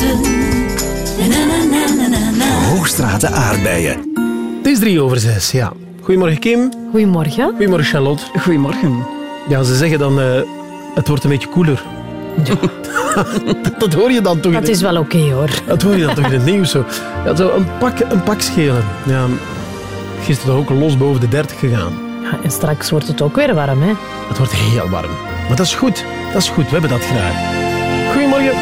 Na, na, na. Hoogstraten aardbeien. Het is drie over zes, ja. Goedemorgen Kim. Goedemorgen. Goedemorgen Charlotte. Goedemorgen. Ja, ze zeggen dan, eh, het wordt een beetje koeler. dat hoor je dan toch? Dat het- is wel oké hoor. Dat hoor je dan toch in het nieuws zo. Ja, zo een, pak, een pak schelen. Ja, gisteren ook los boven de 30 gegaan. Ja, en straks wordt het ook weer warm, hè? Het wordt heel warm. Maar dat is goed. Dat is goed. We hebben dat graag. Goedemorgen.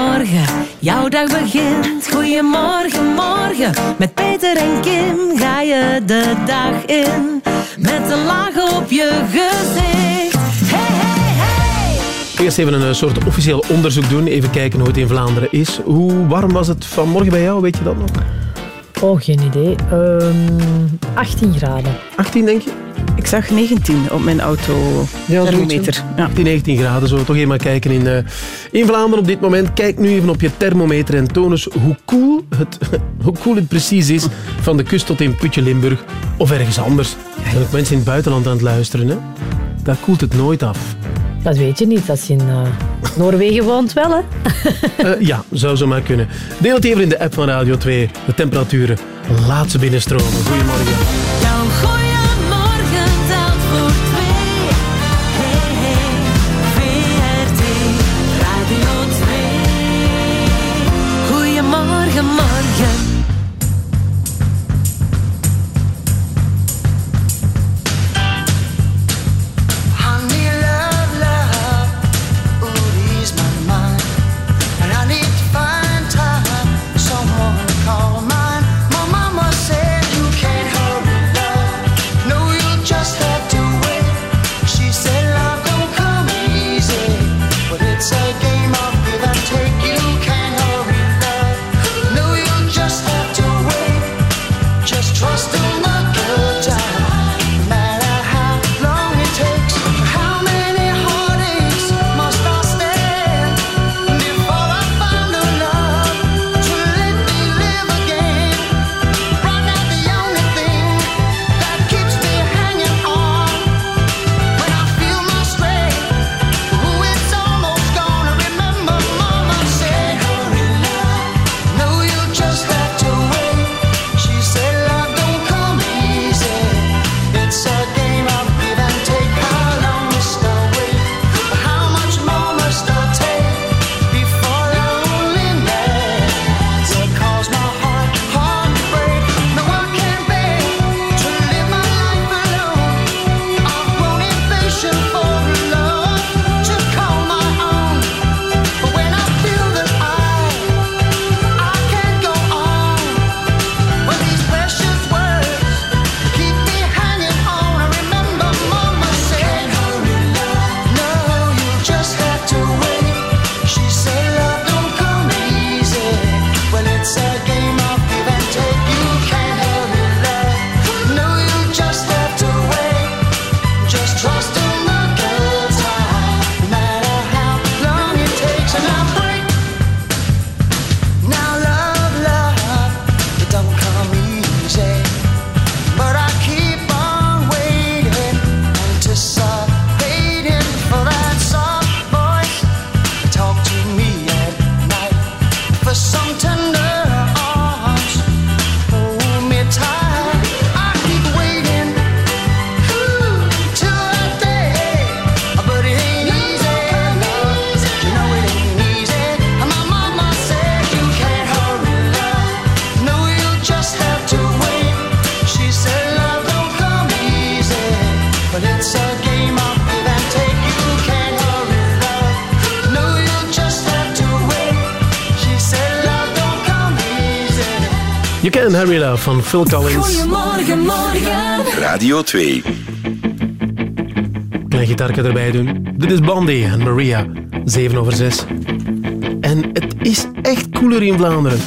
Goedemorgen, morgen, jouw dag begint. Goedemorgen, morgen, met Peter en Kim ga je de dag in. Met een laag op je gezicht. Hey, hey, hey. Eerst even een eh, soort officieel onderzoek doen. Even kijken hoe het in Vlaanderen is. Hoe warm was het vanmorgen bij jou? Weet je dat nog? Oh, geen idee. Ehm 18 graden. 18, denk je? Ik zag 19 op mijn auto thermometer. Ja. 18, 19 graden. Zullen we toch even maar kijken in, eh, in Vlaanderen op dit moment. Kijk nu even op je thermometer en toon eens hoe cool het, hoe cool het precies is. Van de kust tot in Putje Limburg of ergens anders. Er zijn ook mensen in het buitenland aan het luisteren. Hè? Daar koelt het nooit af. Dat weet je niet. Als je in eh, Noorwegen woont wel, hè? Eh, ja, zou zo maar kunnen. Deel het even in de app van Radio 2. De temperaturen. Laat ze binnenstromen. Goedemorgen. Can Harry Love van Phil Collins. Goedemorgen, morgen. Radio 2. Klein gitaartje erbij doen. Dit is Blondie en Maria. 7 over 6. En het is echt cooler in Vlaanderen.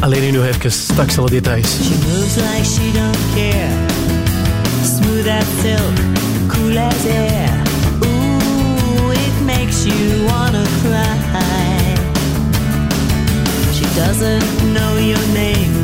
Alleen nu even straks alle details. She moves like she don't care. Smooth as silk, cool as air. Ooh, it makes you wanna cry. She doesn't know your name,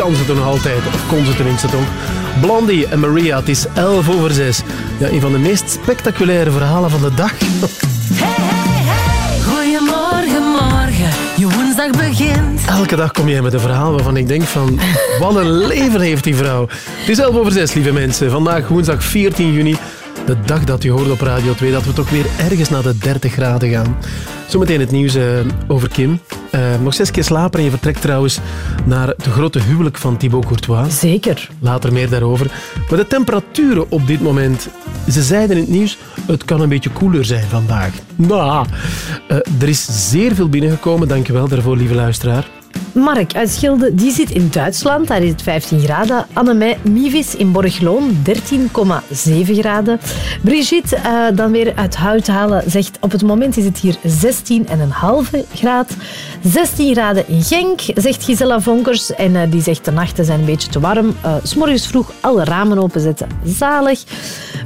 kan ze er nog altijd. Of kon ze tenminste toch. Blondie en Maria, het is 11 over 6. Ja, een van de meest spectaculaire verhalen van de dag. Goedemorgen, morgen, je woensdag begint. Elke dag kom jij met een verhaal waarvan ik denk van... Wat een leven heeft die vrouw. Het is 11 over 6, lieve mensen. Vandaag woensdag 14 juni. De dag dat u hoort op Radio 2 dat we toch weer ergens naar de 30 graden gaan. Zometeen het nieuws eh, over Kim. Eh, nog zes keer slapen en je vertrekt trouwens naar het grote huwelijk van Thibaut Courtois. Zeker. Later meer daarover. Maar de temperaturen op dit moment... Ze zeiden in het nieuws, het kan een beetje koeler zijn vandaag. Nou, eh, er is zeer veel binnengekomen. Dank je wel daarvoor, lieve luisteraar. Mark uit Schilde, die zit in Duitsland. Daar is het 15 graden. Annemij Mivis in Borgloon, 13,7 graden. Brigitte, eh, dan weer uit Houthalen, zegt op het moment is het hier 16,5 graad. 16 graden in Genk, zegt Gisela Vonkers. En eh, die zegt de nachten zijn een beetje te warm. Eh, S S'morgens vroeg alle ramen openzetten. Zalig.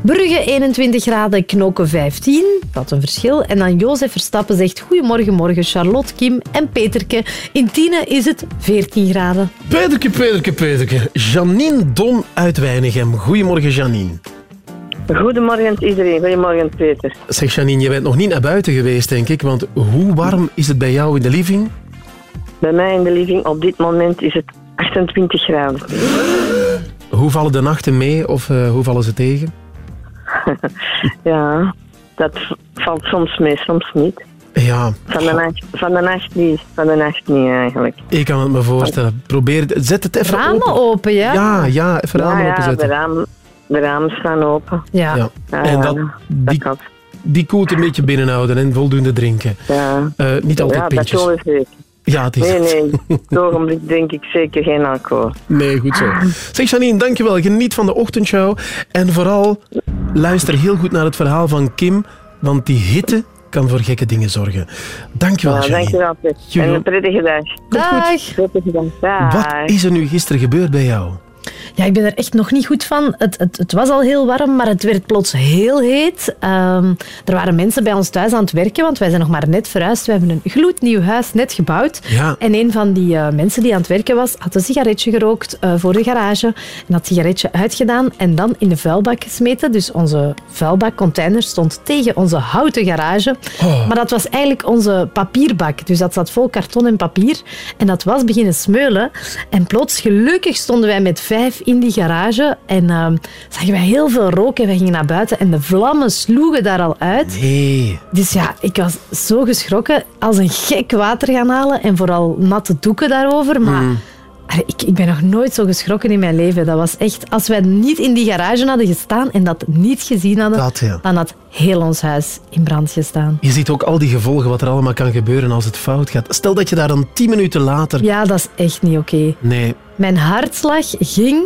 Brugge 21 graden, Knoken 15. Wat een verschil. En dan Jozef Verstappen zegt goedemorgen, morgen Charlotte, Kim en Peterke. In Tiene is het 14 graden. Peterke, Peterke, Peterke. Janine Don uit Weinigem. Goedemorgen, Janine. Goedemorgen iedereen. Goedemorgen Peter. Zeg Janine, je bent nog niet naar buiten geweest, denk ik. Want hoe warm is het bij jou in de living? Bij mij in de living op dit moment is het 28 graden. Hoe vallen de nachten mee of eh, hoe vallen ze tegen? Ja, dat valt soms mee, soms niet. Ja, Van de nacht, van de nacht niet. Van de nacht niet eigenlijk. ik kan het me voorstellen. Probeer het. Zet het even Ramen open. open, ja? Ja, ja, even Ja, ramen ja, de, openzetten. raam, de ramen staan open. Ja. Ja. Ja, En dat, dat die, die koelt een beetje binnenhouden en voldoende drinken. Ja, Eh, niet altijd ja dat doen we zeker. Ja, het is Nee, nee. Ogenblik denk ik zeker geen alcohol. Nee, goed zo. Zeg Janine, dankjewel. Geniet van de ochtendshow. En vooral luister heel goed naar het verhaal van Kim, want die hitte kan voor gekke dingen zorgen. Dankjewel, Ja, Janine. dankjewel. En een prettige dag. Dag. Prettige. Dag. Wat is er nu gisteren gebeurd bij jou? Ja, ik ben er echt nog niet goed van. Het, het, het was al heel warm, maar het werd plots heel heet. Ehm, er waren mensen bij ons thuis aan het werken, want wij zijn nog maar net verhuisd. We hebben een gloednieuw huis net gebouwd. Ja. En een van die eh, mensen die aan het werken was, had een sigaretje gerookt eh, voor de garage. En had het sigaretje uitgedaan en dan in de vuilbak gesmeten. Dus onze vuilbakcontainer stond tegen onze houten garage. Oh. Maar dat was eigenlijk onze papierbak. Dus dat zat vol karton en papier. En dat was beginnen smeulen. En plots, gelukkig stonden wij met vijf in die garage en ehm zagen wij heel veel rook en wij gingen naar buiten en de vlammen sloegen daar al uit. Nee. Dus ja, ik was zo geschrokken. Als een gek water gaan halen en vooral natte doeken daarover. Maar Mm. Ik, ik ben nog nooit zo geschrokken in mijn leven. Dat was echt... Als wij niet in die garage hadden gestaan en dat niet gezien hadden, Dat, ja. dan had heel ons huis in brand gestaan. Je ziet ook al die gevolgen, wat er allemaal kan gebeuren als het fout gaat. Stel dat je daar dan tien minuten later... Ja, dat is echt niet oké. Nee, Mijn hartslag ging,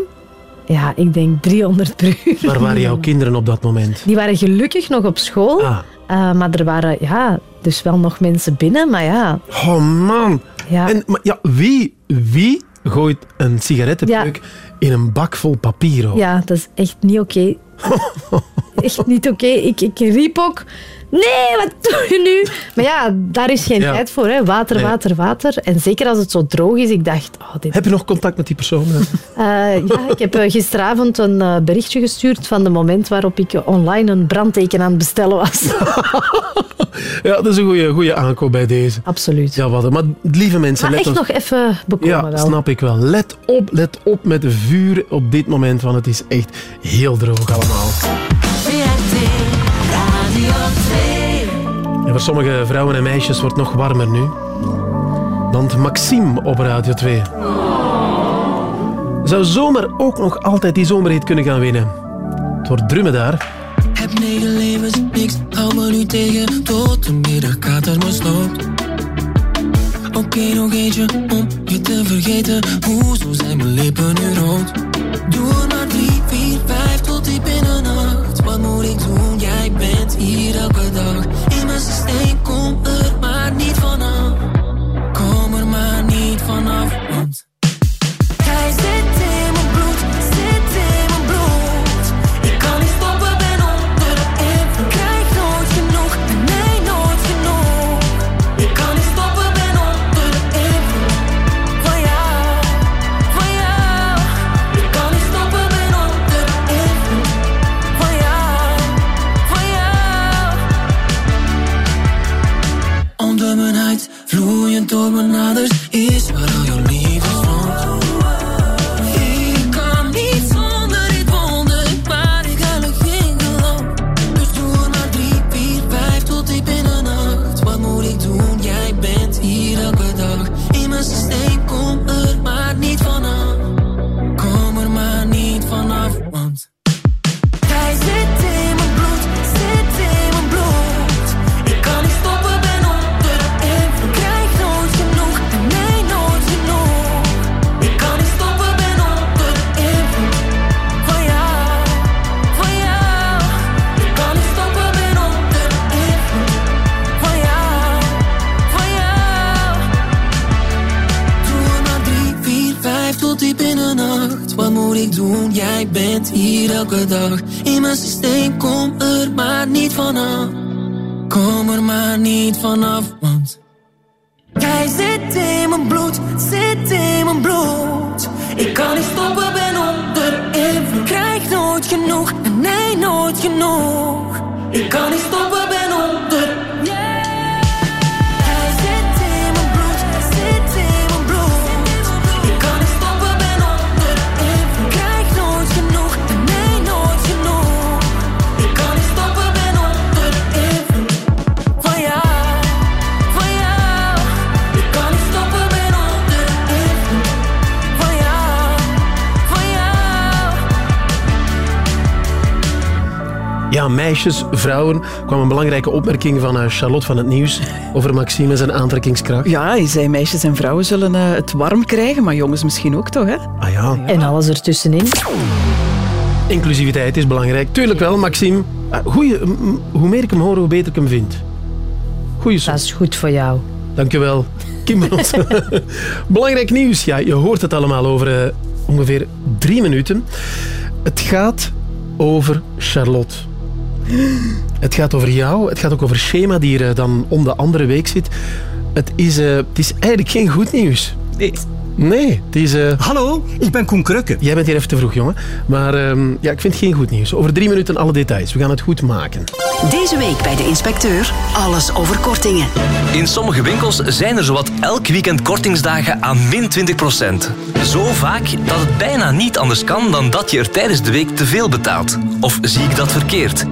ja, ik denk 300 per uur. waar waren jouw kinderen op dat moment? Die waren gelukkig nog op school. Ah. eh, maar er waren ja, dus wel nog mensen binnen. Maar ja, Oh man. Ja. En, maar ja, wie, wie gooit een sigarettenpeuk in een bak vol papier? hoor? ja dat is echt niet oké. echt niet oké. Ik, ik riep ook... Nee, wat doe je nu? Maar ja, daar is geen Ja. tijd voor. Hè. Water, Nee. water, water. En zeker als het zo droog is, ik dacht... Oh, dit... Heb je nog contact met die persoon? Eh, ja, ik heb eh, gisteravond een eh, berichtje gestuurd van het moment waarop ik online een brandteken aan het bestellen was. ja, dat is een goede, goede aankoop bij deze. Absoluut. Ja, wat, maar lieve mensen, Maar let echt op. nog even bekomen Ja, wel. snap ik wel. Let op, let op met de vuur op dit moment, want het is echt heel droog allemaal. En voor sommige vrouwen en meisjes wordt het nog warmer nu. Want Maxime op Radio 2 zou zomaar ook nog altijd die zomerhit kunnen gaan winnen. Het wordt drummen daar. Heb negen levens, niks, hou me nu tegen Tot de middagkater me sloopt Oké, nog eentje om je te vergeten Hoezo zijn mijn lippen nu rood? Vloeiend door doen? Jij bent hier elke dag. In mijn systeem, kom er maar niet vanaf. Kom er maar niet vanaf, want... Jij zit in mijn bloed, zit in mijn bloed. Ik kan niet stoppen, ben onder invloed. Krijg nooit genoeg, nee, nooit genoeg. Ik kan niet stoppen, ben onder... Ja, meisjes, vrouwen, kwam een belangrijke opmerking van eh, Charlotte van het Nieuws over Maxime en zijn aantrekkingskracht. Ja, hij zei meisjes en vrouwen zullen eh, het warm krijgen, maar jongens misschien ook toch, hè? Ah ja, En alles ertussenin. inclusiviteit is belangrijk. Tuurlijk wel, Maxime. Ah, goeie, hoe meer ik hem hoor, hoe beter ik hem vind. Goeie Dat is goed voor jou. Dankjewel, Kim. Belangrijk nieuws. Ja, je hoort het allemaal over eh, ongeveer drie minuten. Het gaat over Charlotte. Het gaat over jou. Het gaat ook over Shema, die er eh, dan om de andere week zit. Het is, eh, het is eigenlijk geen goed nieuws. Nee. Nee, het is... eh, Hallo, ik ben Koen Krukke. Jij bent hier even te vroeg, jongen. Maar ehm, ja, ik vind geen goed nieuws. Over drie minuten alle details. We gaan het goed maken. Deze week bij de inspecteur alles over kortingen. In sommige winkels zijn er zowat elk weekend kortingsdagen aan min 20%. Zo vaak dat het bijna niet anders kan dan dat je er tijdens de week te veel betaalt. Of zie ik dat verkeerd?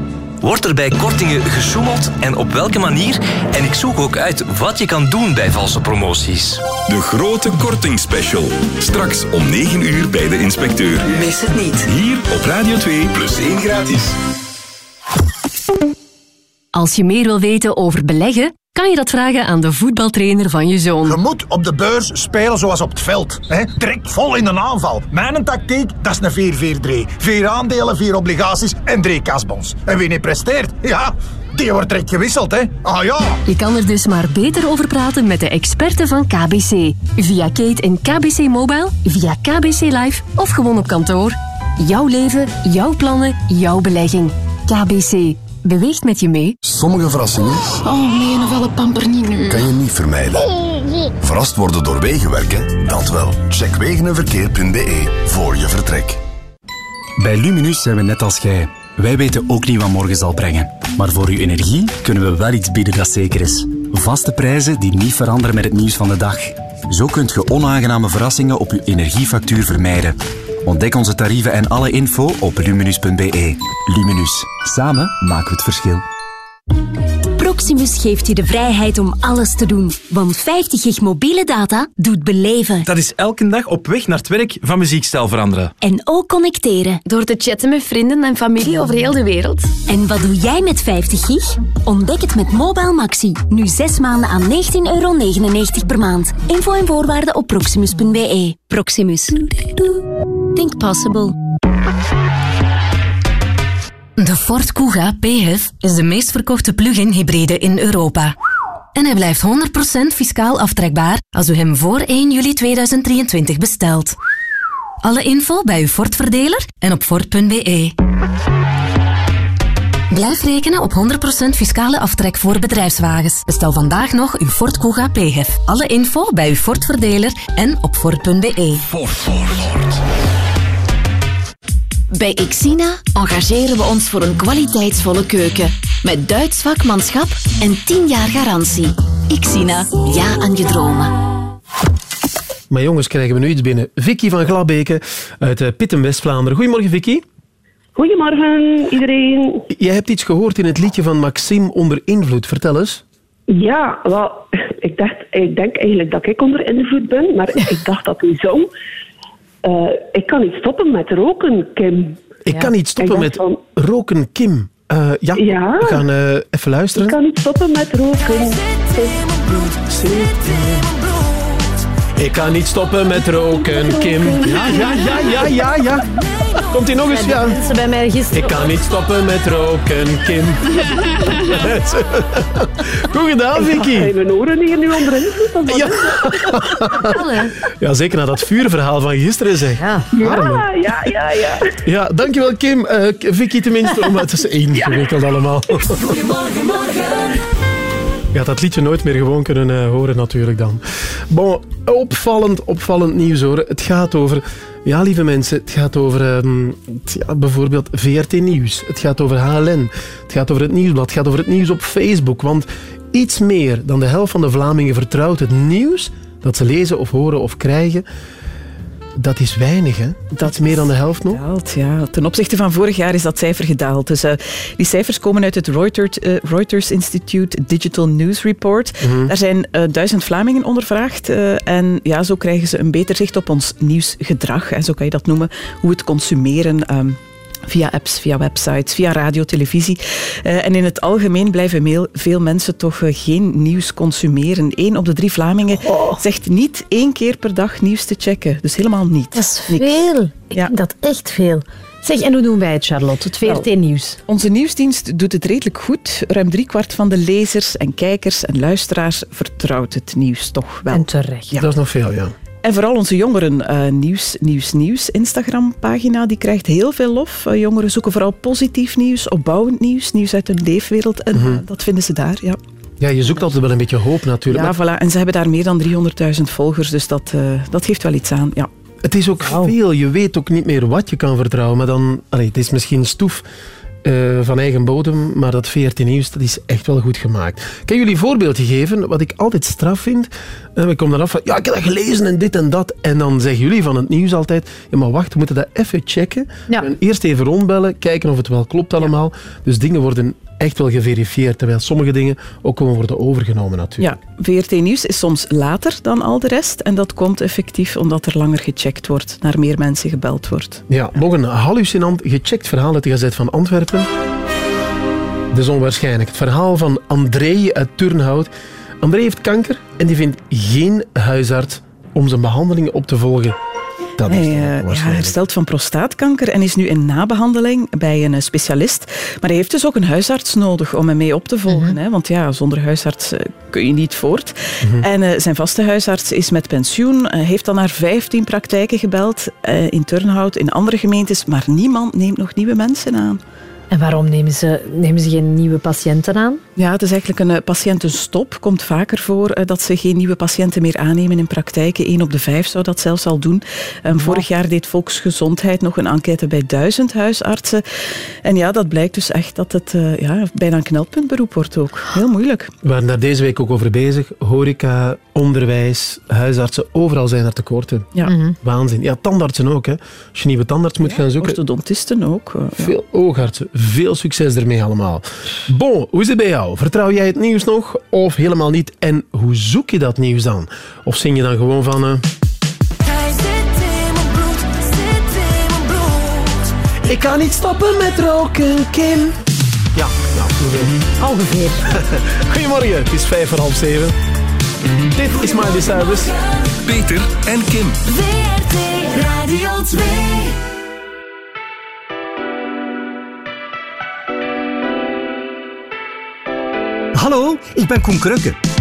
Wordt er bij kortingen gesjoemeld en op welke manier? En ik zoek ook uit wat je kan doen bij valse promoties. De grote kortingspecial. Straks om 9 uur bij de inspecteur. Mis het niet. Hier op Radio 2 plus 1 gratis. Als je meer wil weten over beleggen, kan je dat vragen aan de voetbaltrainer van je zoon. Je moet op de beurs spelen zoals op het veld. Hè? Direct vol in een aanval. Mijn tactiek, dat is een 4-4-3. Vier aandelen, vier obligaties en drie kasbons. En wie niet presteert, ja, die wordt direct gewisseld. Hè? Ah ja. Je kan er dus maar beter over praten met de experten van KBC. Via Kate in KBC Mobile, via KBC Live of gewoon op kantoor. Jouw leven, jouw plannen, jouw belegging. KBC. Beweegt met je mee. Sommige verrassingen Oh nee, een velle pamper niet nu. kan je niet vermijden. Verrast worden door wegenwerken? Dat wel. Check wegenenverkeer.be voor je vertrek. Bij Luminus zijn we net als jij. Wij weten ook niet wat morgen zal brengen. Maar voor uw energie kunnen we wel iets bieden dat zeker is. Vaste prijzen die niet veranderen met het nieuws van de dag. Zo kunt je onaangename verrassingen op uw energiefactuur vermijden. Ontdek onze tarieven en alle info op luminus.be. Luminus. Samen maken we het verschil. Proximus geeft je de vrijheid om alles te doen. Want 50 gig mobiele data doet beleven. Dat is elke dag op weg naar het werk van muziekstijl veranderen. En ook connecteren. Door te chatten met vrienden en familie over heel de wereld. En wat doe jij met 50 gig? Ontdek het met Mobile Maxi. Nu 6 maanden aan 19,99 euro per maand. Info en voorwaarden op proximus.be. Proximus. Think possible. De Ford Kuga PHEV is de meest verkochte plug-in hybride in Europa. En hij blijft 100% fiscaal aftrekbaar als u hem voor 1 juli 2023 bestelt. Alle info bij uw Ford-verdeler en op Ford.be. Blijf rekenen op 100% fiscale aftrek voor bedrijfswagens. Bestel vandaag nog uw Ford Kuga PHEV. Alle info bij uw Ford-verdeler en op Ford.be. Bij Xina engageren we ons voor een kwaliteitsvolle keuken. Met Duits vakmanschap en 10 jaar garantie. Xina, ja aan je dromen. Maar jongens, krijgen we nu iets binnen. Vicky van Glabeke uit eh, Pitten, West-Vlaanderen. Goedemorgen, Vicky. Goedemorgen, iedereen. Jij hebt iets gehoord in het liedje van Maxime onder invloed. Vertel eens. Ja, wel, ik, dacht, ik denk eigenlijk dat ik onder invloed ben, maar ik dacht dat hij zong. Eh, ik kan niet stoppen met roken, Kim. Ik kan niet stoppen met roken, Kim. Eh, ja, Ja. we gaan eh, even luisteren. Ik kan niet stoppen met roken. Ik kan niet stoppen met roken, Kim. Ja, ja, ja, ja, ja, ja. Komt hij nog eens? Ja. Mensen bij mij gisteren. Ik kan niet stoppen met roken, Kim. Goed gedaan, Vicky. Zijn mijn oren hier nu onder invloed? of wat? Ja. ja, zeker na dat vuurverhaal van gisteren, zeg. Ja, Ja, ja, ja, ja. ja dankjewel, Kim. Eh, Vicky tenminste, om het is ingewikkeld allemaal. Goedemorgen, morgen. Je gaat dat liedje nooit meer gewoon kunnen eh, horen natuurlijk dan. Bon, opvallend, opvallend nieuws hoor. Het gaat over... Ja, lieve mensen, het gaat over ehm, bijvoorbeeld VRT Nieuws. Het gaat over HLN. Het gaat over het Nieuwsblad. Het gaat over het nieuws op Facebook. Want iets meer dan de helft van de Vlamingen vertrouwt het nieuws dat ze lezen of horen of krijgen. Dat is weinig, hè? Dat is meer dan de helft nog. Gedaald, ja. Ten opzichte van vorig jaar is dat cijfer gedaald. Dus, eh, die cijfers komen uit het Reuters, eh, Reuters Institute Digital News Report. Mhm. Daar zijn eh, duizend Vlamingen ondervraagd. en ja, zo krijgen ze een beter zicht op ons nieuwsgedrag. En zo kan je dat noemen. Hoe we het consumeren. ehm, Via apps, via websites, via radio, televisie. Eh, en in het algemeen blijven veel mensen toch eh, geen nieuws consumeren. Eén op de drie Vlamingen zegt niet één keer per dag nieuws te checken. Dus helemaal niet. Dat is veel. Ik vind dat echt veel. Zeg, en hoe doen wij het, Charlotte? Het VRT-nieuws. Onze nieuwsdienst doet het redelijk goed. Ruim driekwart van de lezers en kijkers en luisteraars vertrouwt het nieuws toch wel. En terecht. Ja. Dat is nog veel, ja. En vooral onze jongeren, eh, nieuws, nieuws, nieuws. Instagram-pagina, die krijgt heel veel lof. Eh, jongeren zoeken vooral positief nieuws, opbouwend nieuws, nieuws uit hun leefwereld. En Mhm. eh, dat vinden ze daar, ja. Ja, je zoekt altijd wel een beetje hoop natuurlijk. Ja, maar voilà. En ze hebben daar meer dan 300.000 volgers, dus dat, dat geeft wel iets aan. Ja. Het is ook veel. Je weet ook niet meer wat je kan vertrouwen. Maar dan, allee, het is misschien stoef eh, van eigen bodem, maar dat VRT Nieuws dat is echt wel goed gemaakt. Ik kan jullie een voorbeeld geven, wat ik altijd straf vind. Uh, ik kom dan af van, ja, ik heb dat gelezen en dit en dat. En dan zeggen jullie van het nieuws altijd, ja, maar wacht, we moeten dat even checken. En eerst even rondbellen, kijken of het wel klopt allemaal. Dus dingen worden echt wel geverifieerd, terwijl sommige dingen ook gewoon worden overgenomen natuurlijk. Ja, VRT Nieuws is soms later dan al de rest. En dat komt effectief omdat er langer gecheckt wordt, naar meer mensen gebeld wordt. Ja, nog een hallucinant gecheckt verhaal uit de Gazet van Antwerpen. Dat is onwaarschijnlijk. Het verhaal van André uit Turnhout. André heeft kanker en die vindt geen huisarts om zijn behandelingen op te volgen. Dat is Hij dan eh, ja, herstelt van prostaatkanker en is nu in nabehandeling bij een eh, specialist. Maar hij heeft dus ook een huisarts nodig om hem mee op te volgen. hè? Want ja, zonder huisarts eh, kun je niet voort. En eh, zijn vaste huisarts is met pensioen. Hij heeft dan naar 15 praktijken gebeld eh, in Turnhout, in andere gemeentes. Maar niemand neemt nog nieuwe mensen aan. En waarom nemen ze, nemen ze geen nieuwe patiënten aan? Ja, het is eigenlijk een eh, patiëntenstop. Komt vaker voor eh, dat ze geen nieuwe patiënten meer aannemen in praktijken. Eén op de vijf zou dat zelfs al doen. Um, vorig jaar deed Volksgezondheid nog een enquête bij duizend huisartsen. En ja, dat blijkt dus echt dat het eh, ja, bijna een knelpuntberoep wordt ook. Heel moeilijk. We waren daar deze week ook over bezig. Horeca, onderwijs, huisartsen, overal zijn er tekorten. Ja. Waanzin. Ja, tandartsen ook. Hè. Als je een nieuwe tandarts moet gaan zoeken. Orthodontisten ook. ja. Veel oogartsen. Veel succes ermee allemaal. Bon, hoe is het bij jou? Vertrouw jij het nieuws nog of helemaal niet? En hoe zoek je dat nieuws dan? Of zing je dan gewoon van... eh, Hij zit in mijn bloed, zit in mijn bloed. Ik kan niet stoppen met roken, Kim. Ja, nou, ongeveer. Ongeveer. Goedemorgen, het is vijf voor half zeven. Dit is Miley Cyrus. Peter en Kim. VRT Radio 2. Hallo, ik ben Koen Krukke.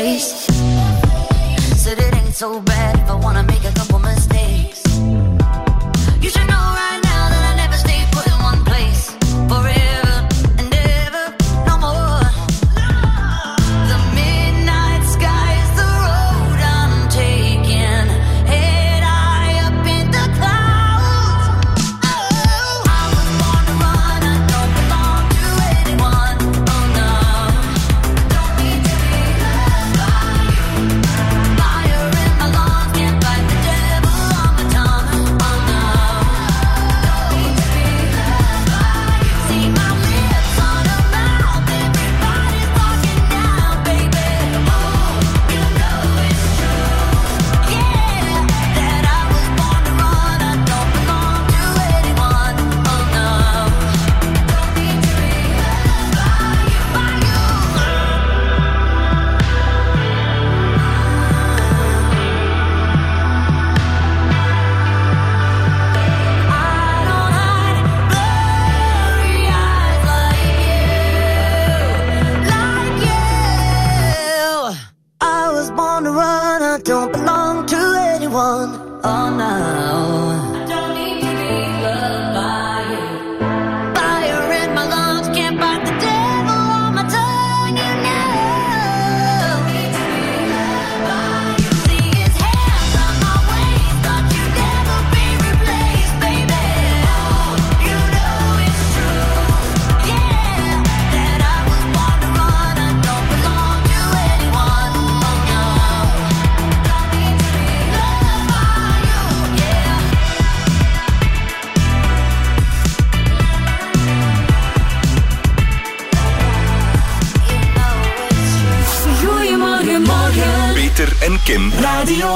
Face.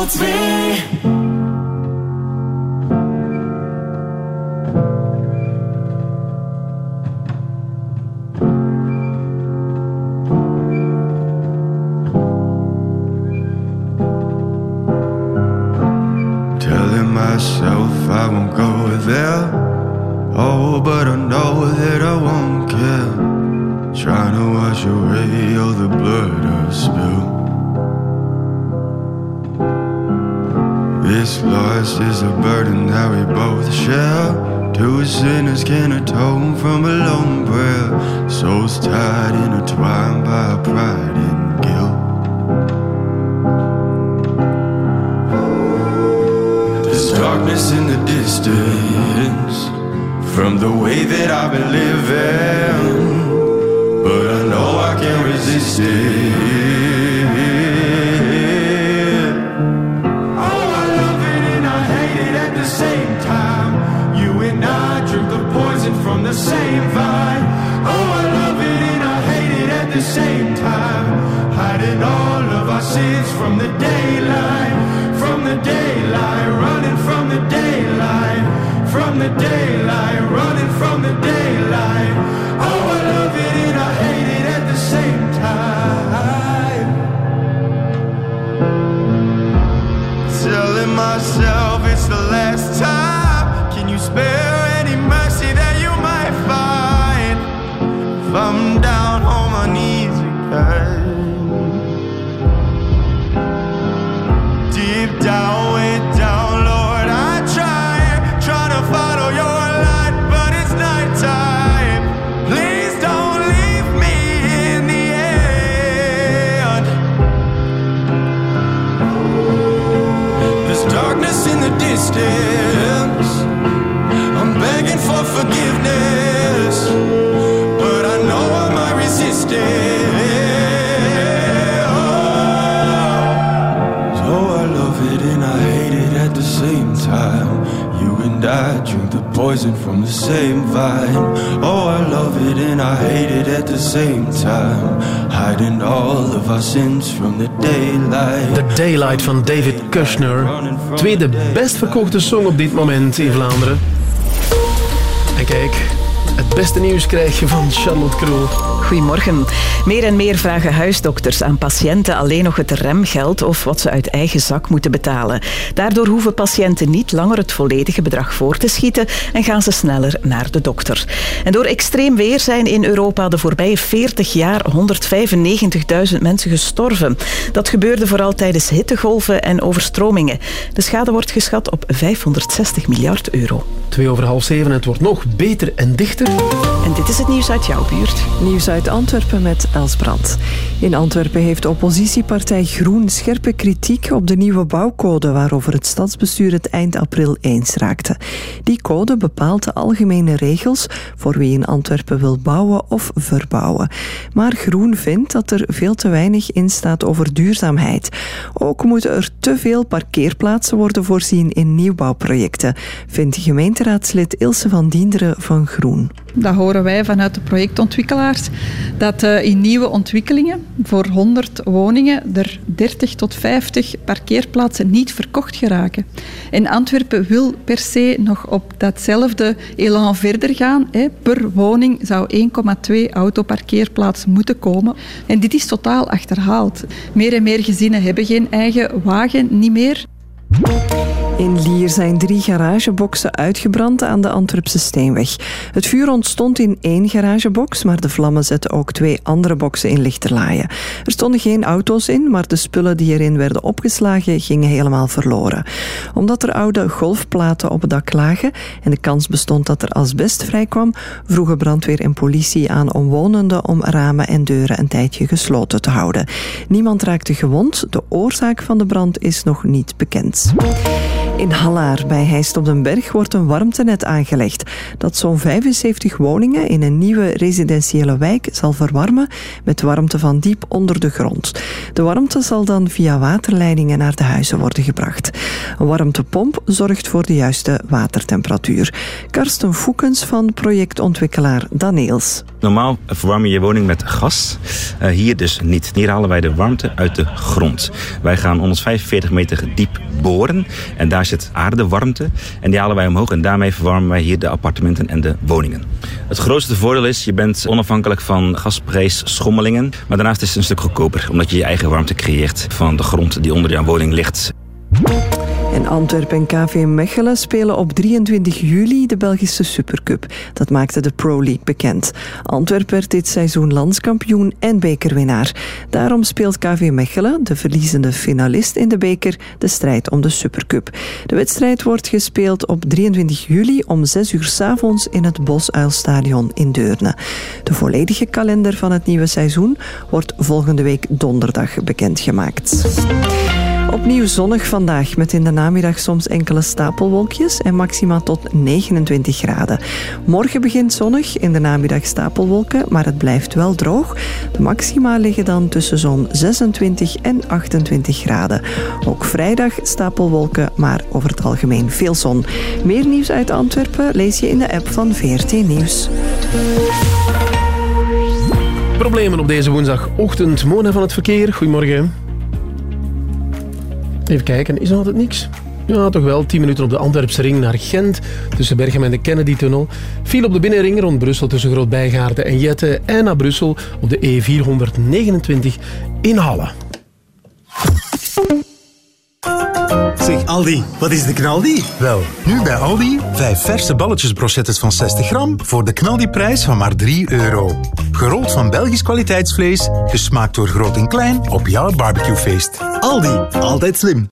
1, the distance. I'm begging for forgiveness, poison from the same vine. Oh, I love it and I hate it at the same time. Hiding all of our sins from the daylight. The Daylight van David Kushner. Tweede best verkochte song op dit moment in Vlaanderen. En kijk, het beste nieuws krijg je van Charlotte Kroel. Goedemorgen. Meer en meer vragen huisdokters aan patiënten alleen nog het remgeld of wat ze uit eigen zak moeten betalen. Daardoor hoeven patiënten niet langer het volledige bedrag voor te schieten en gaan ze sneller naar de dokter. En door extreem weer zijn in Europa de voorbije 40 jaar 195.000 mensen gestorven. Dat gebeurde vooral tijdens hittegolven en overstromingen. De schade wordt geschat op 560 miljard euro. Twee over half zeven, het wordt nog beter en dichter. En dit is het nieuws uit jouw buurt. Nieuws uit Antwerpen met Els Brandt. In Antwerpen heeft oppositiepartij Groen scherpe kritiek op de nieuwe bouwcode waarover het stadsbestuur het eind april eens raakte. Die code bepaalt de algemene regels voor wie in Antwerpen wil bouwen of verbouwen. Maar Groen vindt dat er veel te weinig in staat over duurzaamheid. Ook moeten er te veel parkeerplaatsen worden voorzien in nieuwbouwprojecten, vindt gemeenteraadslid Ilse van Dienderen van Groen. Dat horen wij vanuit de projectontwikkelaars, dat eh, in nieuwe ontwikkelingen voor 100 woningen er 30 tot 50 parkeerplaatsen niet verkocht geraken. En Antwerpen wil per se nog op datzelfde elan verder gaan. Per woning zou 1,2 autoparkeerplaatsen moeten komen. En dit is totaal achterhaald. Meer en meer gezinnen hebben geen eigen wagen, niet meer. In Lier zijn drie garageboxen uitgebrand aan de Antwerpse Steenweg. Het vuur ontstond in één garagebox, maar de vlammen zetten ook twee andere boxen in Lichterlaaien. Er stonden geen auto's in, maar de spullen die erin werden opgeslagen gingen helemaal verloren. Omdat er oude golfplaten op het dak lagen en de kans bestond dat er asbest vrijkwam, vroegen brandweer en politie aan omwonenden om ramen en deuren een tijdje gesloten te houden. Niemand raakte gewond, de oorzaak van de brand is nog niet bekend. News. In Hallaar bij Heist op den Berg wordt een warmtenet aangelegd dat zo'n 75 woningen in een nieuwe residentiële wijk zal verwarmen met warmte van diep onder de grond. De warmte zal dan via waterleidingen naar de huizen worden gebracht. Een warmtepomp zorgt voor de juiste watertemperatuur. Karsten Foekens van projectontwikkelaar Daneels. Normaal verwarm je je woning met gas. Uh, hier dus niet. Hier halen wij de warmte uit de grond. Wij gaan 145 meter diep boren en daar zit aardewarmte en die halen wij omhoog en daarmee verwarmen wij hier de appartementen en de woningen. Het grootste voordeel is, je bent onafhankelijk van gasprijsschommelingen, maar daarnaast is het een stuk goedkoper omdat je je eigen warmte creëert van de grond die onder jouw woning ligt. En Antwerpen en KV Mechelen spelen op 23 juli de Belgische Supercup. Dat maakte de Pro League bekend. Antwerpen werd dit seizoen landskampioen en bekerwinnaar. Daarom speelt KV Mechelen, de verliezende finalist in de beker, de strijd om de Supercup. De wedstrijd wordt gespeeld op 23 juli om 6 uur s avonds in het Bosuilstadion in Deurne. De volledige kalender van het nieuwe seizoen wordt volgende week donderdag bekendgemaakt. Opnieuw zonnig vandaag, met in de namiddag soms enkele stapelwolkjes en maxima tot 29 graden. Morgen begint zonnig, in de namiddag stapelwolken, maar het blijft wel droog. De maxima liggen dan tussen zo'n 26 en 28 graden. Ook vrijdag stapelwolken, maar over het algemeen veel zon. Meer nieuws uit Antwerpen lees je in de app van VRT Nieuws. Problemen op deze woensdagochtend. Mona van het verkeer, goedemorgen. Even kijken, is er altijd niks? Ja, toch wel. 10 minuten op de Antwerpse ring naar Gent. Tussen Berchem en de Kennedy-tunnel. Viel op de binnenring rond Brussel tussen Groot-Bijgaarden en Jette. En naar Brussel op de E429 in Halle. Zeg Aldi, wat is de knaldi? Wel, nu bij Aldi vijf verse balletjes brochettes van 60 gram voor de knaldiprijs van maar 3 euro. Gerold van Belgisch kwaliteitsvlees, gesmaakt door groot en klein op jouw barbecuefeest. Aldi, altijd slim.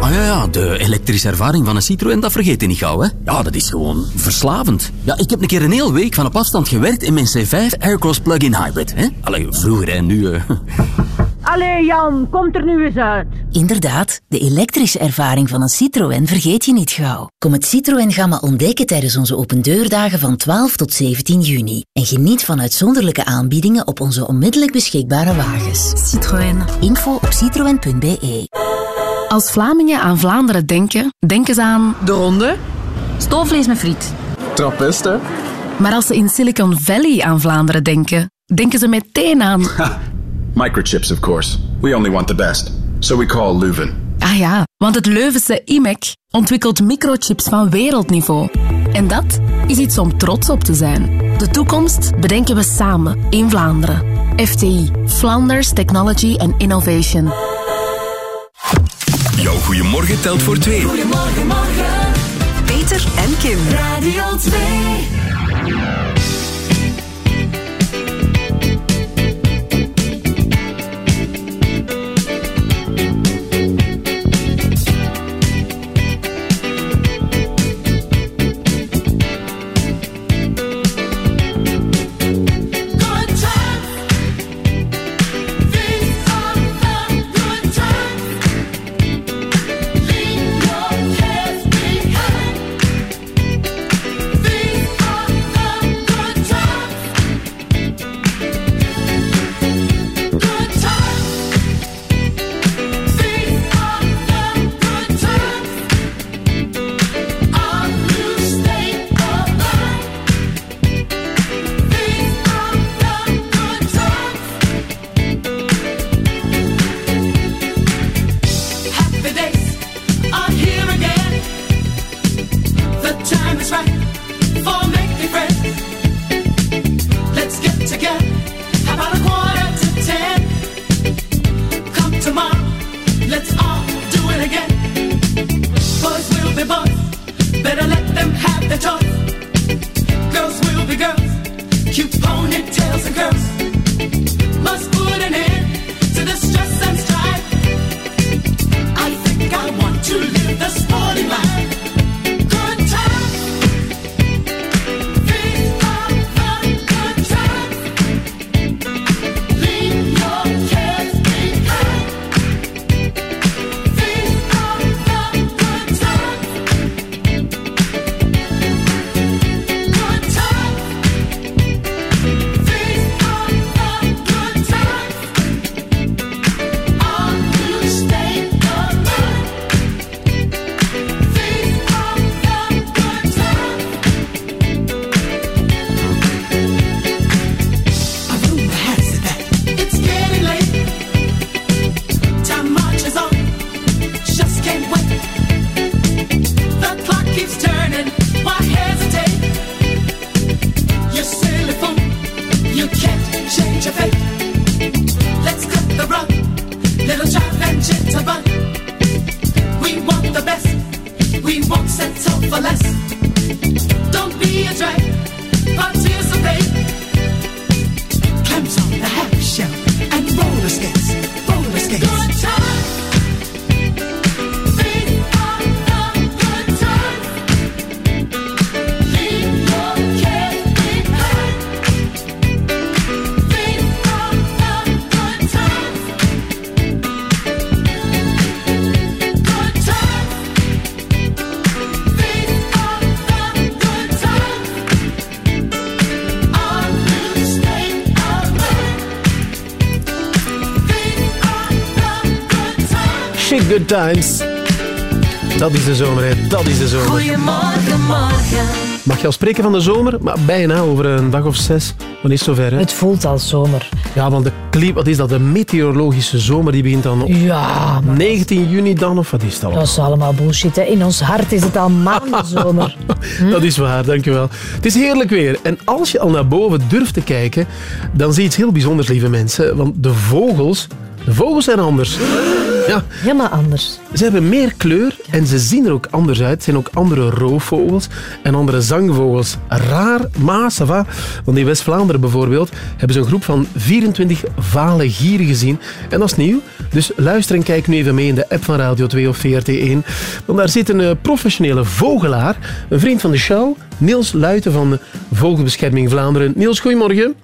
Ah ja, ja, de elektrische ervaring van een Citroën, dat vergeet je niet gauw, hè? Ja, dat is gewoon verslavend. Ja, ik heb een keer een hele week van op afstand gewerkt in mijn C5 Aircross Plug-in Hybrid, hè? Allee, vroeger en nu... Uh... Allee Jan, komt er nu eens uit. Inderdaad, de elektrische ervaring van een Citroën vergeet je niet gauw. Kom het Citroën Gamma ontdekken tijdens onze opendeurdagen van 12 tot 17 juni. En geniet van uitzonderlijke aanbiedingen op onze onmiddellijk beschikbare wagens. Citroën. Info op citroen.be Als Vlamingen aan Vlaanderen denken, denken ze aan... De ronde. Stoofvlees met friet. Trappist, hè? Maar als ze in Silicon Valley aan Vlaanderen denken, denken ze meteen aan... Microchips, of course. We only want the best. So we call Leuven. Ah ja, want het Leuvense IMEC ontwikkelt microchips van wereldniveau. En dat is iets om trots op te zijn. De toekomst bedenken we samen in Vlaanderen. FTI, Flanders Technology and Innovation. Jouw goeiemorgen telt voor twee. Goedemorgen, morgen. Peter en Kim. Radio 2. Good Times. Dat is de zomer, hè. Dat is de zomer. Goedemorgen, morgen. Mag je al spreken van de zomer? Maar bijna, over een dag of zes. Dan is het zover, hè? Het voelt al zomer. Ja, want de clip, wat is dat? De meteorologische zomer, die begint dan op Ja, 19 juni dan, of wat is dat? Dat is allemaal bullshit. Hè. In ons hart is het al maanden zomer. Dat is waar, dankjewel. Het is heerlijk weer. En als je al naar boven durft te kijken, dan zie je iets heel bijzonders, lieve mensen. Want de vogels, de vogels zijn anders. Ja. Helemaal anders. Ze hebben meer kleur en ze zien er ook anders uit. Het zijn ook andere roofvogels en andere zangvogels. Raar, maar ça va. Want in West-Vlaanderen bijvoorbeeld hebben ze een groep van 24 vale gieren gezien. En dat is nieuw. Dus luister en kijk nu even mee in de app van Radio 2 of VRT1. Want daar zit een eh, professionele vogelaar, een vriend van de show, Niels Luiten van Vogelbescherming Vlaanderen. Niels, goedemorgen.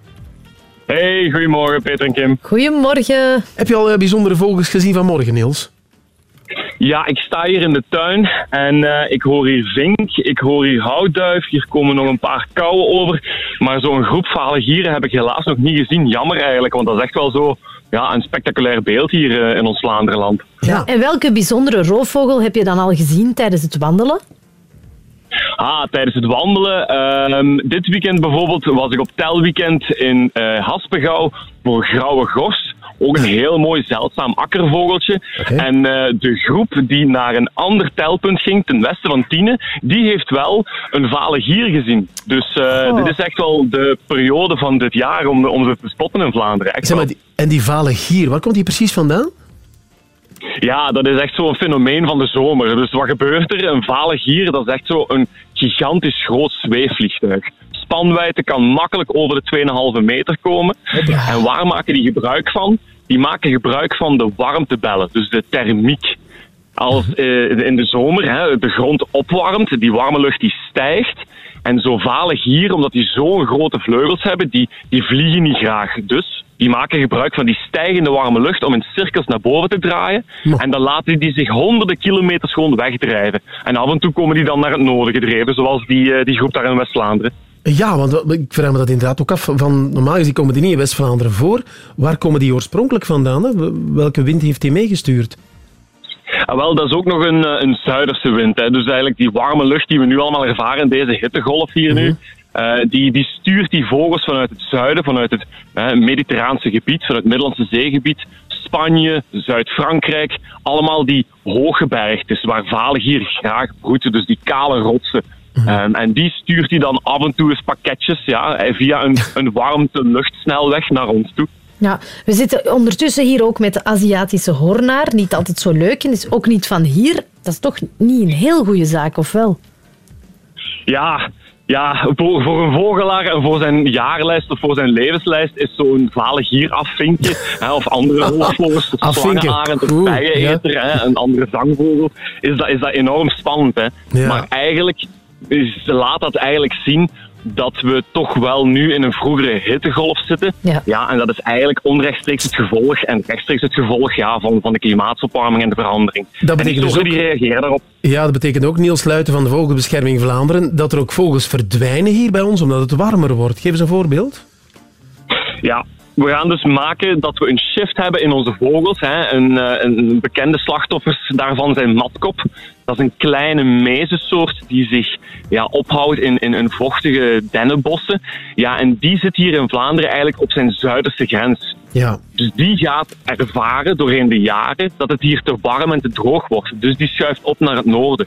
Hey, goedemorgen Peter en Kim. Goedemorgen. Heb je al eh, bijzondere vogels gezien vanmorgen, Niels? Ja, ik sta hier in de tuin en eh, ik hoor hier vink, ik hoor hier houtduif, hier komen nog een paar kauwen over. Maar zo'n groep vale gieren heb ik helaas nog niet gezien. Jammer eigenlijk, want dat is echt wel zo ja, een spectaculair beeld hier eh, in ons Vlaanderenland. Ja. En welke bijzondere roofvogel heb je dan al gezien tijdens het wandelen? Ah, tijdens het wandelen. ehm, dit weekend bijvoorbeeld was ik op telweekend in eh Haspengouw voor grauwe gors. Ook een heel mooi zeldzaam akkervogeltje. En eh, de groep die naar een ander telpunt ging, ten westen van Tiene, die heeft wel een vale gier gezien. Dus eh, Oh. dit is echt wel de periode van dit jaar om, om ze te spotten in Vlaanderen. Echt Zeg maar, die- en die vale gier, waar komt die precies vandaan? Ja, dat is echt zo'n fenomeen van de zomer. Dus wat gebeurt er? Een vale gier, dat is echt zo'n gigantisch groot zweefvliegtuig. Spanwijdte kan makkelijk over de 2,5 meter komen. En waar maken die gebruik van? Die maken gebruik van de warmtebellen, dus de thermiek. Als eh, in de zomer hè, de grond opwarmt, die warme lucht die stijgt. En zo vale gieren, omdat die zo'n grote vleugels hebben, die, die vliegen niet graag. Dus die maken gebruik van die stijgende warme lucht om in cirkels naar boven te draaien. En dan laten die zich honderden kilometers gewoon wegdrijven. En af en toe komen die dan naar het noorden gedreven, zoals die, eh, die groep daar in West-Vlaanderen. Ja, want wat- ik vraag me dat inderdaad ook af. Van, normaal gezien komen die niet in West-Vlaanderen voor. Waar komen die oorspronkelijk vandaan? Hè? Welke wind heeft die meegestuurd? Ah, wel, dat is ook nog een, eh, een zuiderse wind. Hè. Dus eigenlijk die warme lucht die we nu allemaal ervaren in deze hittegolf hier nu, eh, die, die stuurt die vogels vanuit het zuiden, vanuit het eh, Mediterraanse gebied, vanuit het Middellandse zeegebied, Spanje, Zuid-Frankrijk, allemaal die hooggebergtes waar valen hier graag broeden, dus die kale rotsen. Ehm, en die stuurt hij dan af en toe eens pakketjes ja, eh, via een, een warmte-luchtsnelweg naar ons toe. Ja, we zitten ondertussen hier ook met de Aziatische hoornaar. Niet altijd zo leuk en is ook niet van hier. Dat is toch niet een heel goede zaak, of wel? Ja, ja voor, voor een vogelaar en voor zijn jaarlijst of voor zijn levenslijst is zo'n vale gier afvinkje hè, of andere roofvogels, of slangenarend of bijeneter, een andere zangvogel, is dat, is dat enorm spannend. Hè. Ja. Maar eigenlijk is, laat dat eigenlijk zien dat we toch wel nu in een vroegere hittegolf zitten. Ja. en dat is eigenlijk onrechtstreeks het gevolg en rechtstreeks het gevolg ja, van, van de klimaatopwarming en de verandering. Dat betekent dus ook- die reageren daarop. Ja, dat betekent ook, Niels Luiten van de Vogelbescherming Vlaanderen, dat er ook vogels verdwijnen hier bij ons omdat het warmer wordt. Geef eens een voorbeeld. Ja, we gaan dus maken dat we een shift hebben in onze vogels. Hè. Een, eh, een bekende slachtoffers daarvan zijn matkop. Dat is een kleine mezensoort die zich ja, ophoudt in, in, in vochtige dennenbossen. Ja, en die zit hier in Vlaanderen eigenlijk op zijn zuiderste grens. Ja. Dus die gaat ervaren doorheen de jaren dat het hier te warm en te droog wordt. Dus die schuift op naar het noorden.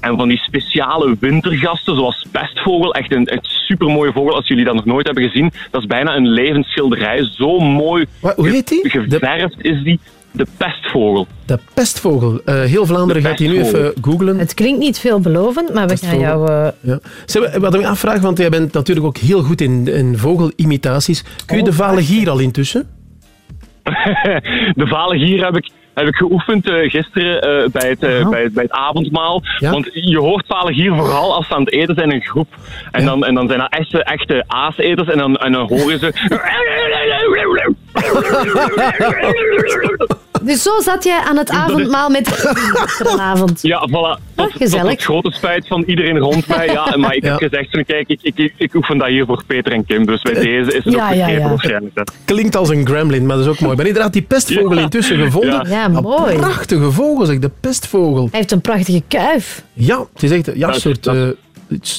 En van die speciale wintergasten, zoals pestvogel, echt een, een supermooie vogel als jullie dat nog nooit hebben gezien. Dat is bijna een levensschilderij. Zo mooi hoe heet die? geverfd is die. De pestvogel. De pestvogel. Eh, heel Vlaanderen De gaat die nu even googlen. Het klinkt niet veelbelovend, maar we gaan jou... eh, Ja. Zeg, wat ik me afvraag, want jij bent natuurlijk ook heel goed in, in vogelimitaties. Kun je de vale gier al intussen? de vale gier heb ik, heb ik geoefend eh, gisteren eh, bij, het, eh, bij, het, bij het avondmaal. Want je hoort vale gier vooral als ze aan het eten zijn in een groep. En, dan, en dan zijn dat echte, echte aaseters en dan, en dan horen ze... Dus zo zat jij aan het avondmaal met gisteravond. Ja, voilà. Tot, gezellig. tot het grote spijt van iedereen rond mij. Ja, maar ik heb gezegd van, kijk, ik, ik, ik oefen dat hier voor Peter en Kim. Dus bij deze is het Ja, ook ja, gegeven ja. waarschijnlijk. hè. Klinkt als een gremlin, maar dat is ook mooi. Maar inderdaad, die pestvogel Ja. intussen gevonden. Ja, Een mooi. prachtige vogel, zeg, de pestvogel. Hij heeft een prachtige kuif. Ja, het is echt ja, een soort... dat is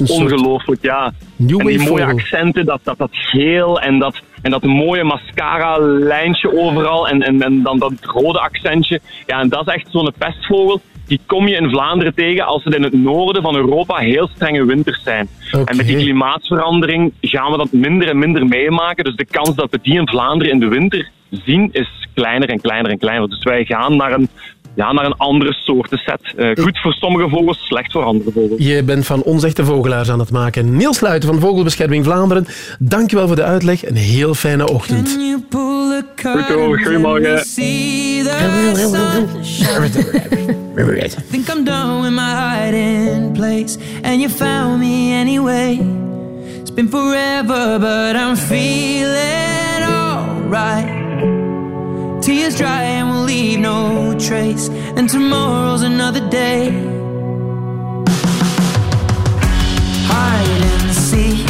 Ongelooflijk, ja. New en die mooie vogel. accenten, dat, dat, dat geel en dat, en dat mooie mascara-lijntje overal en, en, en dan dat rode accentje. Ja, en dat is echt zo'n pestvogel. Die kom je in Vlaanderen tegen als het in het noorden van Europa heel strenge winters zijn. En met die klimaatverandering gaan we dat minder en minder meemaken. Dus de kans dat we die in Vlaanderen in de winter zien is kleiner en kleiner en kleiner. Dus wij gaan naar een, ja, naar een andere soorten set. Eh, goed voor sommige vogels, slecht voor andere vogels. Je bent van ons echte vogelaars aan het maken. Niels Sluiten van Vogelbescherming Vlaanderen, dankjewel voor de uitleg. Een heel fijne ochtend. Goed hoor, goedemorgen. Think I'm done with my hiding place, and you found me anyway. It's been forever, but I'm feeling alright. Tears dry and we'll leave no trace, and tomorrow's another day. Hide and seek.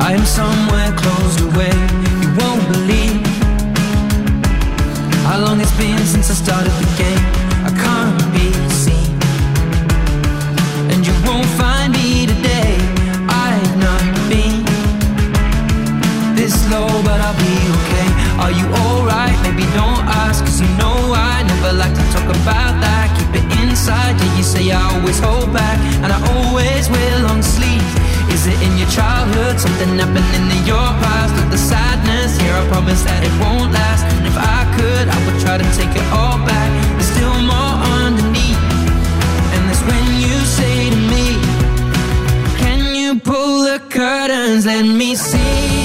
I am somewhere closed away. You won't believe how long it's been since I started the game. I can't be seen, and you won't find me today. I've not been this low, but I'll be okay. Are you Maybe don't ask, cause you know I never like to talk about that. Keep it inside, yeah, you say I always hold back, and I always wear long sleeves. Is it in your childhood? Something happening in your past? Or the sadness here? I promise that it won't last. And if I could, I would try to take it all back. There's still more underneath. And that's when you say to me, Can you pull the curtains? Let me see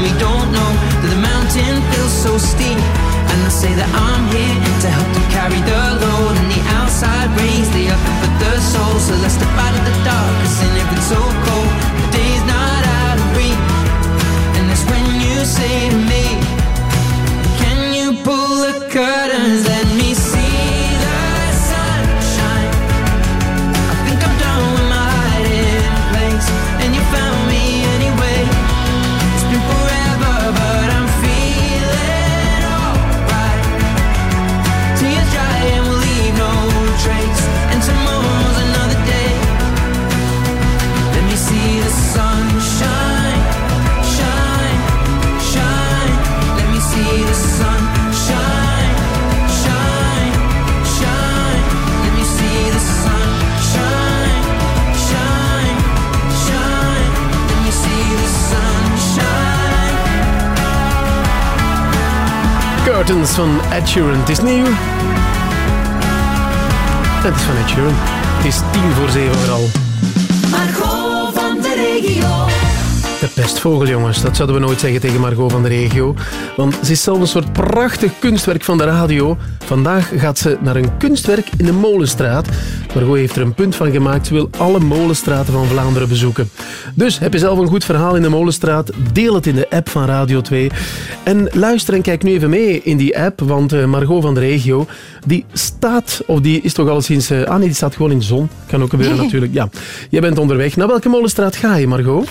me don't know that the mountain feels so steep. And I say that I'm here van Ed Sheeran. Het is nieuw. Het is van Ed Sheeran. Het is tien voor zeven vooral. Margot van de regio. De pestvogel, jongens. Dat zouden we nooit zeggen tegen Margot van de regio. Want ze is zelf een soort prachtig kunstwerk van de radio. Vandaag gaat ze naar een kunstwerk in de Molenstraat. Margot heeft er een punt van gemaakt. Ze wil alle molenstraten van Vlaanderen bezoeken. Dus heb je zelf een goed verhaal in de Molenstraat? Deel het in de app van Radio 2. En luister en kijk nu even mee in die app. Want eh, Margot van de regio, die staat... Of die is toch al sinds... eh, ah nee, die staat gewoon in de zon. Kan ook gebeuren natuurlijk. Ja. Jij bent onderweg. Naar welke molenstraat ga je, Margot?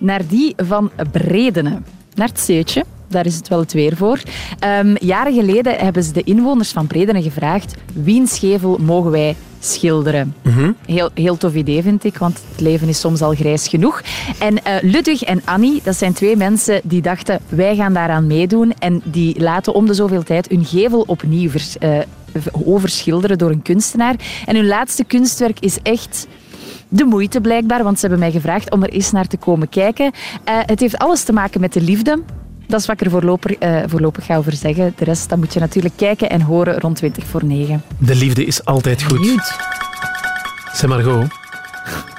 naar die van Bredene. Naar het Zeutje. Daar is het wel het weer voor. Ehm, jaren geleden hebben ze de inwoners van Bredene gevraagd wiens gevel mogen wij schilderen. Heel, heel tof idee, vind ik, want het leven is soms al grijs genoeg. En eh, Ludwig en Annie, dat zijn twee mensen die dachten, wij gaan daaraan meedoen. En die laten om de zoveel tijd hun gevel opnieuw vers- eh, overschilderen door een kunstenaar. En hun laatste kunstwerk is echt de moeite blijkbaar, want ze hebben mij gevraagd om er eens naar te komen kijken. Eh, het heeft alles te maken met de liefde. Dat is wat ik er voorlopig, eh, voorlopig ga over zeggen. De rest dat moet je natuurlijk kijken en horen rond 20 voor 9. De liefde is altijd goed. Zeg Margot.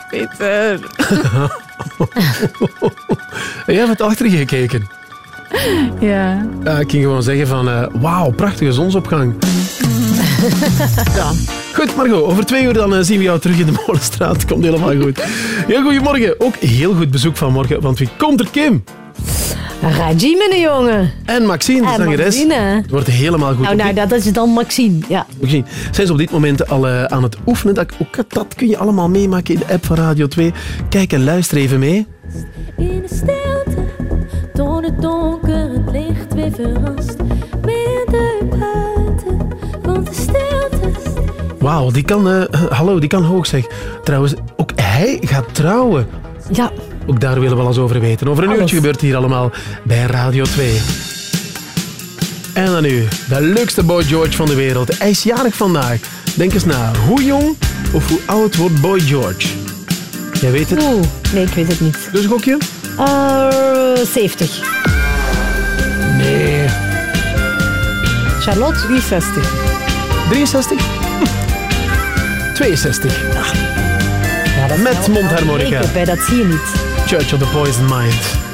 Peter. Jij hebt achter je gekeken. Ja. Ja, ik ging gewoon zeggen van... eh, Wauw, prachtige zonsopgang. ja. Goed, Margot. Over twee uur dan eh, zien we jou terug in de Molenstraat. Komt helemaal goed. Ja, goedemorgen. Ook heel goed bezoek vanmorgen. Want wie komt er, Kim? Raji, mijn jongen. En Maxine, de En zangeres. Maxine. Het wordt helemaal goed. Nou, nou, dat is dan Maxine. Ja. Maxine, zijn ze op dit moment al eh, aan het oefenen? Dat, ook dat kun je allemaal meemaken in de app van Radio 2. Kijk en luister even mee. In de stilte, door het donker, het licht weer verrast. Minder buiten, want de stilte Wauw, die kan... eh, eh, hallo, die kan hoog zeg. Trouwens, ook hij gaat trouwen. Ja. Ook daar willen we alles over weten. Over een Alles. uurtje gebeurt hier allemaal bij Radio 2. En dan nu, de leukste Boy George van de wereld. Hij is jarig vandaag. Denk eens na, hoe jong of hoe oud wordt Boy George? Jij weet het? Oeh, nee, ik weet het niet. Dus gokje? Uh, 70. Nee. Charlotte? 63. 63? 62. Ja, dat is Met mondharmonica. Ik bij dat zie je niet. Church of the Poison Mind.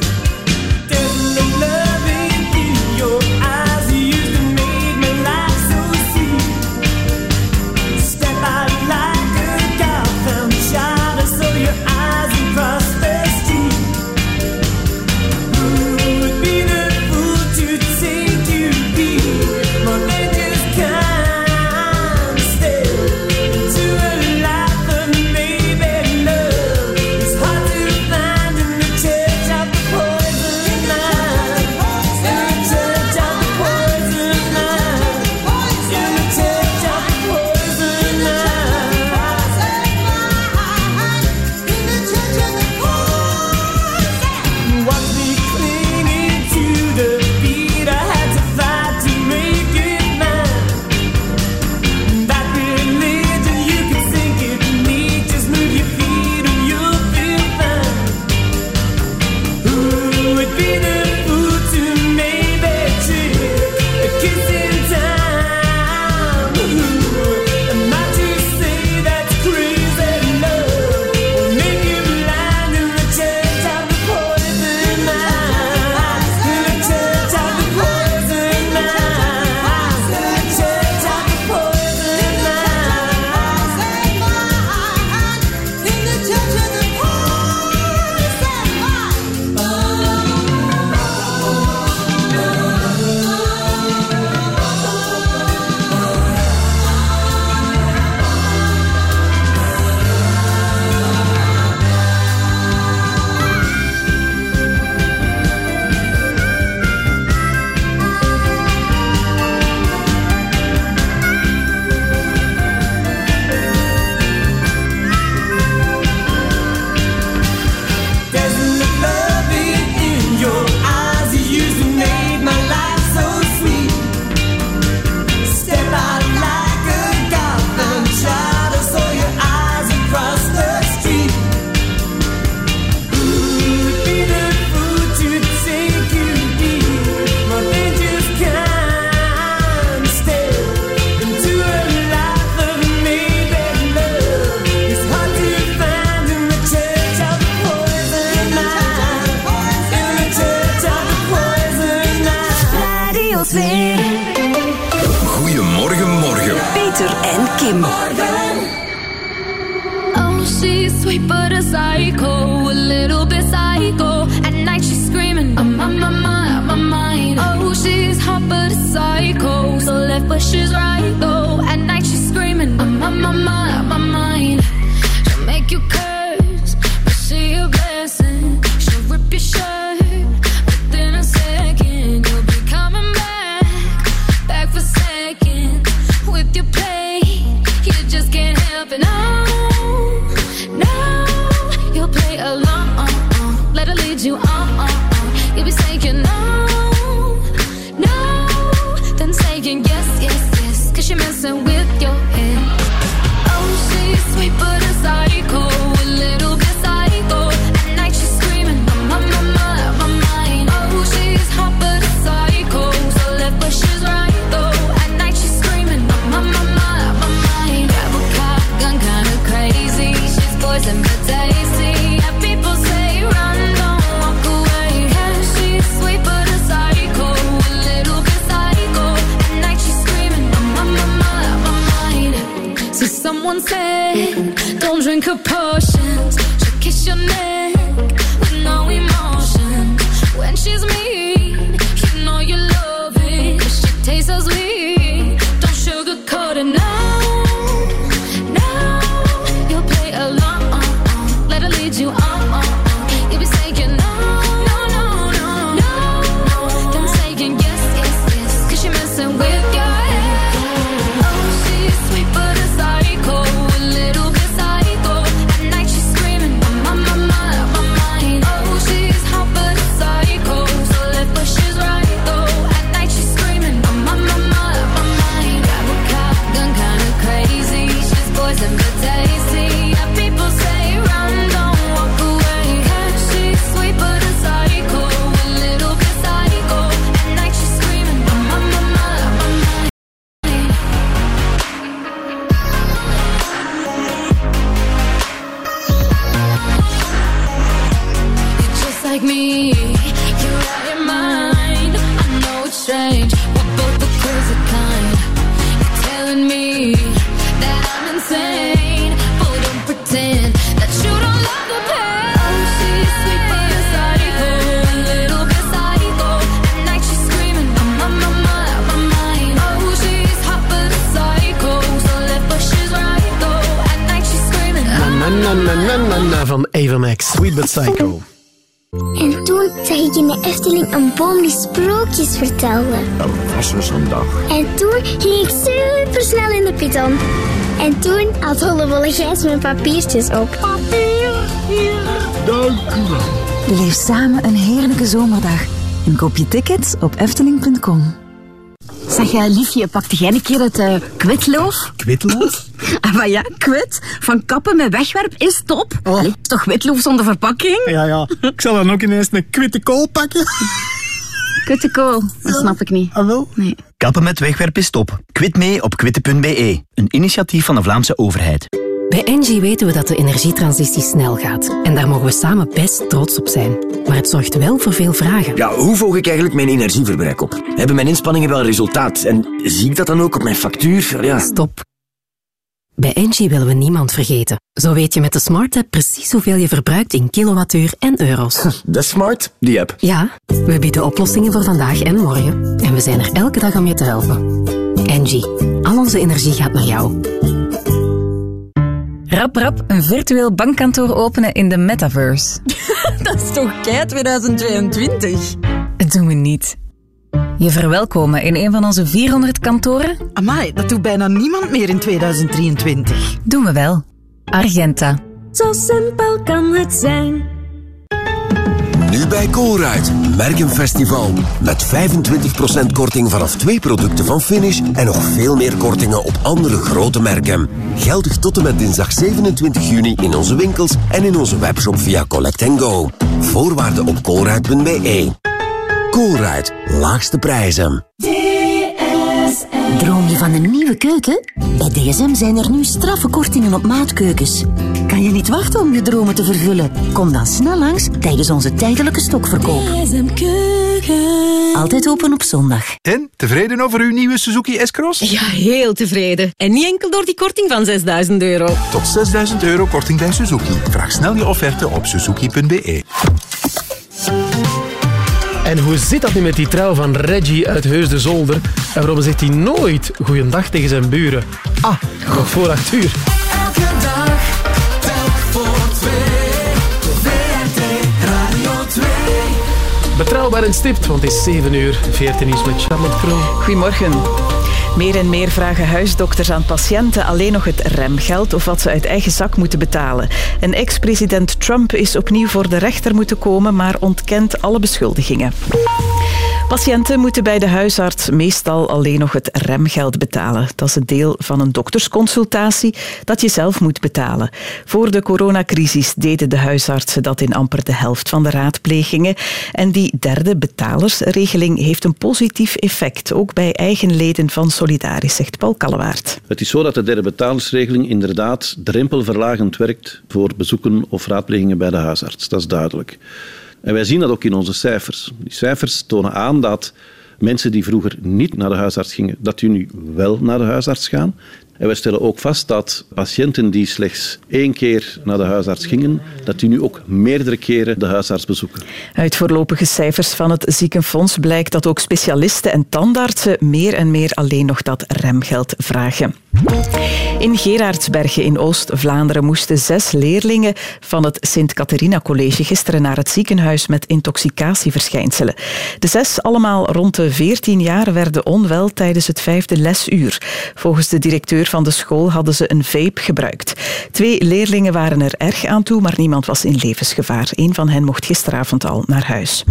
Papiertjes op. Dank u wel. Beleef samen een heerlijke zomerdag. En koop je tickets op efteling.com. Zeg, jij, liefje, pakte jij een keer het eh, kwitloof? Kwitloof? Ah, maar ja, kwit. Van kappen met wegwerp is top. Allee, is toch witloof zonder verpakking? Ja, ja. Ik zal dan ook ineens een kwitte kool pakken. Kwitte kool, dat snap ik niet. Ah, wel? Nee. Kappen met wegwerp is top. Kwit mee op kwitte.be. Een initiatief van de Vlaamse overheid. Bij Engie weten we dat de energietransitie snel gaat. En daar mogen we samen best trots op zijn. Maar het zorgt wel voor veel vragen. Ja, hoe volg ik eigenlijk mijn energieverbruik op? Hebben mijn inspanningen wel resultaat? En zie ik dat dan ook op mijn factuur? Ja. Stop. Bij Engie willen we niemand vergeten. Zo weet je met de Smart App precies hoeveel je verbruikt in kilowattuur en euro's. Dat is smart, die app. Ja, we bieden oplossingen voor vandaag en morgen. En we zijn er elke dag om je te helpen. Engie, al onze energie gaat naar jou. Rap rap een virtueel bankkantoor openen in de metaverse. Dat is toch kei 2022? Het doen we niet. Je verwelkomen in een van onze 400 kantoren? Amai, dat doet bijna niemand meer in 2023. Doen we wel. Argenta. Zo simpel kan het zijn. Nu bij Colruyt, Merkenfestival. Met 25% korting vanaf twee producten van Finish en nog veel meer kortingen op andere grote merken. Geldig tot en met dinsdag 27 juni in onze winkels en in onze webshop via Collect Go. Voorwaarden op colruyt.be. Colruyt, laagste prijzen. DSM. Droom je van een nieuwe keuken? Bij DSM zijn er nu straffe kortingen op maatkeukens. Kan je niet wachten om je dromen te vervullen? Kom dan snel langs tijdens onze tijdelijke stokverkoop. DSM Keuken. Altijd open op zondag. En, tevreden over uw nieuwe Suzuki S-Cross? Ja, heel tevreden. En niet enkel door die korting van 6000 euro. Tot 6000 euro korting bij Suzuki. Vraag snel je offerte op suzuki.be. En hoe zit dat nu met die trouw van Reggie uit Heus de Zolder? En waarom zegt hij nooit goeiedag tegen zijn buren? Ah, nog voor acht uur. Elke dag, telk voor twee. VRT Radio 2. Betrouwbaar en stipt, want het is 7 uur. 14 nieuws met Charlotte Kroon. Goedemorgen. Meer en meer vragen huisdokters aan patiënten alleen nog het remgeld of wat ze uit eigen zak moeten betalen. En ex-president Trump is opnieuw voor de rechter moeten komen, maar ontkent alle beschuldigingen. Patiënten moeten bij de huisarts meestal alleen nog het remgeld betalen. Dat is een deel van een doktersconsultatie dat je zelf moet betalen. Voor de coronacrisis deden de huisartsen dat in amper de helft van de raadplegingen. En die derde betalersregeling heeft een positief effect, ook bij eigen leden van Solidaris, zegt Paul Kallewaard. Het is zo dat de derde betalingsregeling inderdaad drempelverlagend werkt voor bezoeken of raadplegingen bij de huisarts. Dat is duidelijk. En wij zien dat ook in onze cijfers. Die cijfers tonen aan dat mensen die vroeger niet naar de huisarts gingen, dat die nu wel naar de huisarts gaan. En wij stellen ook vast dat patiënten die slechts één keer naar de huisarts gingen, dat die nu ook meerdere keren de huisarts bezoeken. Uit voorlopige cijfers van het ziekenfonds blijkt dat ook specialisten en tandartsen meer en meer alleen nog dat remgeld vragen. In Gerardsbergen in Oost-Vlaanderen moesten zes leerlingen van het Sint-Catharina College gisteren naar het ziekenhuis met intoxicatieverschijnselen. De zes, allemaal rond de 14 jaar, werden onwel tijdens het vijfde lesuur. Volgens de directeur van de school hadden ze een vape gebruikt. Twee leerlingen waren er erg aan toe, maar niemand was in levensgevaar. Een van hen mocht gisteravond al naar huis.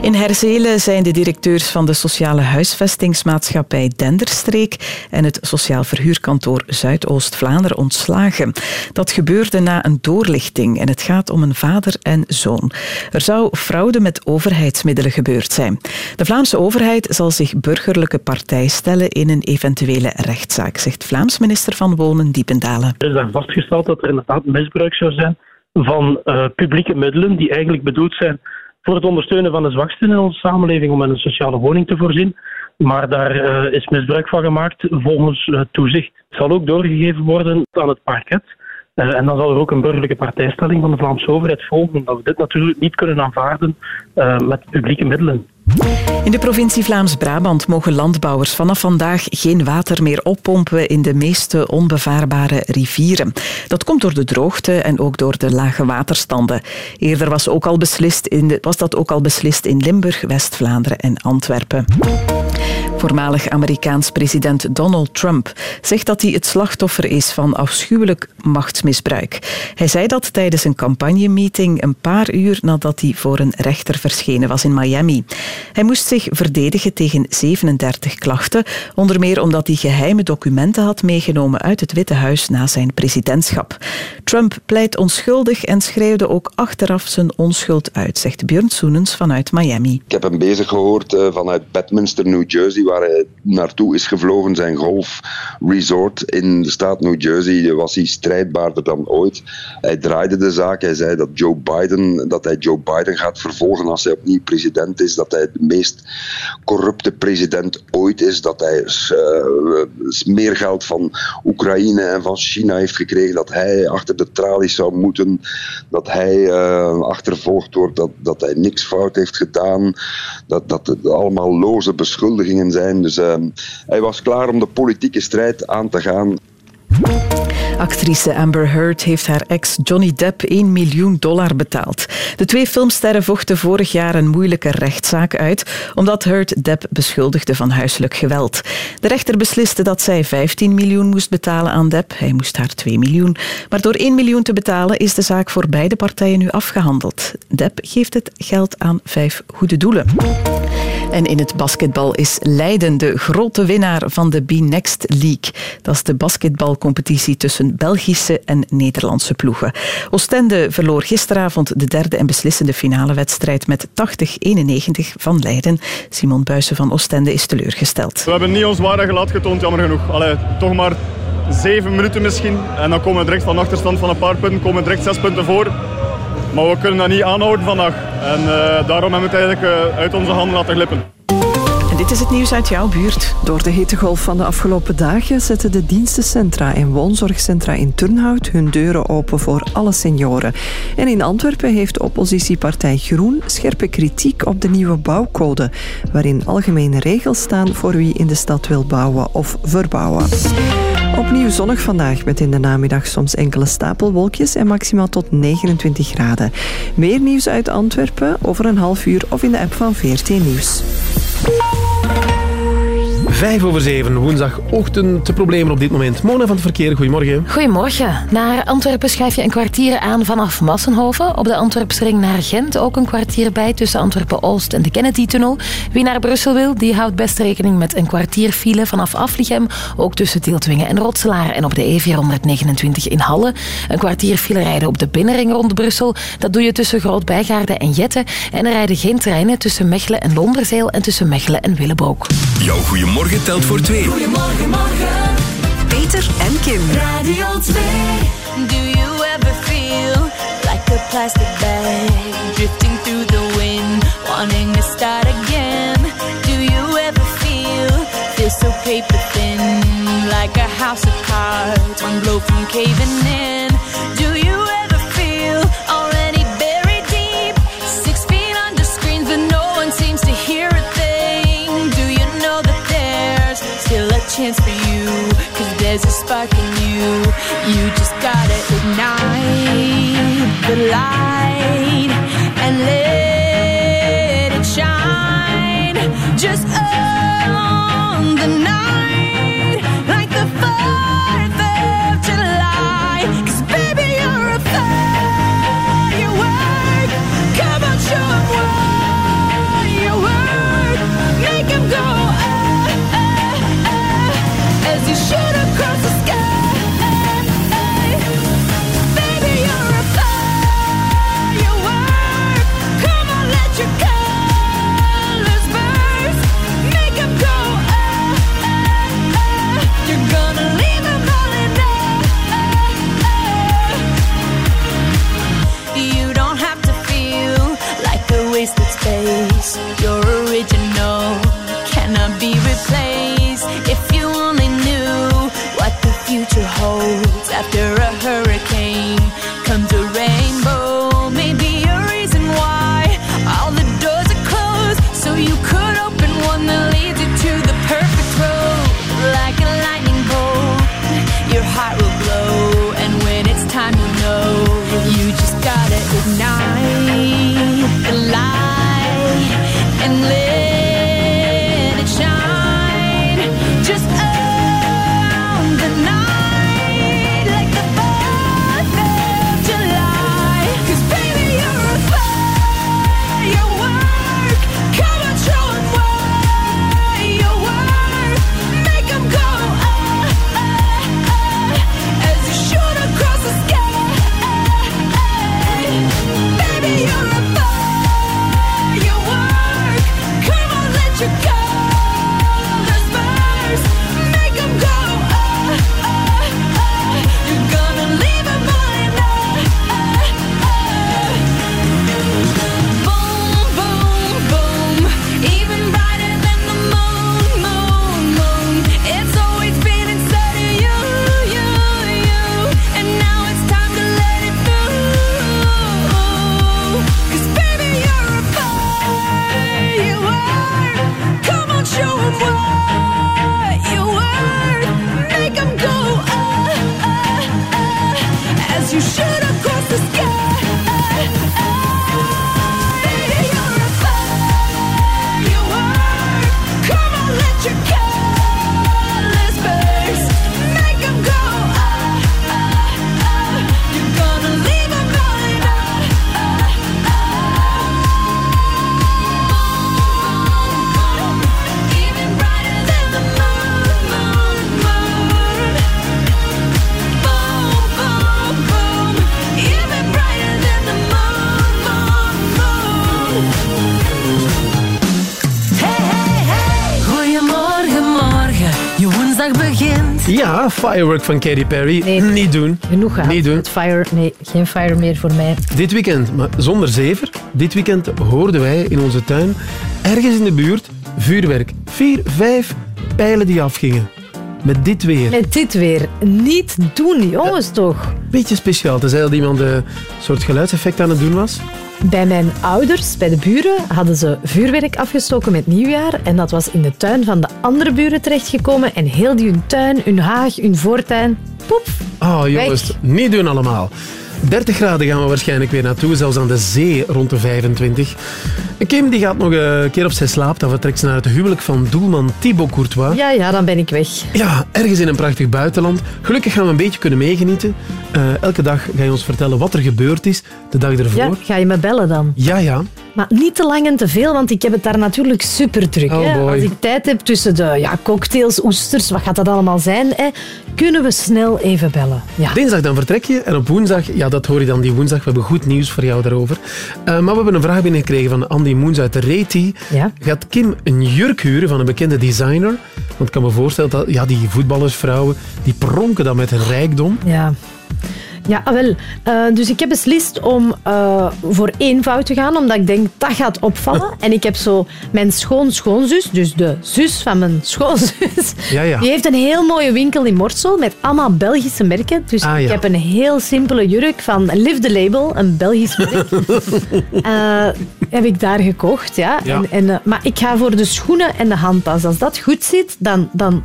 In Herzelen zijn de directeurs van de sociale huisvestingsmaatschappij Denderstreek en het sociaal verhuurkantoor Zuidoost-Vlaanderen ontslagen. Dat gebeurde na een doorlichting en het gaat om een vader en zoon. Er zou fraude met overheidsmiddelen gebeurd zijn. De Vlaamse overheid zal zich burgerlijke partij stellen in een eventuele rechtszaak, zegt Vlaams minister van Wonen Diependalen. Er is daar vastgesteld dat er inderdaad misbruik zou zijn van eh, publieke middelen die eigenlijk bedoeld zijn voor het ondersteunen van de zwaksten in onze samenleving om hen een sociale woning te voorzien. Maar daar eh, is misbruik van gemaakt volgens uh, toezicht. Het zal ook doorgegeven worden aan het parket. En dan zal er ook een burgerlijke partijstelling van de Vlaamse overheid volgen, omdat we dit natuurlijk niet kunnen aanvaarden met publieke middelen. In de provincie Vlaams-Brabant mogen landbouwers vanaf vandaag geen water meer oppompen in de meeste onbevaarbare rivieren. Dat komt door de droogte en ook door de lage waterstanden. Eerder was, ook al beslist in was dat ook al beslist in Limburg, West-Vlaanderen en Antwerpen. Voormalig Amerikaans president Donald Trump zegt dat hij het slachtoffer is van afschuwelijk machtsmisbruik. Hij zei dat tijdens een campagnemeeting een paar uur nadat hij voor een rechter verschenen was in Miami. Hij moest zich verdedigen tegen 37 klachten, onder meer omdat hij geheime documenten had meegenomen uit het Witte Huis na zijn presidentschap. Trump pleit onschuldig en schreeuwde ook achteraf zijn onschuld uit, zegt Björn Soenens vanuit Miami. Ik heb hem bezig gehoord uh, vanuit Bedminster, New Jersey, waar hij naartoe is gevlogen, zijn golfresort in de staat New Jersey. was hij strijdbaarder dan ooit. Hij draaide de zaak. Hij zei dat Joe Biden, dat hij Joe Biden gaat vervolgen als hij opnieuw president is. Dat hij de meest corrupte president ooit is. Dat hij uh, meer geld van Oekraïne en van China heeft gekregen. Dat hij achter de tralies zou moeten. Dat hij uh, achtervolgd wordt. Dat, dat hij niks fout heeft gedaan. Dat, dat het allemaal loze beschuldigingen Dus uh, hij was klaar om de politieke strijd aan te gaan. Actrice Amber Heard heeft haar ex Johnny Depp 1 miljoen dollar betaald. De twee filmsterren vochten vorig jaar een moeilijke rechtszaak uit, omdat Heard Depp beschuldigde van huiselijk geweld. De rechter besliste dat zij 15 miljoen moest betalen aan Depp. Hij moest haar 2 miljoen. Maar door 1 miljoen te betalen is de zaak voor beide partijen nu afgehandeld. Depp geeft het geld aan vijf goede doelen. En in het basketbal is Leiden de grote winnaar van de B-Next League. Dat is de basketbalcompetitie tussen Belgische en Nederlandse ploegen. Oostende verloor gisteravond de derde en beslissende finale wedstrijd met 80-91 van Leiden. Simon Buijsen van Oostende is teleurgesteld. We hebben niet ons ware gelaat getoond, jammer genoeg. Allee, toch maar zeven minuten misschien. En dan komen we direct van achterstand van een paar punten, komen we direct zes punten voor. Maar we kunnen dat niet aanhouden vandaag. En eh, daarom hebben we het eigenlijk eh, uit onze handen laten glippen. Dit is het nieuws uit jouw buurt. Door de hittegolf van de afgelopen dagen zetten de dienstencentra en woonzorgcentra in Turnhout hun deuren open voor alle senioren. En in Antwerpen heeft oppositiepartij Groen scherpe kritiek op de nieuwe bouwcode, waarin algemene regels staan voor wie in de stad wil bouwen of verbouwen. Opnieuw zonnig vandaag met in de namiddag soms enkele stapelwolkjes en maximaal tot 29 graden. Meer nieuws uit Antwerpen over een half uur of in de app van VRT Nieuws. Vijf over zeven, woensdagochtend. De problemen op dit moment. Mona van het verkeer, goedemorgen. Goedemorgen. Naar Antwerpen schuif je een kwartier aan vanaf Massenhoven. Op de Antwerpsring naar Gent ook een kwartier bij tussen Antwerpen-Oost en de Kennedy-tunnel. Wie naar Brussel wil, die houdt best rekening met een kwartier file vanaf Aflichem. Ook tussen Tieltwingen en Rotselaar. En op de E429 in Halle. Een kwartier file rijden op de binnenring rond Brussel. Dat doe je tussen Groot-Bijgaarde en Jette. En er rijden geen treinen tussen Mechelen en Londerzeel en tussen Mechelen en Willebroek. Jouw goeiemorgen telt voor twee. Goedemorgen, morgen. Peter en Kim. Radio 2. Do you ever feel like a plastic bag drifting through the wind, wanting to start again? Do you ever feel feel so paper thin, like a house of cards, one blow from caving in? Ja, Firework van Katy Perry. Niet doen. Genoeg gehad. Niet doen. Fire, nee, geen fire meer voor mij. Dit weekend, maar zonder zever, dit weekend hoorden wij in onze tuin, ergens in de buurt, vuurwerk. Vier, vijf pijlen die afgingen. Met dit weer. Met dit weer. Niet doen, jongens toch. Beetje speciaal, tenzij dat iemand een soort geluidseffect aan het doen was. Bij mijn ouders, bij de buren, hadden ze vuurwerk afgestoken met nieuwjaar. En dat was in de tuin van de andere buren terechtgekomen. En heel die hun tuin, hun haag, hun voortuin, poef. Oh jongens, niet doen allemaal. 30 graden gaan we waarschijnlijk weer naartoe, zelfs aan de zee rond de 25. Kim die gaat nog een keer op zij slaapt, dan vertrekt ze naar het huwelijk van doelman Thibaut Courtois. Ja, ja, dan ben ik weg. Ja, ergens in een prachtig buitenland. Gelukkig gaan we een beetje kunnen meegenieten. Eh, elke dag ga je ons vertellen wat er gebeurd is, de dag ervoor. Ja, ga je me bellen dan? Ja, ja. Maar niet te lang en te veel, want ik heb het daar natuurlijk super druk. Oh hè. Als ik tijd heb tussen de ja, cocktails, oesters, wat gaat dat allemaal zijn, hè, kunnen we snel even bellen. Ja. Dinsdag dan vertrek je en op woensdag, ja dat hoor je dan die woensdag, we hebben goed nieuws voor jou daarover. Eh, maar we hebben een vraag binnengekregen van Andy Moens uit de Reti. Ja. Gaat Kim een jurk huren van een bekende designer? Want ik kan me voorstellen dat ja, die voetballersvrouwen, die pronken dan met hun rijkdom. Ja. Ja, ah, wel. Eh, dus ik heb beslist om eh, voor eenvoud te gaan, omdat ik denk dat gaat opvallen. En ik heb zo mijn schoon-schoonzus, dus de zus van mijn schoonzus, Ja, ja. die heeft een heel mooie winkel in Morsel met allemaal Belgische merken. Dus Ah, ik heb een heel simpele jurk van Live the Label, een Belgisch merk. Eh, heb ik daar gekocht, ja. En, en, maar ik ga voor de schoenen en de handtas. Als dat goed zit, dan, dan,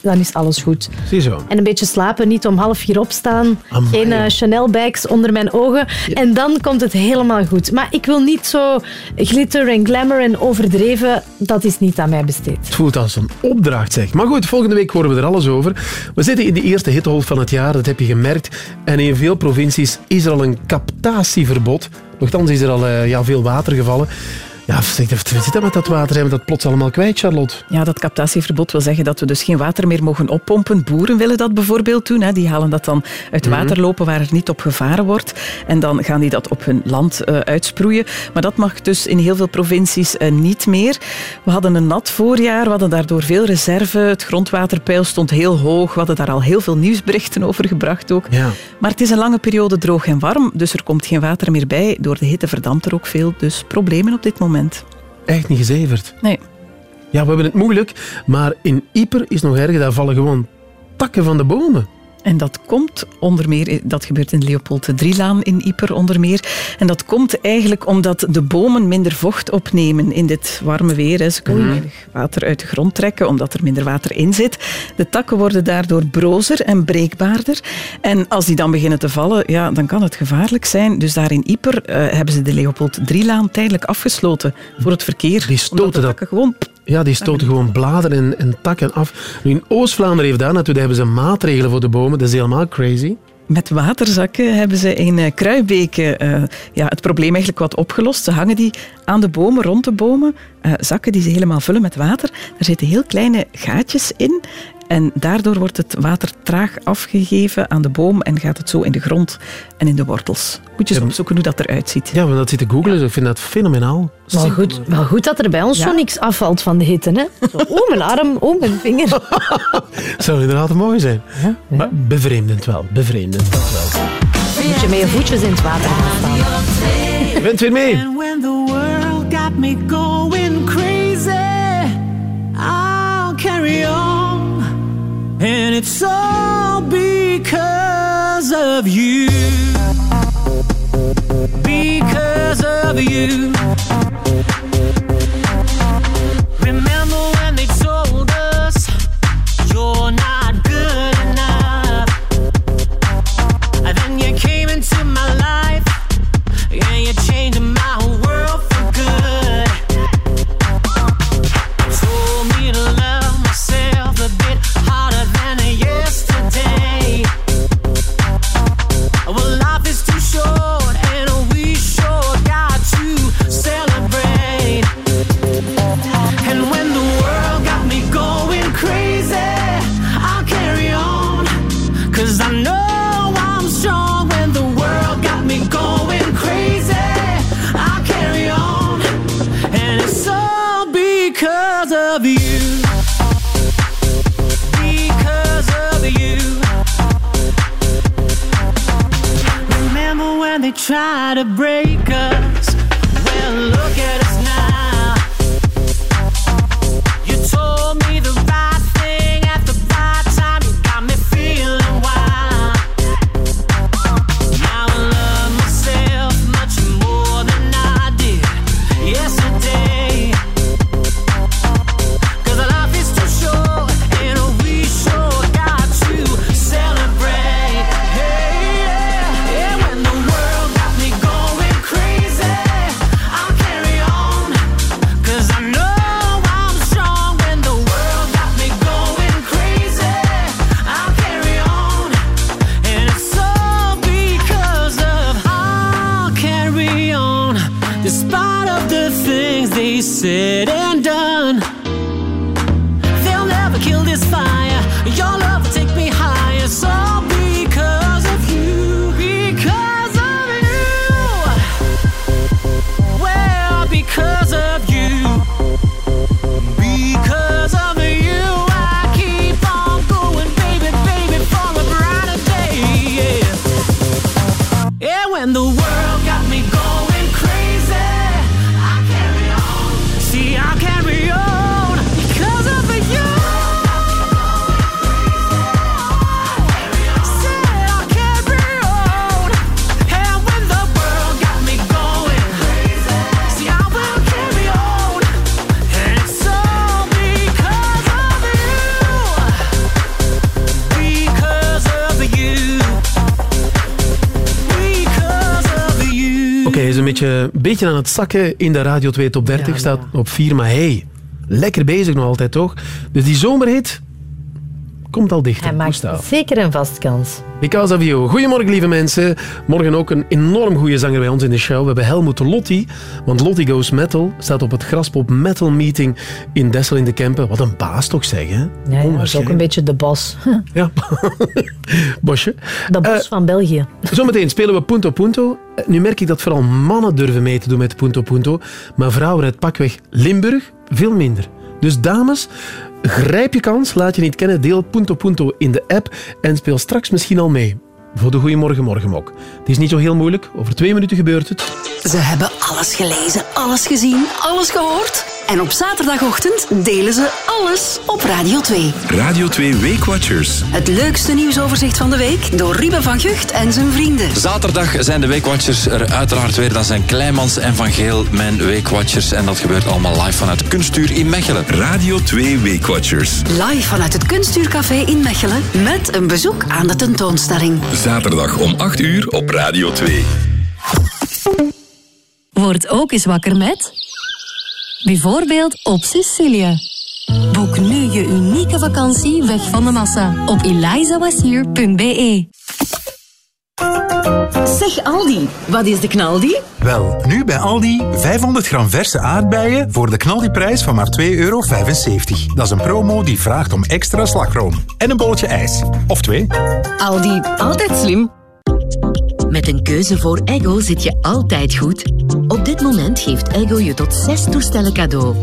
dan is alles goed. Ziezo. En een beetje slapen, niet om half vier opstaan. Amai, Geen eh. Chanel-bags onder mijn ogen. En dan komt het helemaal goed. Maar ik wil niet zo glitter en glamour en overdreven. Dat is niet aan mij besteed. Het voelt als een opdracht, zeg. Maar goed, volgende week horen we er alles over. We zitten in de eerste hittegolf van het jaar, dat heb je gemerkt. En in veel provincies is er al een captatieverbod. Nochtans is er al eh, ja, veel water gevallen. Ja, wat zit dat met dat water? Zijn we dat plots allemaal kwijt, Charlotte? Ja, dat captatieverbod wil zeggen dat we dus geen water meer mogen oppompen. Boeren willen dat bijvoorbeeld doen. Hè. Die halen dat dan uit Mhm. water lopen waar er niet op gevaren wordt. En dan gaan die dat op hun land eh, uitsproeien. Maar dat mag dus in heel veel provincies eh, niet meer. We hadden een nat voorjaar. We hadden daardoor veel reserve. Het grondwaterpeil stond heel hoog. We hadden daar al heel veel nieuwsberichten over gebracht ook. Ja. Maar het is een lange periode droog en warm. Dus er komt geen water meer bij. Door de hitte verdampt er ook veel. Dus problemen op dit moment. Echt niet gezeverd. Nee. Ja, we hebben het moeilijk. Maar in Ieper is nog erger. Daar vallen gewoon takken van de bomen. En dat komt onder meer, dat gebeurt in Leopold de Drielaan in Ieper onder meer. En dat komt eigenlijk omdat de bomen minder vocht opnemen in dit warme weer. hè. Ze kunnen Mhm. weinig water uit de grond trekken omdat er minder water in zit. De takken worden daardoor brozer en breekbaarder. En als die dan beginnen te vallen, ja, dan kan het gevaarlijk zijn. Dus daar in Ieper eh, hebben ze de Leopold Drielaan tijdelijk afgesloten voor het verkeer. Die stoten dat. Gewoon Ja, die stoten gewoon bladeren en, en takken af. Nu, in Oost-Vlaanderen heeft daar daar hebben ze maatregelen voor de bomen. Dat is helemaal crazy. Met waterzakken hebben ze in eh, Kruibeke eh, ja, het probleem eigenlijk wat opgelost. Ze hangen die aan de bomen, rond de bomen, eh, zakken die ze helemaal vullen met water. Daar zitten heel kleine gaatjes in. En daardoor wordt het water traag afgegeven aan de boom en gaat het zo in de grond en in de wortels. Moet je eens opzoeken hoe dat eruit ziet. Ja, we dat zitten googlen, dus ik vind dat fenomenaal. Wel goed, wel goed dat er bij ons Ja. zo niks afvalt van de hitte. Hè? Zo, oh, mijn arm, oh, mijn vinger. Zou inderdaad mooi zijn. Maar bevreemdend wel, bevreemdend dat wel. Moet je met je voetjes in het water gaan staan. Je bent weer mee. And when the world got me going And it's all because of you. Because of you. Remember when they told us you're not good enough? And then you came into my life. Yeah, you changed my they try to break us. Well, look at us now. You told me the said and done. They'll never kill this fire. Your is een beetje, beetje aan het zakken in de Radio 2 Top 30. staat op 4, maar hey, lekker bezig nog altijd, toch? Dus die zomerhit komt al dichter. Hij maakt Gustav. zeker een vast kans. Because of you. Goedemorgen, lieve mensen. Morgen ook een enorm goede zanger bij ons in de show. We hebben Helmut Lotti, want Lotti Goes Metal staat op het Graspop Metal Meeting in Dessel in de Kempen. Wat een baas toch zeg, hè? Ja, ja, dat is ook een beetje de bos. Ja, bosje. De bos van België. Zometeen spelen we Punto Punto. Eh, Nu merk ik dat vooral mannen durven mee te doen met Punto Punto, maar vrouwen uit pakweg Limburg veel minder. Dus dames, grijp je kans, laat je niet kennen, deel Punto Punto in de app en speel straks misschien al mee. Voor de Goeiemorgen Morgenmok. Het is niet zo heel moeilijk, over twee minuten gebeurt het. Ze hebben alles gelezen, alles gezien, alles gehoord. En op zaterdagochtend delen ze alles op Radio 2. Radio 2 Weekwatchers. Het leukste nieuwsoverzicht van de week door Ruben van Gucht en zijn vrienden. Zaterdag zijn de Weekwatchers er uiteraard weer. Dat zijn Kleimans en Van Geel, mijn Weekwatchers. En dat gebeurt allemaal live vanuit Kunstuur in Mechelen. Radio 2 Weekwatchers. Live vanuit het Kunstuurcafé in Mechelen met een bezoek aan de tentoonstelling. Zaterdag om 8 uur op Radio 2. Word ook eens wakker met... Bijvoorbeeld op Sicilië. Boek nu je unieke vakantie weg van de massa op elizawashier.be. Zeg Aldi, wat is de knaldi? Wel, nu bij Aldi 500 gram verse aardbeien voor de knaldiprijs van maar 2,75 euro. Dat is een promo die vraagt om extra slagroom. En een bolletje ijs. Of twee. Aldi, altijd slim. Met een keuze voor Ego zit je altijd goed. Op dit moment geeft Ego je tot zes toestellen cadeau.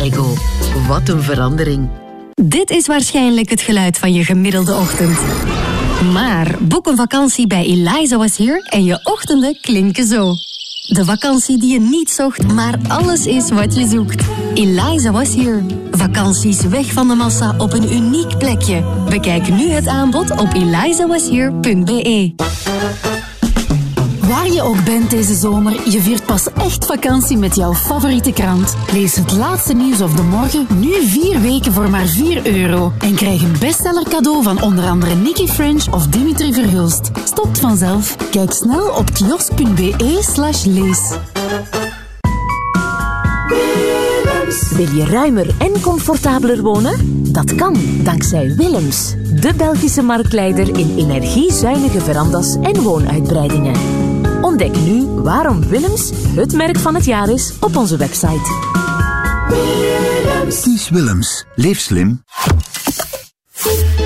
Ego, wat een verandering. Dit is waarschijnlijk het geluid van je gemiddelde ochtend. Maar boek een vakantie bij Eliza Was Here en je ochtenden klinken zo. De vakantie die je niet zocht, maar alles is wat je zoekt. Eliza Was Here. Vakanties weg van de massa op een uniek plekje. Bekijk nu het aanbod op elizawashere.be. Waar je ook bent deze zomer, je viert pas echt vakantie met jouw favoriete krant. Lees het laatste nieuws of de morgen nu vier weken voor maar 4 euro. En krijg een bestseller cadeau van onder andere Nicky French of Dimitri Verhulst. Stopt vanzelf. Kijk snel op kiosk.be slash lees. Wil je ruimer en comfortabeler wonen? Dat kan dankzij Willems, de Belgische marktleider in energiezuinige verandas en woonuitbreidingen. Ontdek nu waarom Willems het merk van het jaar is op onze website. Kies Willems. Leef slim.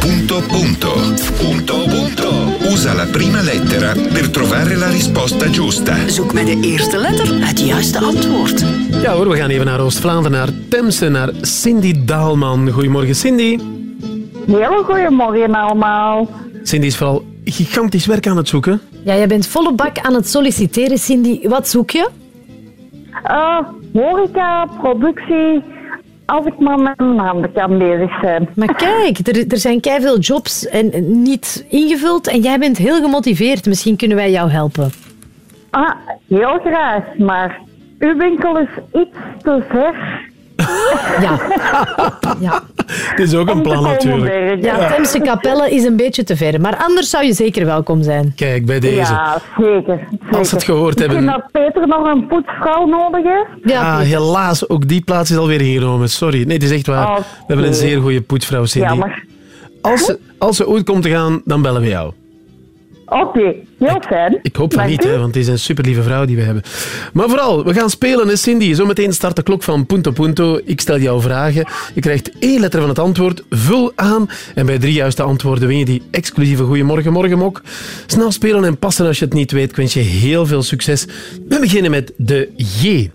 Punto punto. Punto punto. Usa la prima lettera per trovare la risposta giusta. Zoek met de eerste letter het juiste antwoord. Ja hoor, we gaan even naar Oost-Vlaanderen, naar Temse, naar Cindy Daalman. Goedemorgen Cindy. Heel goedemorgen allemaal. Cindy is vooral gigantisch werk aan het zoeken. Ja, jij bent volle bak aan het solliciteren, Cindy. Wat zoek je? Eh, horeca, productie, als ik maar met mijn handen kan bezig zijn. Maar kijk, er, er zijn veel jobs en niet ingevuld en jij bent heel gemotiveerd. Misschien kunnen wij jou helpen. Ah, heel graag, maar uw winkel is iets te ver. Ja. ja. Het is ook een plan natuurlijk. Ja, Temse Capelle is een beetje te ver, maar anders zou je zeker welkom zijn. Kijk, bij deze. Ja, zeker. Als ze het gehoord hebben. dat Peter nog een poetsvrouw nodig heeft. ah, helaas, ook die plaats is alweer ingenomen. Sorry. Nee, het is echt waar. Oké. We hebben een zeer goede poetsvrouw, Cindy. Jammer. Als ze, als ze ooit komt te gaan, dan bellen we jou. Oké, heel fijn. Ik hoop van Dank niet, hè, want het is een superlieve vrouw die we hebben. Maar vooral, we gaan spelen, hè, Cindy. Zometeen start de klok van Punto Punto. Ik stel jou vragen. Je krijgt één letter van het antwoord. Vul aan. En bij drie juiste antwoorden win je die exclusieve Goeiemorgen Morgenmok. Snel spelen en passen als je het niet weet. Ik wens je heel veel succes. We beginnen met de J.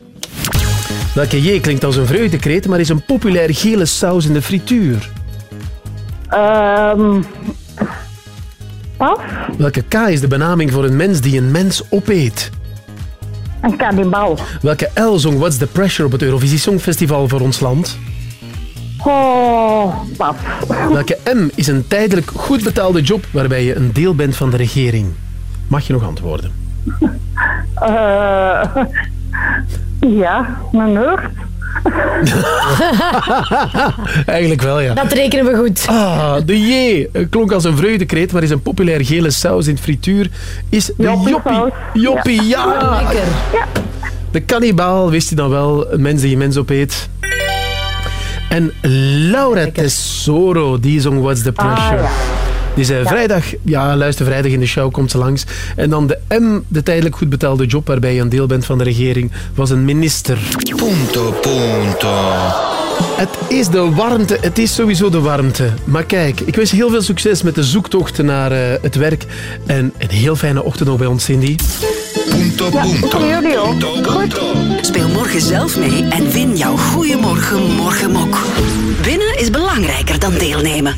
Welke J klinkt als een vreugdekreet, maar is een populair gele saus in de frituur? Ehm pas, Welke K is de benaming voor een mens die een mens opeet? een kannibal. Welke L zong What's the Pressure op het Eurovisie Songfestival voor ons land? Oh, pas. Welke M is een tijdelijk goed betaalde job waarbij je een deel bent van de regering? Mag je nog antwoorden? Eh, ja, een nerd. Eigenlijk wel, ja. Dat rekenen we goed. Ah, de J eh, klonk als een vreugdekreet, maar is een populair gele saus in het frituur. Is de Joppie. Joppie, ja. Lekker. De kannibaal, wist je dan wel, een mens die je mens opeet. En Laura Tesoro, die zong What's the Pressure. Ah, ja. Die zei vrijdag, ja, luister vrijdag in de show, komt ze langs. En dan de M, de tijdelijk goed betaalde job waarbij je een deel bent van de regering, was een minister. Punto, punto. Het is de warmte, het is sowieso de warmte. Maar kijk, ik wens je heel veel succes met de zoektocht naar eh, het werk. En een heel fijne ochtend nog bij ons, Cindy. Punto, punto. Speel morgen zelf mee en win jouw Goeiemorgen Morgenmok. Winnen is belangrijker dan deelnemen.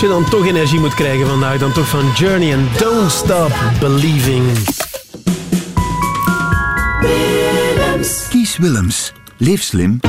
Als je dan toch energie moet krijgen vandaag, dan toch van Journey en Don't Stop Believing. Kies Willems. Leef slim.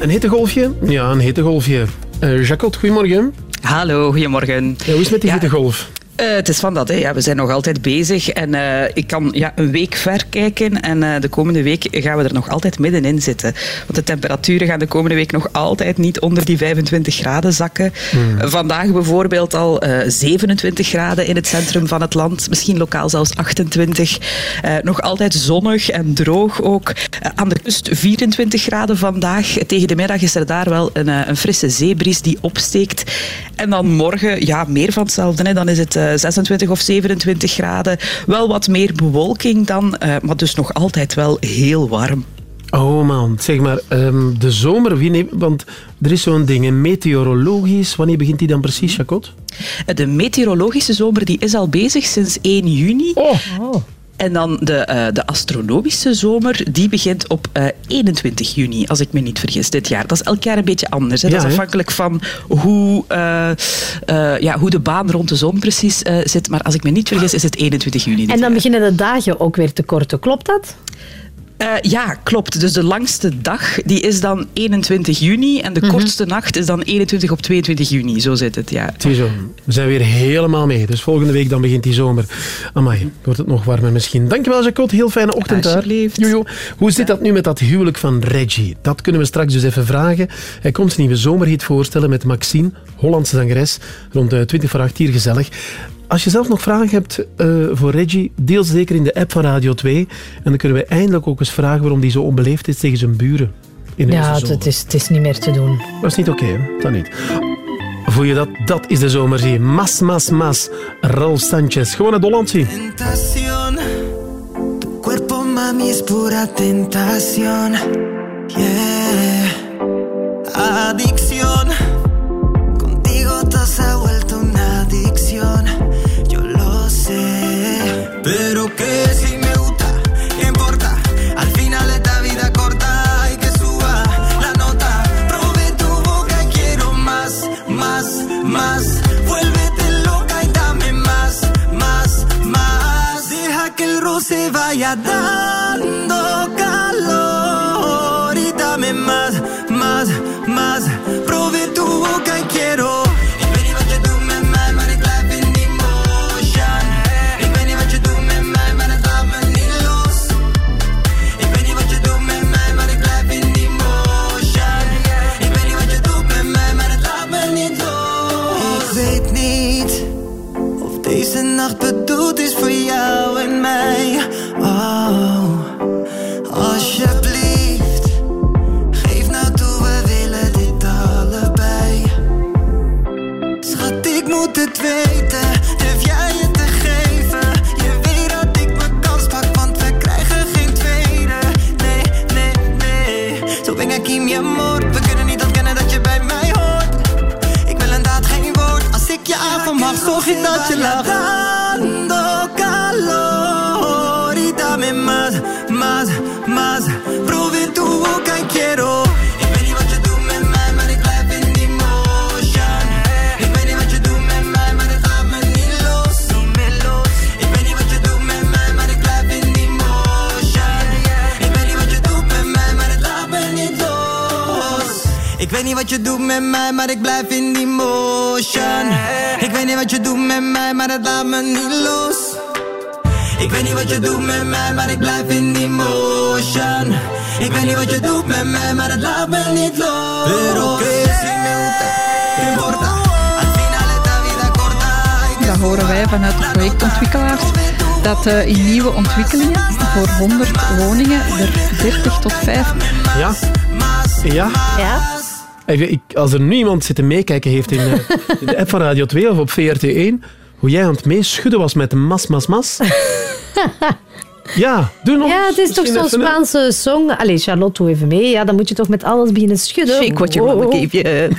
Een hittegolfje? Ja, een hittegolfje. Eh Jacot, goedemorgen. Hallo, goedemorgen. Ja, hoe is het met die Ja, hittegolf? Eh, het is van dat, hè. Ja, we zijn nog altijd bezig en eh, ik kan ja, een week ver kijken en eh, de komende week gaan we er nog altijd middenin zitten. Want de temperaturen gaan de komende week nog altijd niet onder die 25 graden zakken. Hmm. Vandaag bijvoorbeeld al eh, 27 graden in het centrum van het land, misschien lokaal zelfs 28. Eh, nog altijd zonnig en droog ook. Aan de kust 24 graden vandaag. Tegen de middag is er daar wel een, een frisse zeebries die opsteekt. En dan morgen, ja, meer van hetzelfde. Hè. Dan is het eh, 26 of 27 graden. Wel wat meer bewolking dan, eh, maar dus nog altijd wel heel warm. Oh man, zeg maar, ehm, de zomer, wie neemt, want er is zo'n ding, een meteorologisch, wanneer begint die dan precies, Jacot? Eh, De meteorologische zomer die is al bezig sinds 1 juni. Oh. En dan de, eh, de astronomische zomer, die begint op eh, 21 juni, als ik me niet vergis, dit jaar. Dat is elk jaar een beetje anders. Hè. Ja, dat is afhankelijk van hoe, eh, eh, ja, hoe de baan rond de zon precies eh, zit. Maar als ik me niet vergis, is het 21 juni. dit En dan jaar. beginnen de dagen ook weer te korten. Klopt dat? Eh, ja, klopt. Dus de langste dag die is dan 21 juni en de Mhm. kortste nacht is dan 21 op 22 juni. Zo zit het, ja. Ziezo, we zijn weer helemaal mee. Dus volgende week dan begint die zomer. Amai, wordt het nog warmer misschien. Dankjewel, Jacot. Heel fijne ochtend daar. Jojo. Hoe zit dat nu met dat huwelijk van Reggie? Dat kunnen we straks dus even vragen. Hij komt zijn nieuwe zomerhit voorstellen met Maxine, Hollandse zangeres. Rond de 20 voor 8 hier gezellig. Als je zelf nog vragen hebt eh, voor Reggie, deel ze zeker in de app van Radio 2. En dan kunnen we eindelijk ook eens vragen waarom die zo onbeleefd is tegen zijn buren. In Ja, het, zomer. het is, het is niet meer te doen. Dat is niet oké, hè? Dat niet. Voel je dat? Dat is de zomerzee. Mas, mas, mas. Raul Sanchez. Gewoon het Hollandse. tentación. Tu cuerpo, mami, es pura tentación. Yeah. Als er nu iemand zitten meekijken heeft in, eh, in de app van Radio 2 of op VRT1, hoe jij aan het meeschudden was met de mas, mas, mas. Ja, doe nog Ja, het is toch zo'n? Spaanse song. Allee, Charlotte, doe even mee. Ja, dan moet je toch met alles beginnen schudden. Shake what your mama gave you.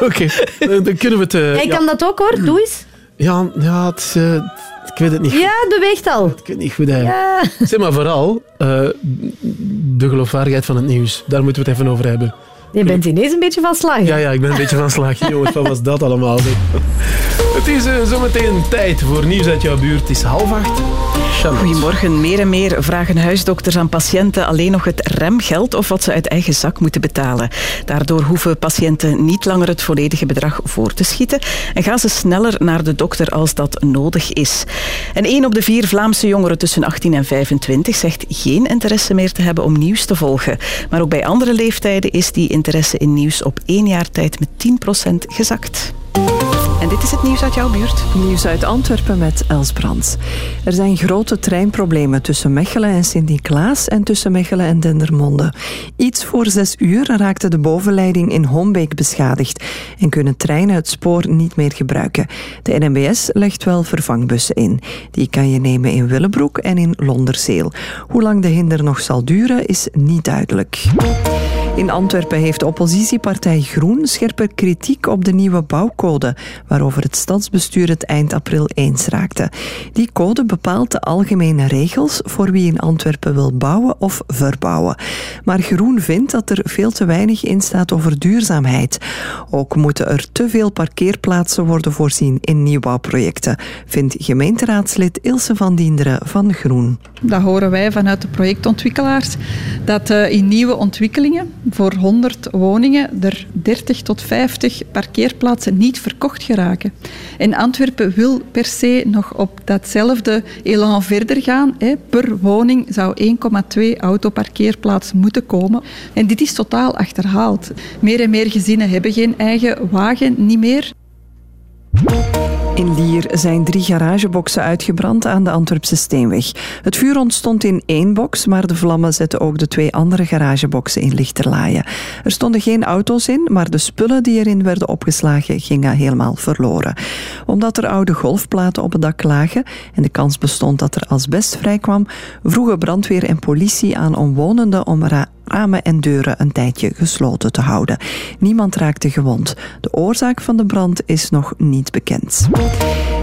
Oké, dan dan kunnen we het... eh, Jij ja. kan dat ook hoor, doe eens. Ja, ja het, is, eh, ik weet het niet. Ja, het beweegt al. Ik weet niet goed. Hè. Ja. Zeg maar vooral eh, de geloofwaardigheid van het nieuws. Daar moeten we het even over hebben. Je bent ineens een beetje van slag. Ja, ja, ik ben een beetje van slag. Jongens, wat was dat allemaal? zeg? Het is eh, zometeen tijd voor nieuws uit jouw buurt. Het is half acht. Charlotte. Goedemorgen. Meer en meer vragen huisdokters aan patiënten alleen nog het remgeld of wat ze uit eigen zak moeten betalen. Daardoor hoeven patiënten niet langer het volledige bedrag voor te schieten en gaan ze sneller naar de dokter als dat nodig is. En één op de vier Vlaamse jongeren tussen 18 en 25 zegt geen interesse meer te hebben om nieuws te volgen. Maar ook bij andere leeftijden is die interesse in nieuws op één jaar tijd met 10% gezakt. En dit is het nieuws uit jouw buurt. Nieuws uit Antwerpen met Els Brands. Er zijn grote treinproblemen tussen Mechelen en Sint-Niklaas en tussen Mechelen en Dendermonde. Iets voor zes uur raakte de bovenleiding in Hombeek beschadigd en kunnen treinen het spoor niet meer gebruiken. De NMBS legt wel vervangbussen in. Die kan je nemen in Willebroek en in Londerzeel. Hoe lang de hinder nog zal duren is niet duidelijk. In Antwerpen heeft oppositiepartij Groen scherpe kritiek op de nieuwe bouwcode, waarover het stadsbestuur het eind april eens raakte. Die code bepaalt de algemene regels voor wie in Antwerpen wil bouwen of verbouwen. Maar Groen vindt dat er veel te weinig in staat over duurzaamheid. Ook moeten er te veel parkeerplaatsen worden voorzien in nieuwbouwprojecten, vindt gemeenteraadslid Ilse van Dienderen van Groen. Dat horen wij vanuit de projectontwikkelaars, dat eh, in nieuwe ontwikkelingen voor 100 woningen er 30 tot 50 parkeerplaatsen niet verkocht geraken. En Antwerpen wil per se nog op datzelfde elan verder gaan. Per woning zou 1,2 autoparkeerplaatsen moeten komen. En dit is totaal achterhaald. Meer en meer gezinnen hebben geen eigen wagen niet meer. In Lier zijn drie garageboxen uitgebrand aan de Antwerpse Steenweg. Het vuur ontstond in één box, maar de vlammen zetten ook de twee andere garageboxen in lichterlaaien. Er stonden geen auto's in, maar de spullen die erin werden opgeslagen gingen helemaal verloren. Omdat er oude golfplaten op het dak lagen en de kans bestond dat er asbest vrijkwam, vroegen brandweer en politie aan omwonenden om ramen en deuren een tijdje gesloten te houden. Niemand raakte gewond. De oorzaak van de brand is nog niet bekend.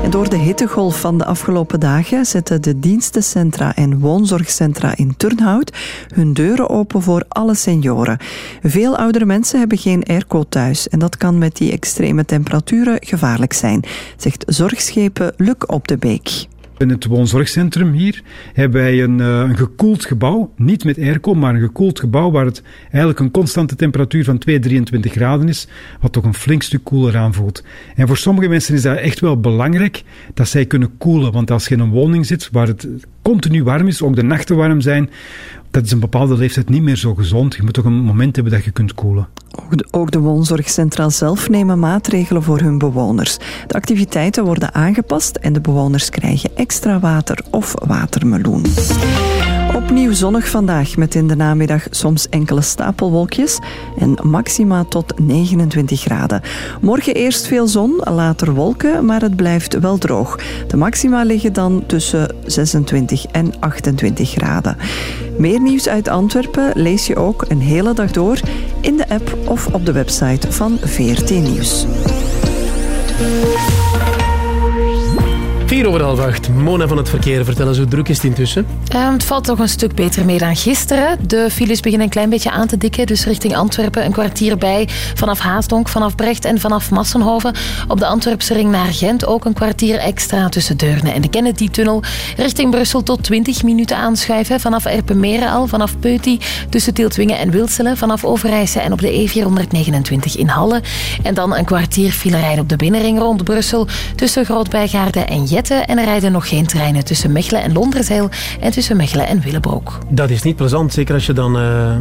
En door de hittegolf van de afgelopen dagen zetten de dienstencentra en woonzorgcentra in Turnhout hun deuren open voor alle senioren. Veel oudere mensen hebben geen airco thuis en dat kan met die extreme temperaturen gevaarlijk zijn, zegt zorgschepen Luc op de Beek. In het woonzorgcentrum hier hebben wij een, eh, een gekoeld gebouw, niet met airco, maar een gekoeld gebouw waar het eigenlijk een constante temperatuur van 2, 23 graden is, wat toch een flink stuk koeler aanvoelt. En voor sommige mensen is dat echt wel belangrijk dat zij kunnen koelen, want als je in een woning zit waar het continu warm is, ook de nachten warm zijn, dat is een bepaalde leeftijd niet meer zo gezond. Je moet toch een moment hebben dat je kunt koelen. Ook de, ook de woonzorgcentra zelf nemen maatregelen voor hun bewoners. De activiteiten worden aangepast en de bewoners krijgen extra water of watermeloen. Opnieuw zonnig vandaag met in de namiddag soms enkele stapelwolkjes en maxima tot 29 graden. Morgen eerst veel zon, later wolken, maar het blijft wel droog. De maxima liggen dan tussen 26 en 28 graden. Meer nieuws uit Antwerpen lees je ook een hele dag door in de app of op de website van VRT Nieuws. Vier over half. Mona van het verkeer, vertel eens hoe druk is het intussen? Ehm, het valt toch een stuk beter mee dan gisteren. De files beginnen een klein beetje aan te dikken. Dus richting Antwerpen een kwartier bij. Vanaf Haasdonk, vanaf Brecht en vanaf Massenhoven. Op de Antwerpse ring naar Gent ook een kwartier extra tussen Deurne en de Kennedy-tunnel. Richting Brussel tot 20 minuten aanschuiven. Vanaf Erpenmeren al, vanaf Peuty, tussen Tieltwingen en Wilselen. Vanaf Overijse en op de E429 in Halle. En dan een kwartier file rijden op de binnenring rond Brussel. Tussen Grootbijgaarde en Jette. En er rijden nog geen treinen tussen Mechelen en Londerzeel. En tussen Mechelen en Willebroek. Dat is niet plezant, zeker als je dan eh,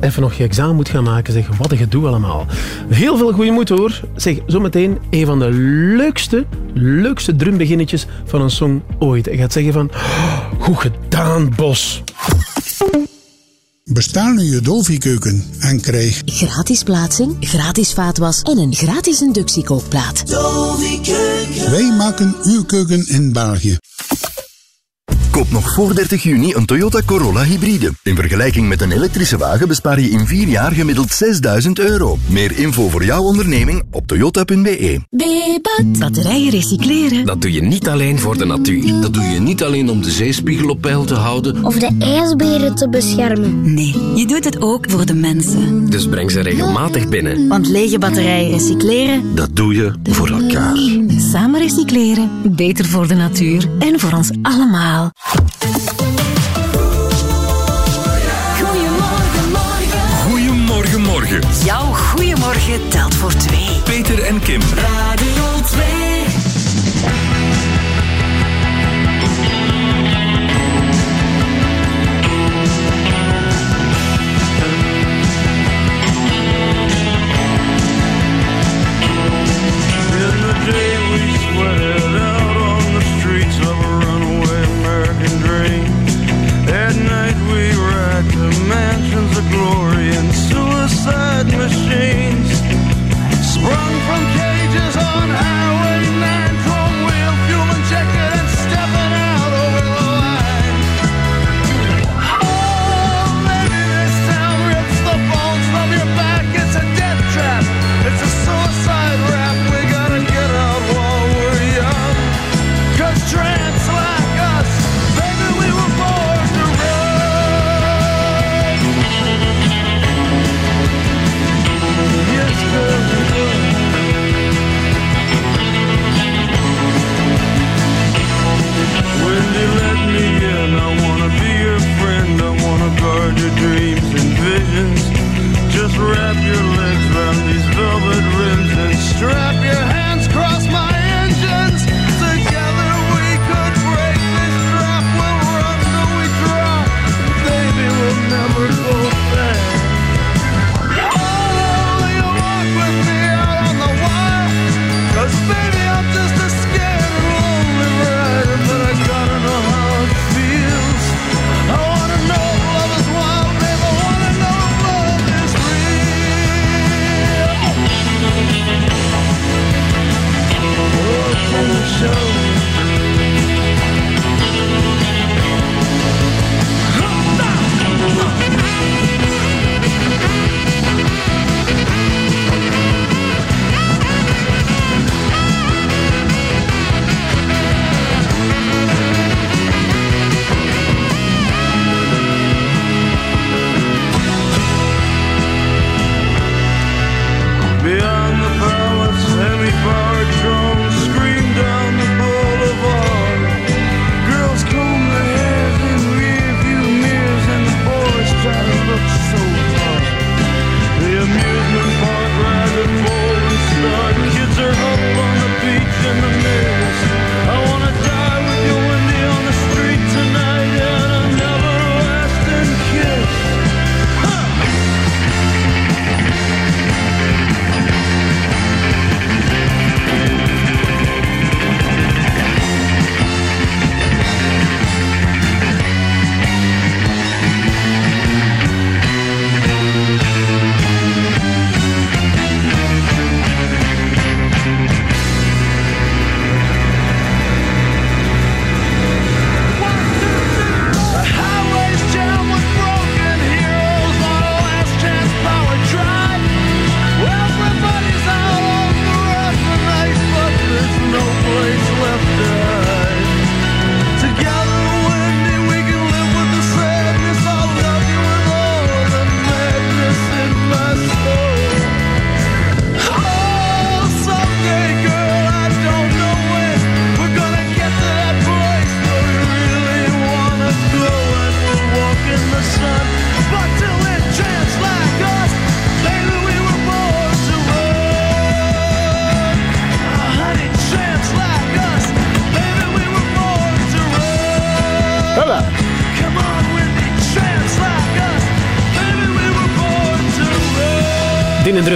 even nog je examen moet gaan maken. Zeg, wat een gedoe allemaal. Heel veel goede moed hoor. Zeg, zometeen een van de leukste, leukste drumbeginnetjes van een song ooit. Je gaat zeggen van, "Oh, goed gedaan Bos. Bestel nu je Dolfi-keuken en krijg Gratis plaatsing, gratis vaatwas en een gratis inductiekookplaat. Wij maken uw keuken in België. Koop nog voor 30 juni een Toyota Corolla hybride. In vergelijking met een elektrische wagen bespaar je in 4 jaar gemiddeld 6000 euro. Meer info voor jouw onderneming op toyota.be. Bebat. Batterijen recycleren. Dat doe je niet alleen voor de natuur. Dat doe je niet alleen om de zeespiegel op peil te houden. Of de ijsberen te beschermen. Nee, je doet het ook voor de mensen. Dus breng ze regelmatig binnen. Want lege batterijen recycleren. Dat doe je voor elkaar. Samen recycleren. Beter voor de natuur en voor ons allemaal. Goedemorgen, morgen. Jouw goeiemorgen telt voor twee. Peter en Kim. Radio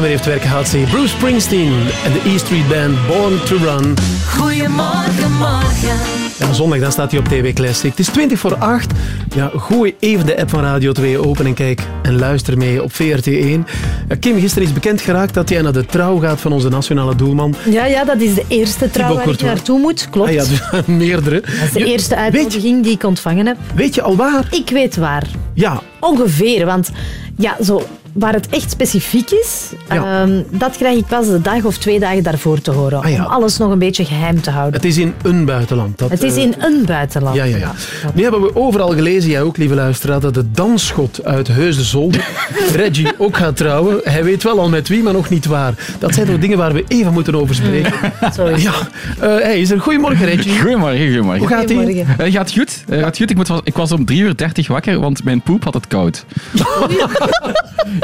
Dine Drummer heeft werk gehad, zie. Bruce Springsteen en de E Street Band Born to Run. Goedemorgen, morgen. Ja, zondag dan staat hij op TV Classic. Het is 20 voor 8. Ja, gooi even de app van Radio 2 open en kijk en luister mee op VRT1. Ja, Kim, gisteren is bekend geraakt dat jij naar de trouw gaat van onze nationale doelman. Ja, ja, dat is de eerste trouw waar ik naartoe moet. Klopt. Ah ja, dus meerdere. Dat is de Je- eerste uitnodiging die ik ontvangen heb. Weet je al waar? Ik weet waar. Ja. Ongeveer, want ja, zo, waar het echt specifiek is, Ja. ehm, dat krijg ik pas de dag of twee dagen daarvoor te horen. Ah ja. Om alles nog een beetje geheim te houden. Het is in een buitenland. Dat, Het is eh, in een buitenland. Ja, ja, ja. Nu hebben we overal gelezen, jij ook, lieve luisteraar, dat de dansschot uit Heusden-Zolder, Reggie, ook gaat trouwen. Hij weet wel al met wie, maar nog niet waar. Dat zijn toch dingen waar we even moeten over spreken. Is Ja, eh, hij is er. Goedemorgen, Reggie. Goedemorgen, goedemorgen. Hoe gaat-ie? Goedemorgen. Eh, gaat goed. Eh, gaat goed. Ik, moet, ik was om 3 uur 30 wakker, want mijn poep had het koud.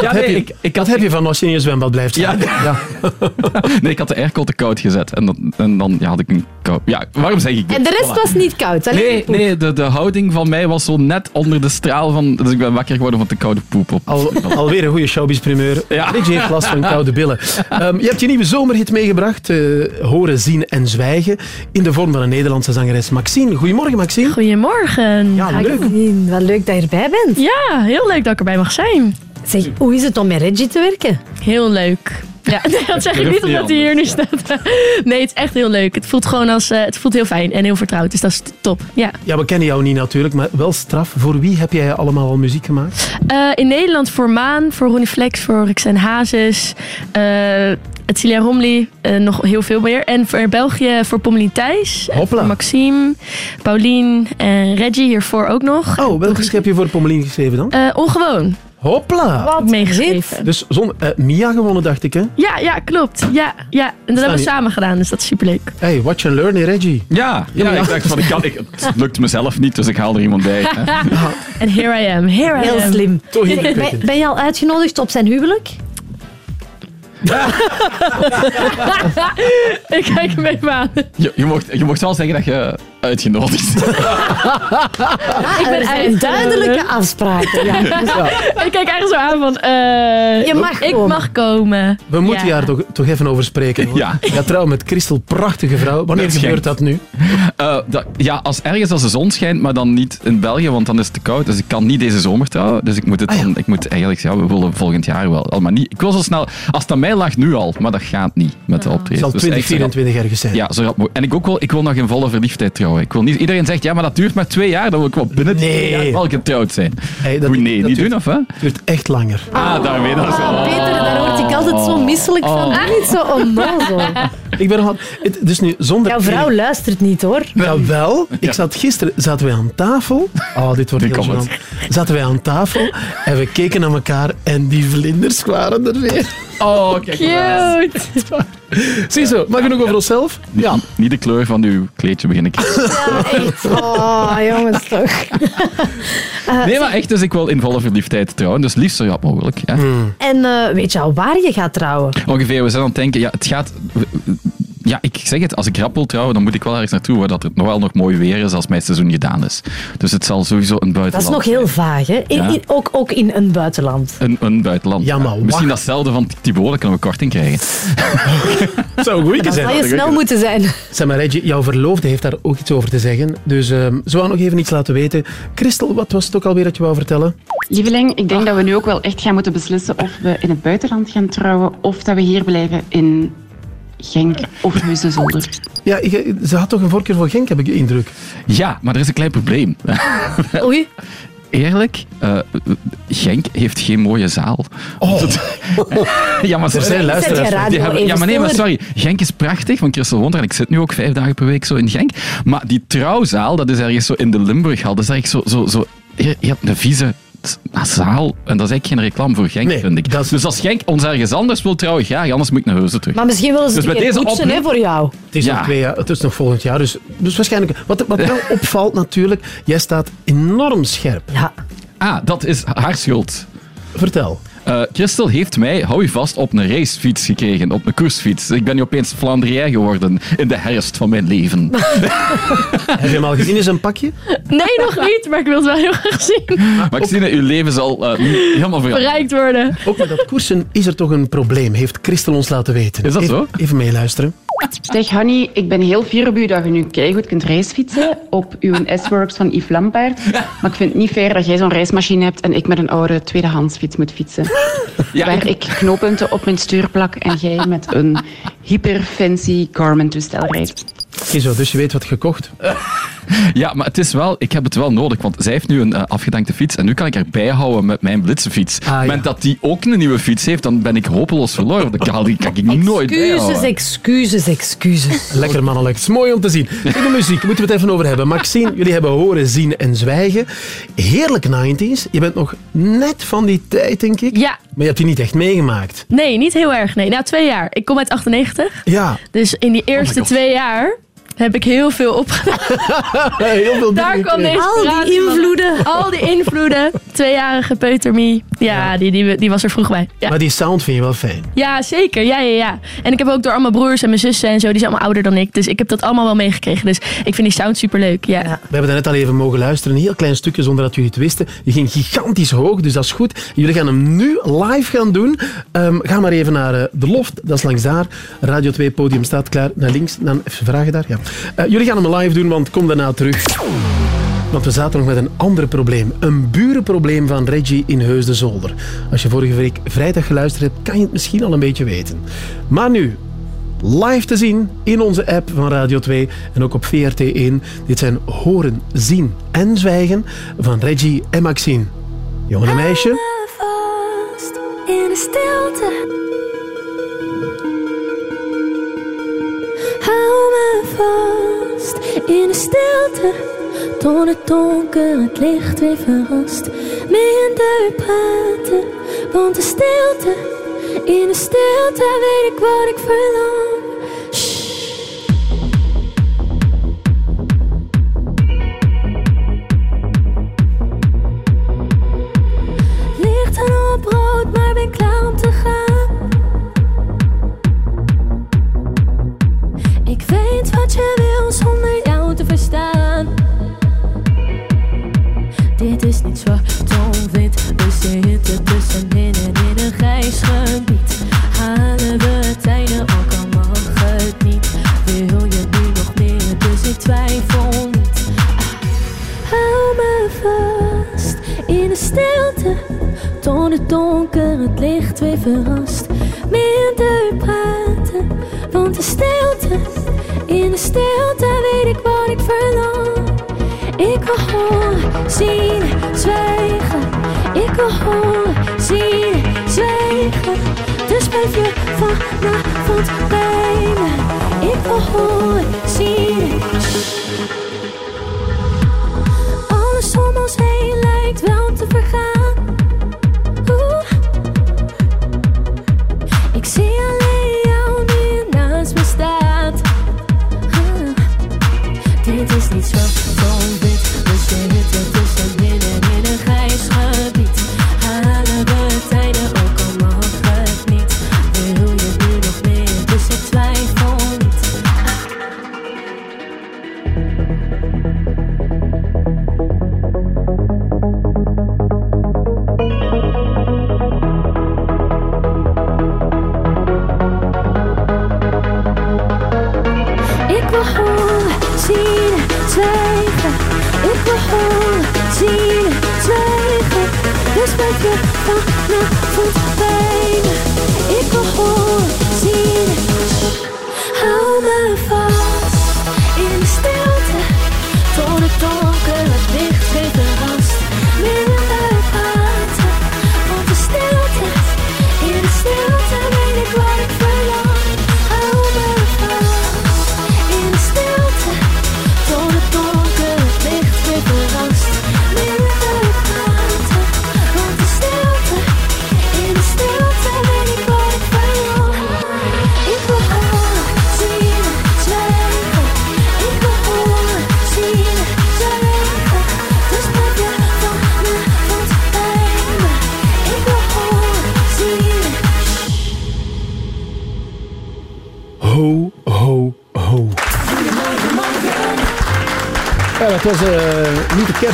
Ja, nee, heb je, ik- dat heb je van als je in je zwembad blijft Ja. staan. Ja. nee, ik had de airco te koud gezet. En dan, en dan ja, had ik een koud... Ja, waarom zeg ik dit? En de rest Voilà. was niet koud. Alleen Nee, de nee de, de houding van mij was zo net onder de straal van... Dus ik ben wakker geworden van de koude poep op. Al, alweer een goede showbiz-primeur. Ja. Reggie heeft last van koude billen. Ehm, je hebt je nieuwe zomerhit meegebracht. eh, Horen, zien en zwijgen. In de vorm van een Nederlandse zangeres. Maxine. Goedemorgen, Maxine. Goedemorgen. Ja, leuk. Wat leuk dat je erbij bent. Ja, heel leuk dat ik erbij mag zijn. Zeg, hoe is het om met Reggie te werken? Heel leuk. Ja, dat zeg ik niet omdat hij hier nu staat. Nee, het is echt heel leuk. Het voelt gewoon als, eh, het voelt heel fijn en heel vertrouwd. Dus dat is top. Ja. Ja, we kennen jou niet natuurlijk, maar wel straf. Voor wie heb jij allemaal al muziek gemaakt? Eh, in Nederland voor Maan, voor Ronnie Flex, voor Rixen Hazes, uh, Romley, eh, nog heel veel meer. En voor België voor Pommelien Thijs, en Hopla. voor Maxime, Paulien en Reggie hiervoor ook nog. Oh, welke heb je voor Pommelien geschreven dan? Eh, ongewoon. Hopla! Wat meegeschreven. Dus zonder, eh, Mia gewonnen, dacht ik, hè? Ja, ja, klopt. Ja, ja. En dat hebben we samen gedaan, dus dat is superleuk. Hey, watch and learn, Reggie. Ja, ja, ik dacht van, ik kan, ik, het lukt mezelf niet, dus ik haal er iemand bij. En here I am, here I Heel am. slim. Toch Ben, ben je al uitgenodigd op zijn huwelijk? ik kijk hem even aan. Je, je, mocht, je mocht wel zeggen dat je uitgenodigd ik ben zijn duidelijke afspraken. Ja. Ik kijk echt zo aan van... eh, Je mag ik komen. mag komen. We moeten Ja. daar toch, toch even over spreken. hoor. Ja. Ja, trouwen met Christel, prachtige vrouw. Wanneer gebeurt dat nu? Eh, dat- ja, als ergens als de zon schijnt, maar dan niet in België, want dan is het te koud. Dus ik kan niet deze zomer trouwen. Dus ik moet het Ah, ja. dan, ik moet eigenlijk, ja, we willen volgend jaar wel. Al, Maar niet, ik wil zo snel, als het aan mij lag nu al, maar dat gaat niet met de Het optreden. zal Dus echt zo rap- 2024 ergens zijn. Ja, zo En ik ook wel, ik wil nog in volle verliefdheid trouwen. Ik wil niet, iedereen zegt, ja, maar dat duurt maar twee jaar. Dan wil ik wel binnen twee Nee. jaar wel getrouwd zijn. Hey, dat, Oei, nee, dat niet duurt- doen, of hè? Het duurt echt langer. Ah, daarmee. Dat is Ah, Peter, daar word ik altijd zo misselijk van. Doe niet zo onnozel. Ik ben het- Dus nu zonder... Jouw vrouw luistert niet, hoor. Jawel. Ik zat gisteren, zaten wij aan tafel. Oh, dit wordt heel gênant. Zaten wij aan tafel en we keken naar elkaar en die vlinders waren er weer. Oh, kijk. Cute. Ziezo, maar genoeg over onszelf? Ja. Niet de kleur van uw kleedje beginnen kijken. Ja, echt. Oh, jongens, toch. Nee, maar echt, dus ik wil in volle verliefdheid trouwen. Dus liefst zo rap mogelijk. Ja. En eh, weet je al waar je gaat trouwen? Ongeveer, we zijn aan het denken, ja, het gaat... Ja, ik zeg het, als ik rap wil trouwen, dan moet ik wel ergens naartoe waar dat het nog wel nog mooi weer is als mijn seizoen gedaan is. Dus het zal sowieso een Dat buitenland is nog heel vaag, hè? In, Ja. in- ook, ook in een buitenland. Een, een buitenland. Ja, maar Misschien datzelfde van Thibaut, dan kunnen we korting krijgen. Zou een goeie zijn. zal je snel moeten zijn. Zeg maar, Reggie, jouw verloofde heeft daar ook iets over te zeggen. Dus ehm ze wou nog even iets laten weten. Christel, wat was het ook alweer dat je wou vertellen? Lieveling, ik denk dat we nu ook wel echt gaan moeten beslissen of we in het buitenland gaan trouwen of dat we hier blijven in Genk of Heusden-Zolder. Ja, ik- ze had toch een voorkeur voor Genk, heb ik de indruk. Ja, maar er is een klein probleem. Oei. Eerlijk, eh, Genk heeft geen mooie zaal. Oh. ja, maar Er zijn luisteraars. Die hebben- ja, maar nee, maar sorry. Genk is prachtig, want Christel woont en ik zit nu ook vijf dagen per week zo in Genk. Maar die trouwzaal, dat is ergens zo in de Limburghal. Dat is eigenlijk zo, zo, zo je, je hebt een vieze En dat is eigenlijk geen reclame voor Genk, Nee, vind ik. is- Dus als Genk ons ergens anders wil trouwen, graag, anders moet ik naar Heusden terug. Maar misschien willen ze Dus een met deze poetsen hè, voor jou. Het is, Ja. nog twee jaar, het is nog volgend jaar, dus, dus waarschijnlijk... Wat, wat wel opvalt natuurlijk, jij staat enorm scherp. Ja. Ah, dat is haar schuld. Vertel. Eh, Christel heeft mij, hou je vast, op een racefiets gekregen, op een koersfiets. Ik ben nu opeens Flandriër geworden in de herfst van mijn leven. Heb je hem al gezien in zijn pakje? Nee, nog niet, maar ik wil het wel heel graag zien. Maxine, uw leven zal eh, helemaal veranderen. Bereikt worden. Ook met dat koersen is er toch een probleem, heeft Christel ons laten weten. Is dat even, zo? Even meeluisteren. Zeg Hanny, ik ben heel fier op u dat je nu keigoed kunt racefietsen op uw S-Works van Yves Lampaert. Maar ik vind het niet fair dat jij zo'n reismachine hebt en ik met een oude tweedehands fiets moet fietsen. Waar ik knooppunten op mijn stuur plak en jij met een hyper fancy Garmin toestel rijdt. Oké, zo, dus je weet wat gekocht. Ja, maar het is wel, ik heb het wel nodig, want zij heeft nu een eh, afgedankte fiets en nu kan ik haar bijhouden met mijn blitsenfiets. Op het moment dat die ook een nieuwe fiets heeft, dan ben ik hopeloos verloren. Dan kan, die kan ik nooit Excuses, bijhouden. excuses, excuses. Lekker mannelijk. Het is mooi om te zien. De muziek, moeten we het even over hebben. Maxine, jullie hebben horen, zien en zwijgen. Heerlijk 90s. Je bent nog net van die tijd, denk ik. Ja. Maar je hebt die niet echt meegemaakt. Nee, niet heel erg. Nee, nou twee jaar. Ik kom uit 98. Ja. Dus in die eerste twee jaar heb ik heel veel opgedaan. Heel veel Daar dingen kwam deze Al die invloeden. Al die invloeden. Tweejarige peutermie. Ja, Die, die, die was er vroeg bij. Ja. Maar die sound vind je wel fijn. Ja, zeker. Ja, ja, ja. En ik heb ook door al mijn broers en mijn zussen en zo, die zijn allemaal ouder dan ik. Dus ik heb dat allemaal wel meegekregen. Dus ik vind die sound superleuk. Ja. We hebben daarnet al even mogen luisteren. Een heel klein stukje zonder dat jullie het wisten. Die ging gigantisch hoog, dus dat is goed. Jullie gaan hem nu live gaan doen. Ehm, ga maar even naar eh, de loft. Dat is langs daar. Radio 2 podium staat klaar. Naar links. Dan even vragen daar. Ja. Eh, jullie gaan hem live doen, want kom daarna terug. Want we zaten nog met een ander probleem. Een burenprobleem van Reggie in Heus de Zolder. Als je vorige week vrijdag geluisterd hebt, kan je het misschien al een beetje weten. Maar nu, live te zien in onze app van Radio 2 en ook op VRT1. Dit zijn Horen, Zien en Zwijgen van Reggie en Maxine. Jongen en meisje. in de stilte. In de stilte. Door het donker het licht weer verrast. Minder praten, want de stilte. In de stilte weet ik wat ik verlang. Lichten op rood, maar ben klaar om te gaan. Wat je wil zonder jou te verstaan. Dit is niet zwart of wit, we zitten tussenin en in een grijs gebied. Halen we einde, ook al mag het niet. Wil je nu nog meer, dus ik twijfel niet. Hou me vast in de stilte. Door het donker het licht weer verrast. Minder praten, want de stilte. In de stilte weet ik wat ik verlang. Ik wil horen, zien, zwijgen. Ik wil horen, zien, zwijgen. Dus blijf je vanavond bij me. Ik wil horen, zien. Alles om ons heen lijkt wel te vergaan. Dit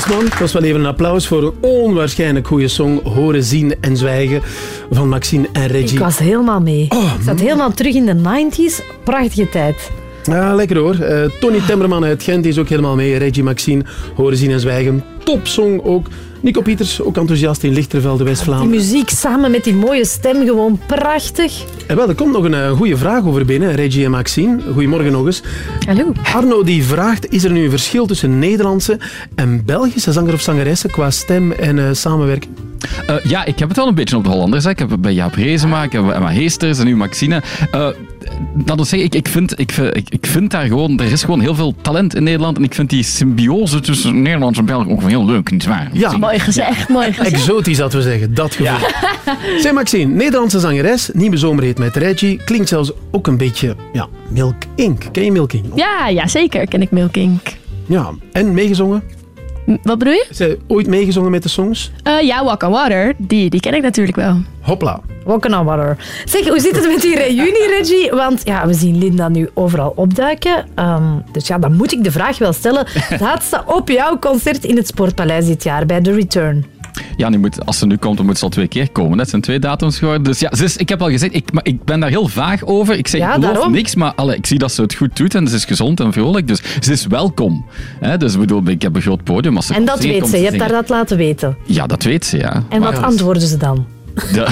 Het was wel even een applaus voor een onwaarschijnlijk goede song. Horen, zien en zwijgen van Maxine en Reggie. Ik was helemaal mee. ik zat helemaal terug in de 90s. Prachtige tijd. Ja, lekker hoor. Eh, Tony Temmerman uit Gent is ook helemaal mee. Reggie Maxine, Horen, zien en zwijgen. Topsong ook. Nico Pieters, ook enthousiast in Lichtervelde, Die West-Vlaanderen. muziek samen met die mooie stem, gewoon prachtig. En wel, er komt nog een eh, goede vraag over binnen, Reggie en Maxine. Goedemorgen nog eens. Hallo. Arno die vraagt, is er nu een verschil tussen Nederlandse en Belgische zanger of zangeressen qua stem en eh, samenwerking? Eh, ja, ik heb het wel een beetje op de Hollanders. hè. Ik heb het bij Jaap Reesema, ik heb Emma Heesters en nu Maxine. Eh, dat wil zeggen, ik, ik, vind, ik, vind- ik, ik vind daar gewoon... Er is gewoon heel veel talent in Nederland. En ik vind die symbiose tussen Nederlands en België ook wel heel leuk, nietwaar? Ja. Mooi gezegd, mooi gezegd. Exotisch, dat we zeggen. Dat gevoel. Zeg Maxine, Nederlandse zangeres, nieuwe zomerhit met Reggie. Klinkt zelfs ook een beetje, ja, Milk Inc. Ken je Milk Inc? Ja, ja, zeker ken ik Milk Inc. Ja, en meegezongen? M- Wat bedoel je? Zij ooit meegezongen met de songs? Eh, ja, Walk on Water, die, die ken ik natuurlijk wel. Hopla. Walking on water. Zeg, hoe zit het met die reunie, Reggie? Want ja, we zien Linda nu overal opduiken. Ehm, dus ja, dan moet ik de vraag wel stellen. Gaat ze op jouw concert in het Sportpaleis dit jaar bij The Return? Ja, nu moet, als ze nu komt, dan moet ze al twee keer komen. Dat zijn twee datums geworden. Dus ja, ze is, ik heb al gezegd, ik, maar ik ben daar heel vaag over. Ik zeg, Ja, ik daarom. niks, maar alle, ik zie dat ze het goed doet en ze is gezond en vrolijk. Dus ze is welkom. Hè, dus ik bedoel, ik heb een groot podium. Als ze En dat weet ze, je hebt haar dat laten weten. Ja, dat weet ze, ja. En wat antwoorden ze dan? Ja.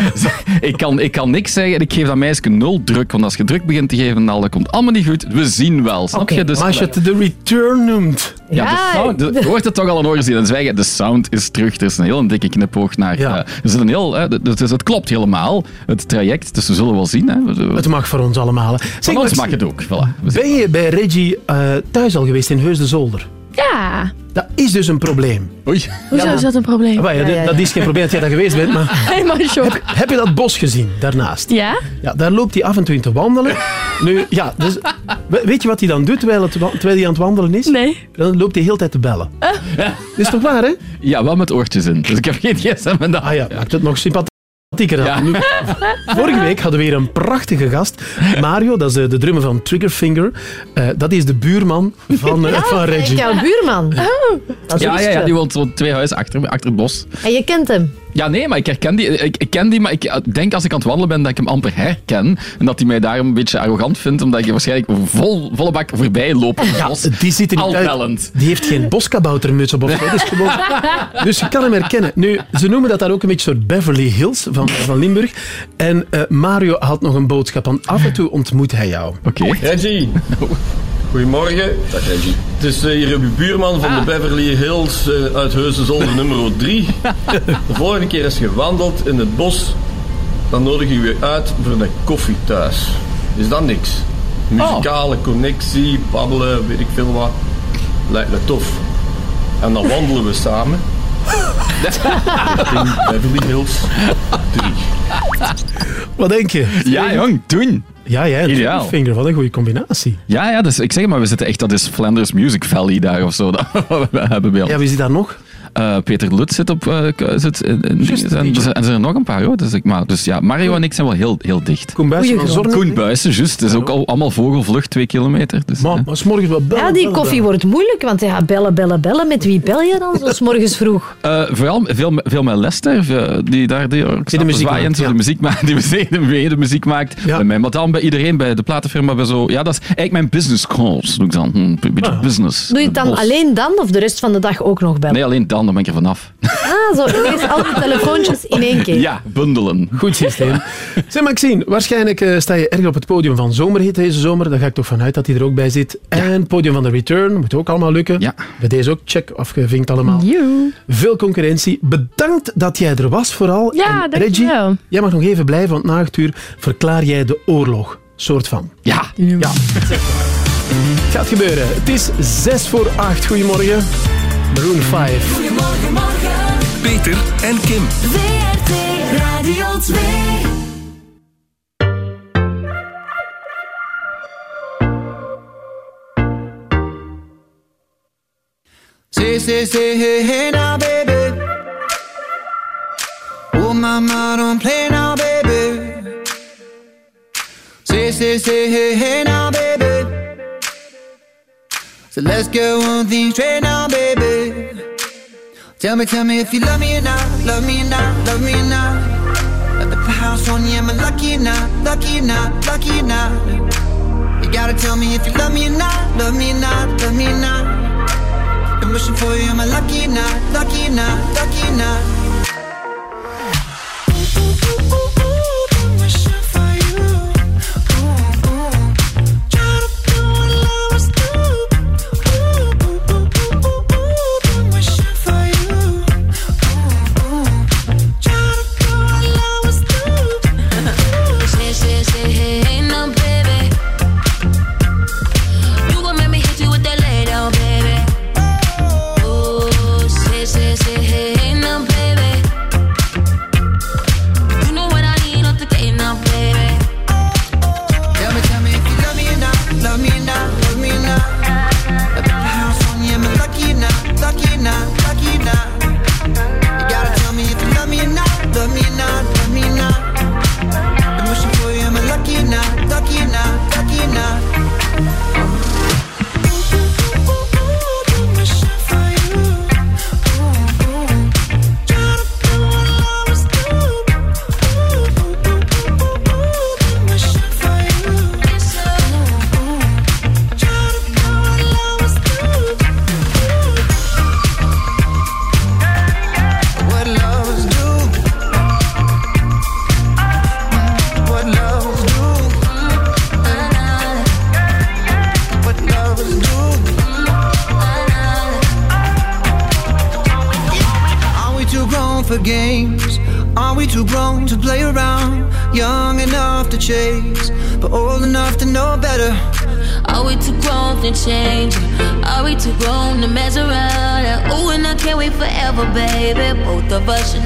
ik, kan, ik kan niks zeggen en ik geef dat meisje nul druk. Want als je druk begint te geven, dan dat komt allemaal niet goed. We zien wel, snap je? Dus, maar als je het de return noemt. ja, de sound, de- je hoort het toch al een oor zien en zwijgen. De sound is terug. Er is een heel dikke knipoog naar. Ja. eh, er zit een heel, hè, dus het klopt helemaal, het traject. Dus we zullen wel zien. Hè. Het mag voor ons allemaal. hè. Zeg, Van ons mag het ook. Voilà. Ben je bij Reggie eh, thuis al geweest in Heus de Zolder? Ja. Dat is dus een probleem. Oei. Hoezo is dat een probleem? Ah, ja, dat is geen probleem dat jij daar geweest bent, maar... Helemaal in shock. Heb je dat bos gezien, daarnaast? Ja? Ja, daar loopt hij af en toe in te wandelen. Nu, ja, dus, we- weet je wat hij dan doet terwijl, het, terwijl hij aan het wandelen is? Nee. Dan loopt hij heel de tijd te bellen. Dat is toch waar, hè? Ja, wel met oortjes in. Dus ik heb geen gsm en dat. Ah ja, maakt het nog sympathieker dan. Ja. Nu, vorige week hadden we weer een prachtige gast. Mario, dat is de, de drummer van Triggerfinger. Eh, dat is de buurman van, eh, van Reggie. Jouw buurman. Dat is Ja, ja, ja, die woont zo twee huizen achter, achter het bos. En je kent hem. Ja, nee, maar ik herken die. Ik, ik ken die, maar ik denk als ik aan het wandelen ben dat ik hem amper herken. En dat hij mij daarom een beetje arrogant vindt, omdat ik waarschijnlijk vol, volle bak voorbij loop. Ja, bos. die ziet er niet uit. Die heeft geen boskaboutermuts op. Of gewoon... Dus je kan hem herkennen. Nu, ze noemen dat daar ook een beetje soort Beverly Hills van, van Limburg. En eh, Mario had nog een boodschap. Want af en toe ontmoet hij jou. Oké. Reggie. Goedemorgen. Dag Reggie. Het is eh, hier uw buurman van de Beverly Hills eh, uit Heusden-Zolder nummer 3. De volgende keer als je wandelt in het bos, dan nodig ik u uit voor een koffie thuis. Is dat niks? Muzikale connectie, babbelen, weet ik veel wat. Lijkt me tof. En dan wandelen we samen. Beverly Hills 3. Wat denk je? Ja, jong, doen. Ja. Ideaal. Triggerfinger, wat een goede combinatie. Ja, ja, dus ik zeg maar, we zitten echt, dat is Flanders Music Valley daar of zo. Dat we hebben. Ja, wie zit daar nog? Eh, Peter Lut zit op. eh, k- zit dingen. en, er zijn- en er zijn er nog een paar hoor. Dus, ik, maar, dus ja, Mario en ik zijn wel heel, heel dicht. Koen Buijsen van Zorn. Koen Buijsen, juist. Het is ook al, allemaal vogelvlucht, twee kilometer. Dus, Maar, maar 's morgens wel bellen. Ja, die koffie bellen. wordt moeilijk, want ja, bellen, bellen, bellen. Met wie bel je dan zo 's morgens vroeg? Eh, vooral veel, met- veel met Lester, die daar die, ook de muziek zwaaiend, maakt, ja. de muziek maakt, die de, de muziek maakt. Ja. Bij mij, maar dan bij iedereen, bij de platenfirma, bij zo. Ja, dat is eigenlijk mijn business calls. Doe ik dan. Hm, Een beetje Ah. business. Doe je het dan Bos. alleen dan of de rest van de dag ook nog bellen? Nee, alleen dan, dan ben ik er vanaf. Ah, zo ineens al die telefoontjes in één keer. Ja, bundelen. Goed systeem. Zeg Maxine, waarschijnlijk eh, sta je erg op het podium van Zomerhit deze zomer. Daar ga ik toch vanuit dat hij er ook bij zit. En het podium van de Return, moet ook allemaal lukken. Ja. Bij deze ook, check, afgevinkt allemaal. Joe. Veel concurrentie. Bedankt dat jij er was vooral. Ja, En Reggie, dankjewel. jij mag nog even blijven, want na acht uur verklaar jij de oorlog. Soort van. Ja. Ja. Het gaat gebeuren. Het is zes voor acht. Goedemorgen. Maroon 5. Goedemorgen, morgen. Peter en Kim. WRT Radio 2. Say, say, say, hey, hey now, baby. Oh, mama, don't play now, baby. Say, Say, say, say, hey, hey now, baby. So let's get one thing straight now, baby. Tell me, tell me if you love me or not, love me or not, love me or not. At the house on you, am I lucky or not, lucky or not, lucky or not? You gotta tell me if you love me or not, love me or not, love me or not. I'm wishing for you, am I lucky or not, lucky or not, lucky or not?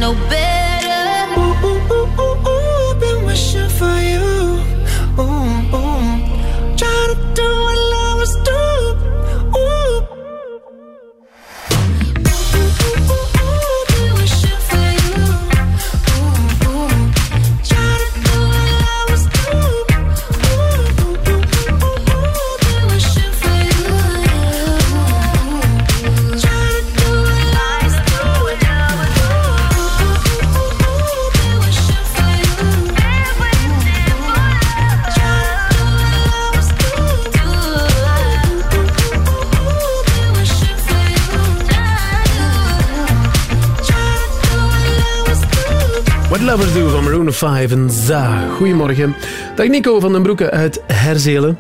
Of us should know better. Do van Maroon 5 en Za. Goedemorgen. Dag Nico van den Broeke uit Herzelen.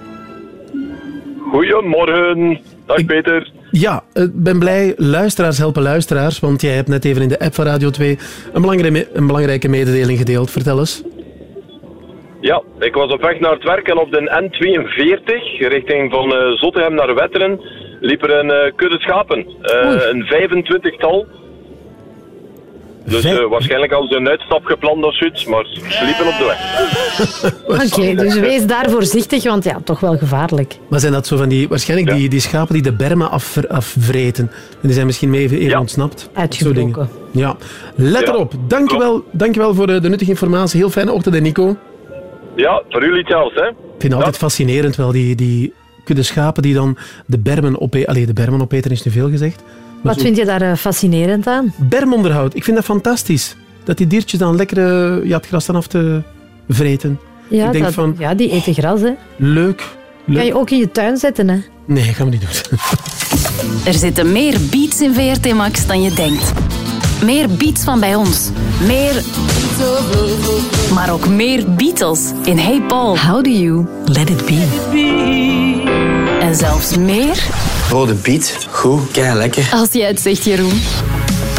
Goedemorgen. Dag Peter. Ja, ik ben blij. Luisteraars helpen luisteraars, want jij hebt net even in de app van Radio 2 een belangrijke, een belangrijke mededeling gedeeld. Vertel eens. Ja, ik was op weg naar het werk en op de N42, richting van eh Zottegem naar Wetteren, liep er een eh, kudde schapen. Eh, een 25-tal. Dus eh, waarschijnlijk hadden ze een uitstap gepland of zoiets, maar ze liepen op de weg. Oké, dus wees daar voorzichtig, want ja, toch wel gevaarlijk. Maar zijn dat zo van die, waarschijnlijk die, die schapen die de bermen af, afvreten? En die zijn misschien mee even, even ontsnapt? Soort dingen. Uitgebroken. Ja. Let Ja. erop. Dankjewel, dankjewel voor de, de nuttige informatie. Heel fijne ochtend, hè, Nico. Ja, voor jullie hetzelfde, hè. Ik vind het altijd fascinerend wel, die, die kudde schapen die dan de bermen opeten. Allee, de bermen opeten is te veel gezegd. Wat zo- vind je daar eh, fascinerend aan? Bermonderhoud, ik vind dat fantastisch. Dat die diertjes dan lekker eh, ja, het gras dan af te vreten. Ja, ik denk dat- van, ja, die eten gras, hè. leuk. leuk. Kan je ook in je tuin zetten, hè. Nee, gaan we niet doen. Er zitten meer beats in VRT Max dan je denkt. Meer beats van bij ons. Meer... Maar ook meer Beatles in Hey Paul. How do you let it be? En zelfs meer Rode biet, goed, kei lekker. als je het zegt, Jeroen.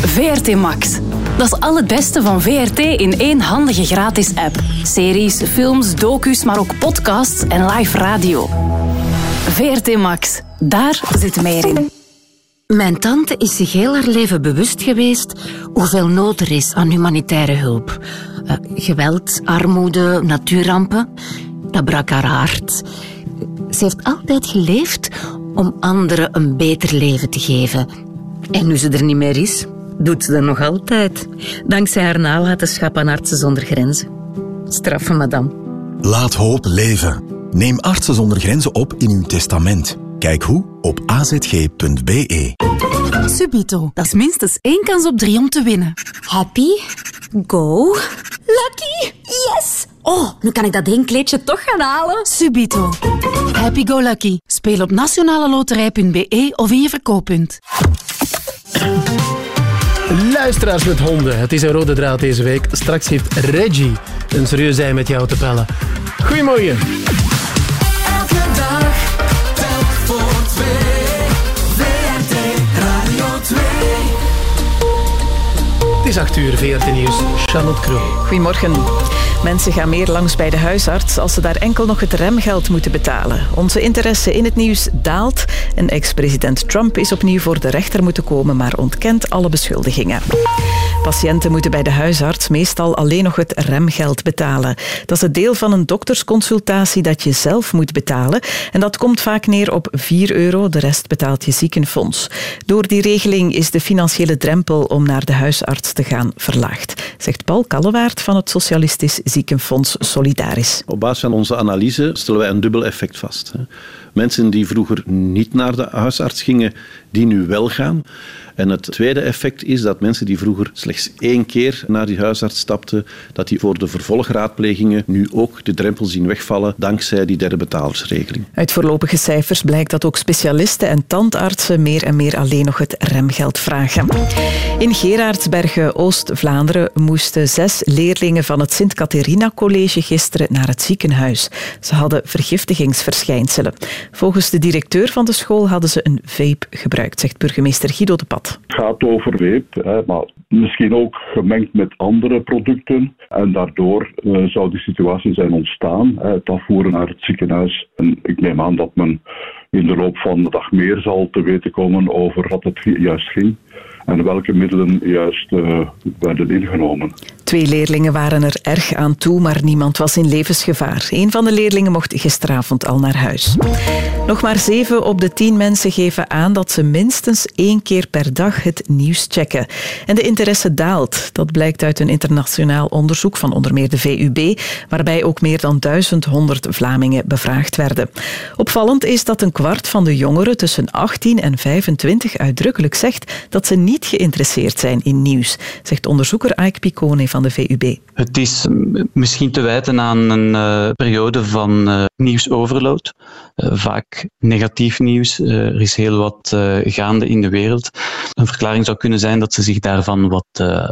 VRT Max. Dat is al het beste van VRT in één handige gratis app. Series, films, docus, maar ook podcasts en live radio. VRT Max. Daar zit meer in. Mijn tante is zich heel haar leven bewust geweest hoeveel nood er is aan humanitaire hulp. Eh, geweld, armoede, natuurrampen. Dat brak haar hart. Ze heeft altijd geleefd om anderen een beter leven te geven. En nu ze er niet meer is, doet ze dat nog altijd. Dankzij haar nalatenschap aan Artsen zonder Grenzen. Straffe madame. Laat hoop leven. Neem Artsen zonder Grenzen op in uw testament. Kijk hoe op azg.be. Subito. Dat is minstens één kans op drie om te winnen. Happy, go, lucky, yes! Oh, nu kan ik dat één kleedje toch gaan halen. Subito. Happy go lucky. Speel op nationaleloterij.be of in je verkooppunt. Luisteraars met honden, het is een rode draad deze week. Straks heeft Reggie een serieus ei met jou te pellen. Goedemorgen. 2, VRT Radio 2. Het is 8 uur, VRT Nieuws, Charlotte Kroon. Goedemorgen. Mensen gaan meer langs bij de huisarts als ze daar enkel nog het remgeld moeten betalen. Onze interesse in het nieuws daalt en ex-president Trump is opnieuw voor de rechter moeten komen, maar ontkent alle beschuldigingen. Patiënten moeten bij de huisarts meestal alleen nog het remgeld betalen. Dat is het deel van een doktersconsultatie dat je zelf moet betalen. En dat komt vaak neer op 4 euro, de rest betaalt je ziekenfonds. Door die regeling is de financiële drempel om naar de huisarts te gaan verlaagd, zegt Paul Kallewaard van het Socialistisch Ziekenfonds Solidaris. Op basis van onze analyse stellen wij een dubbel effect vast. Mensen die vroeger niet naar de huisarts gingen, die nu wel gaan. En het tweede effect is dat mensen die vroeger slechts één keer naar die huisarts stapten, dat die voor de vervolgraadplegingen nu ook de drempel zien wegvallen dankzij die derde betalersregeling. Uit voorlopige cijfers blijkt dat ook specialisten en tandartsen meer en meer alleen nog het remgeld vragen. In Gerardsbergen, Oost-Vlaanderen, moesten zes leerlingen van het Sint-Catharina College gisteren naar het ziekenhuis. Ze hadden vergiftigingsverschijnselen. Volgens de directeur van de school hadden ze een vape gebruikt, zegt burgemeester Guido de Pat. Het gaat over hè, maar misschien ook gemengd met andere producten. En daardoor eh, zou die situatie zijn ontstaan, het afvoeren naar het ziekenhuis. En ik neem aan dat men in de loop van de dag meer zal te weten komen over wat het juist ging. En welke middelen juist eh, werden ingenomen. Twee leerlingen waren er erg aan toe, maar niemand was in levensgevaar. Een van de leerlingen mocht gisteravond al naar huis. Nog maar zeven op de tien mensen geven aan dat ze minstens één keer per dag het nieuws checken. En de interesse daalt. Dat blijkt uit een internationaal onderzoek van onder meer de VUB, waarbij ook meer dan 1100 Vlamingen bevraagd werden. Opvallend is dat een kwart van de jongeren tussen 18 en 25 uitdrukkelijk zegt dat ze niet geïnteresseerd zijn in nieuws, zegt onderzoeker Ike Picone van de VUB. Het is misschien te wijten aan een eh, periode van eh, nieuwsoverload. Eh, vaak negatief nieuws. Er is heel wat gaande in de wereld. Een verklaring zou kunnen zijn dat ze zich daarvan wat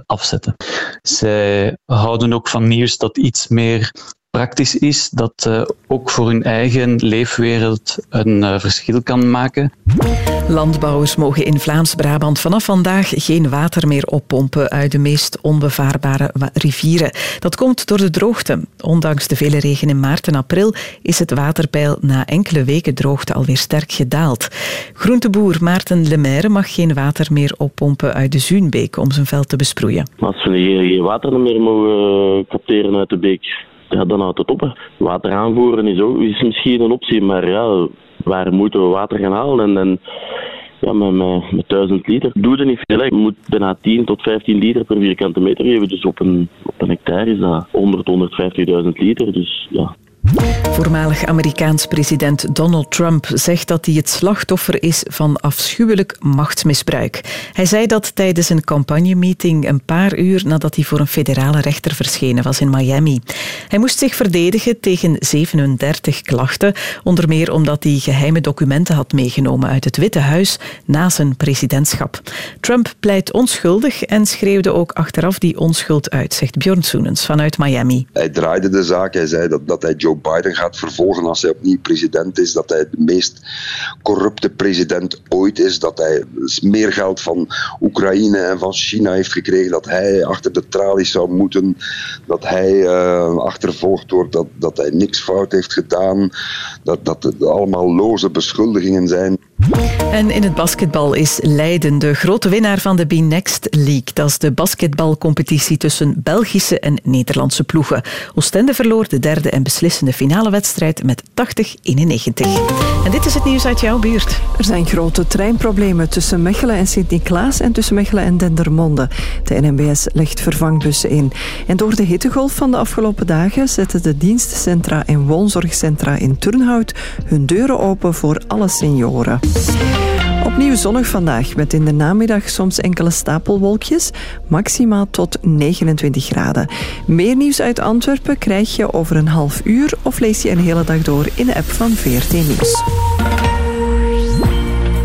afzetten. Zij houden ook van nieuws dat iets meer praktisch is, dat ook voor hun eigen leefwereld een verschil kan maken. Landbouwers mogen in Vlaams-Brabant vanaf vandaag geen water meer oppompen uit de meest onbevaarbare rivieren. Dat komt door de droogte. Ondanks de vele regen in maart en april is het waterpeil na enkele weken droogte alweer sterk gedaald. Groenteboer Maarten Lemaire mag geen water meer oppompen uit de Zuunbeek om zijn veld te besproeien. Als we geen, water meer mogen capteren uit de beek, ja, dan houdt het op. Water aanvoeren is, ook, is misschien een optie, maar ja, waar moeten we water gaan halen? En, en ja, met, met, met 1000 liter doe je niet veel. Je moet bijna 10 tot 15 liter per vierkante meter geven. Dus op een, op een hectare is dat 100, 150.000 liter. Dus ja, Voormalig Amerikaans president Donald Trump zegt dat hij het slachtoffer is van afschuwelijk machtsmisbruik. Hij zei dat tijdens een campagnemeeting een paar uur nadat hij voor een federale rechter verschenen was in Miami. Hij moest zich verdedigen tegen 37 klachten, onder meer omdat hij geheime documenten had meegenomen uit het Witte Huis na zijn presidentschap. Trump pleit onschuldig en schreeuwde ook achteraf die onschuld uit, zegt Bjorn Soenens vanuit Miami. Hij draaide de zaak. Hij zei dat, dat hij Joe Biden gaat vervolgen als hij opnieuw president is. Dat hij de meest corrupte president ooit is. Dat hij meer geld van Oekraïne en van China heeft gekregen. Dat hij achter de tralies zou moeten. Dat hij eh, achtervolgd wordt. Dat, dat hij niks fout heeft gedaan. Dat, dat het allemaal loze beschuldigingen zijn. En in het basketbal is Leiden de grote winnaar van de B-Next League. Dat is de basketbalcompetitie tussen Belgische en Nederlandse ploegen. Oostende verloor de derde en beslissende finale wedstrijd met 80-91. En dit is het nieuws uit jouw buurt. Er zijn grote treinproblemen tussen Mechelen en Sint-Niklaas en tussen Mechelen en Dendermonde. De NMBS legt vervangbussen in. En door de hittegolf van de afgelopen dagen zetten de dienstencentra en woonzorgcentra in Turnhout hun deuren open voor alle senioren. Opnieuw zonnig vandaag, met in de namiddag soms enkele stapelwolkjes, maximaal tot 29 graden. Meer nieuws uit Antwerpen krijg je over een half uur of lees je een hele dag door in de app van VRT Nieuws.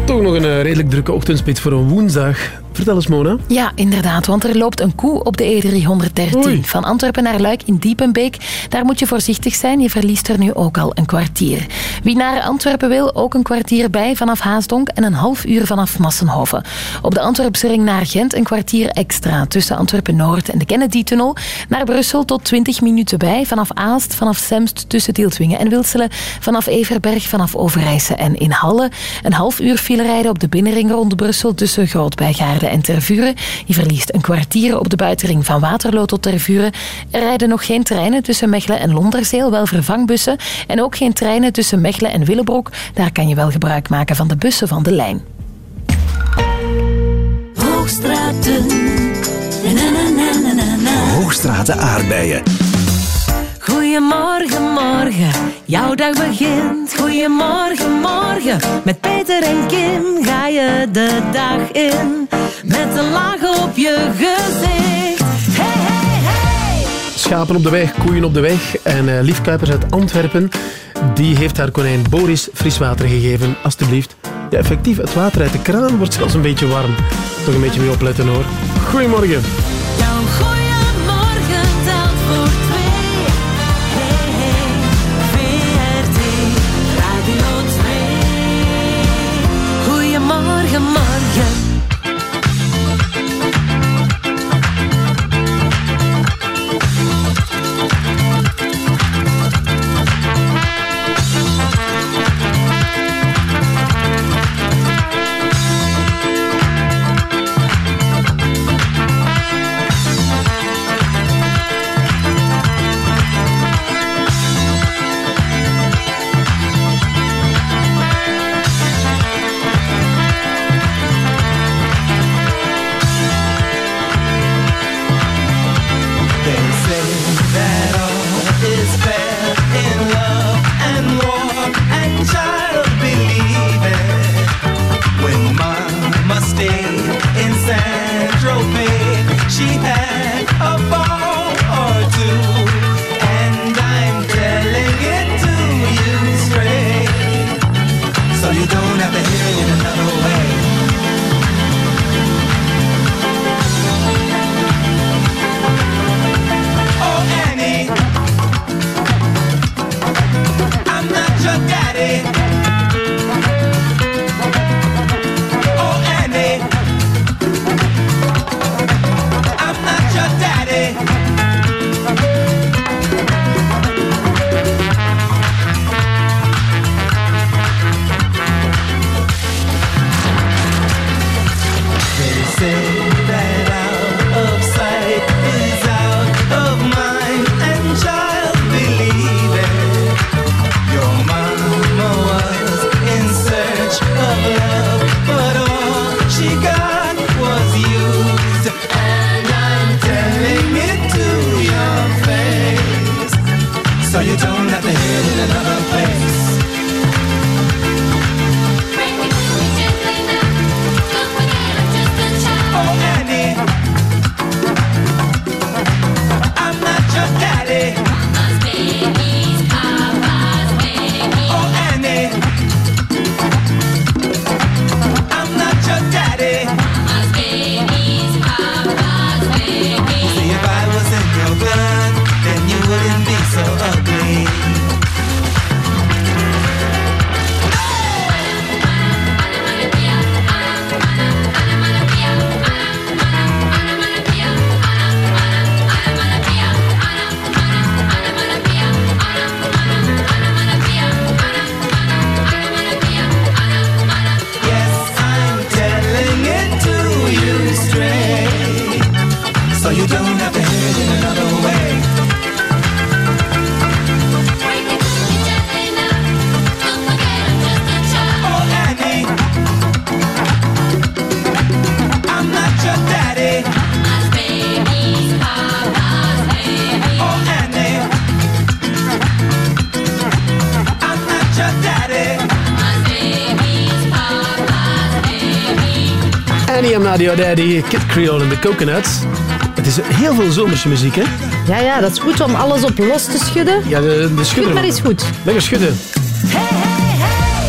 Toch nog een eh, redelijk drukke ochtendspits voor een woensdag. Vertel eens, Mona. Ja, inderdaad, want er loopt een koe op de E313 Oei. van Antwerpen naar Luik in Diepenbeek. Daar moet je voorzichtig zijn, je verliest er nu ook al een kwartier. Wie naar Antwerpen wil, ook een kwartier bij vanaf Haasdonk en een half uur vanaf Massenhoven. Op de Antwerpse ring naar Gent een kwartier extra tussen Antwerpen-Noord en de Kennedy-tunnel. Naar Brussel tot 20 minuten bij vanaf Aalst, vanaf Semst tussen Tieltwingen en Wilselen, vanaf Everberg, vanaf Overijse en in Halle. Een half uur file rijden op de binnenring rond Brussel tussen Grootbijgaarden en Tervuren. Je verliest een kwartier op de buitenring van Waterloo tot Tervuren. Er rijden nog geen treinen tussen Mechelen en Londerzeel, wel vervangbussen. En ook geen treinen tussen Mechelen en Willebroek. Daar kan je wel gebruik maken van de bussen van de lijn. Hoogstraten. Na, na, na, na, na, na. Hoogstraten aardbeien. Goedemorgen, morgen, jouw dag begint. Goedemorgen, morgen, met Peter en Kim ga je de dag in. Met een laag op je gezicht. Hey, hey, hey! Schapen op de weg, koeien op de weg. En Kuipers uit Antwerpen, die heeft haar konijn Boris fris water gegeven. Alsjeblieft. Ja, effectief, het water uit de kraan wordt zelfs een beetje warm. Toch een beetje mee opletten hoor. Goedemorgen. Your daddy. Kid Creole and the Coconuts. Het is heel veel zomerse muziek, hè? Ja, ja, dat is goed om alles op los te schudden. Ja, de, de schudder. Schud maar eens goed. Lekker schudden.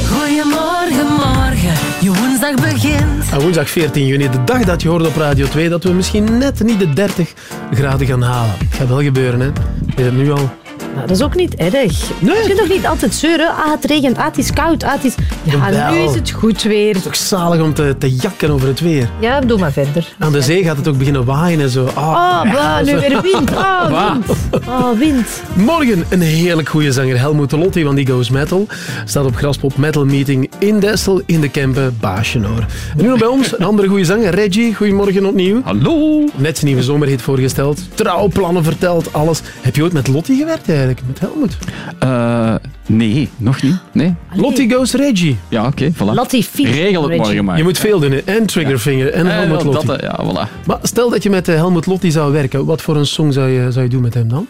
Goedemorgen, morgen, je woensdag begint. En woensdag 14 juni, de dag dat je hoorde op Radio 2, dat we misschien net niet de 30 graden gaan halen. Het gaat wel gebeuren, hè? Weet je het nu al? Nou, dat is ook niet erg. Je kunt toch niet altijd zeuren? Ah, het regent, ah, het is koud, ah, het is... Ja, Jawel. nu is het goed weer. Het is toch zalig om te, te jakken over het weer. Ja, doe maar verder. Aan de zee gaat het ook beginnen waaien en zo. Ah, Oh, bah, nu weer wind. Oh, wind. Oh, wind. Morgen een heerlijk goede zanger, Helmoet Lotti van Die Goes Metal. Staat op Graspop Metal Meeting in Dessel in de Kempen, Baasjenoor. En nu nog bij ons een andere goede zanger, Reggie. Goedemorgen opnieuw. Hallo. Net zijn nieuwe zomerhit voorgesteld. Trouwplannen verteld, alles. Heb je ooit met Lottie gewerkt eigenlijk? Met Helmoet? Eh, nee, nog niet. Nee. Lottie Goes Reggie. Ja, oké, voilà. Regel het morgen maar. Je moet veel doen, hè. En Triggerfinger en Eh, Helmut dat, Lottie. eh, ja, voilà. Maar stel dat je met eh, Helmut Lottie zou werken. Wat voor een song zou je, zou je doen met hem dan?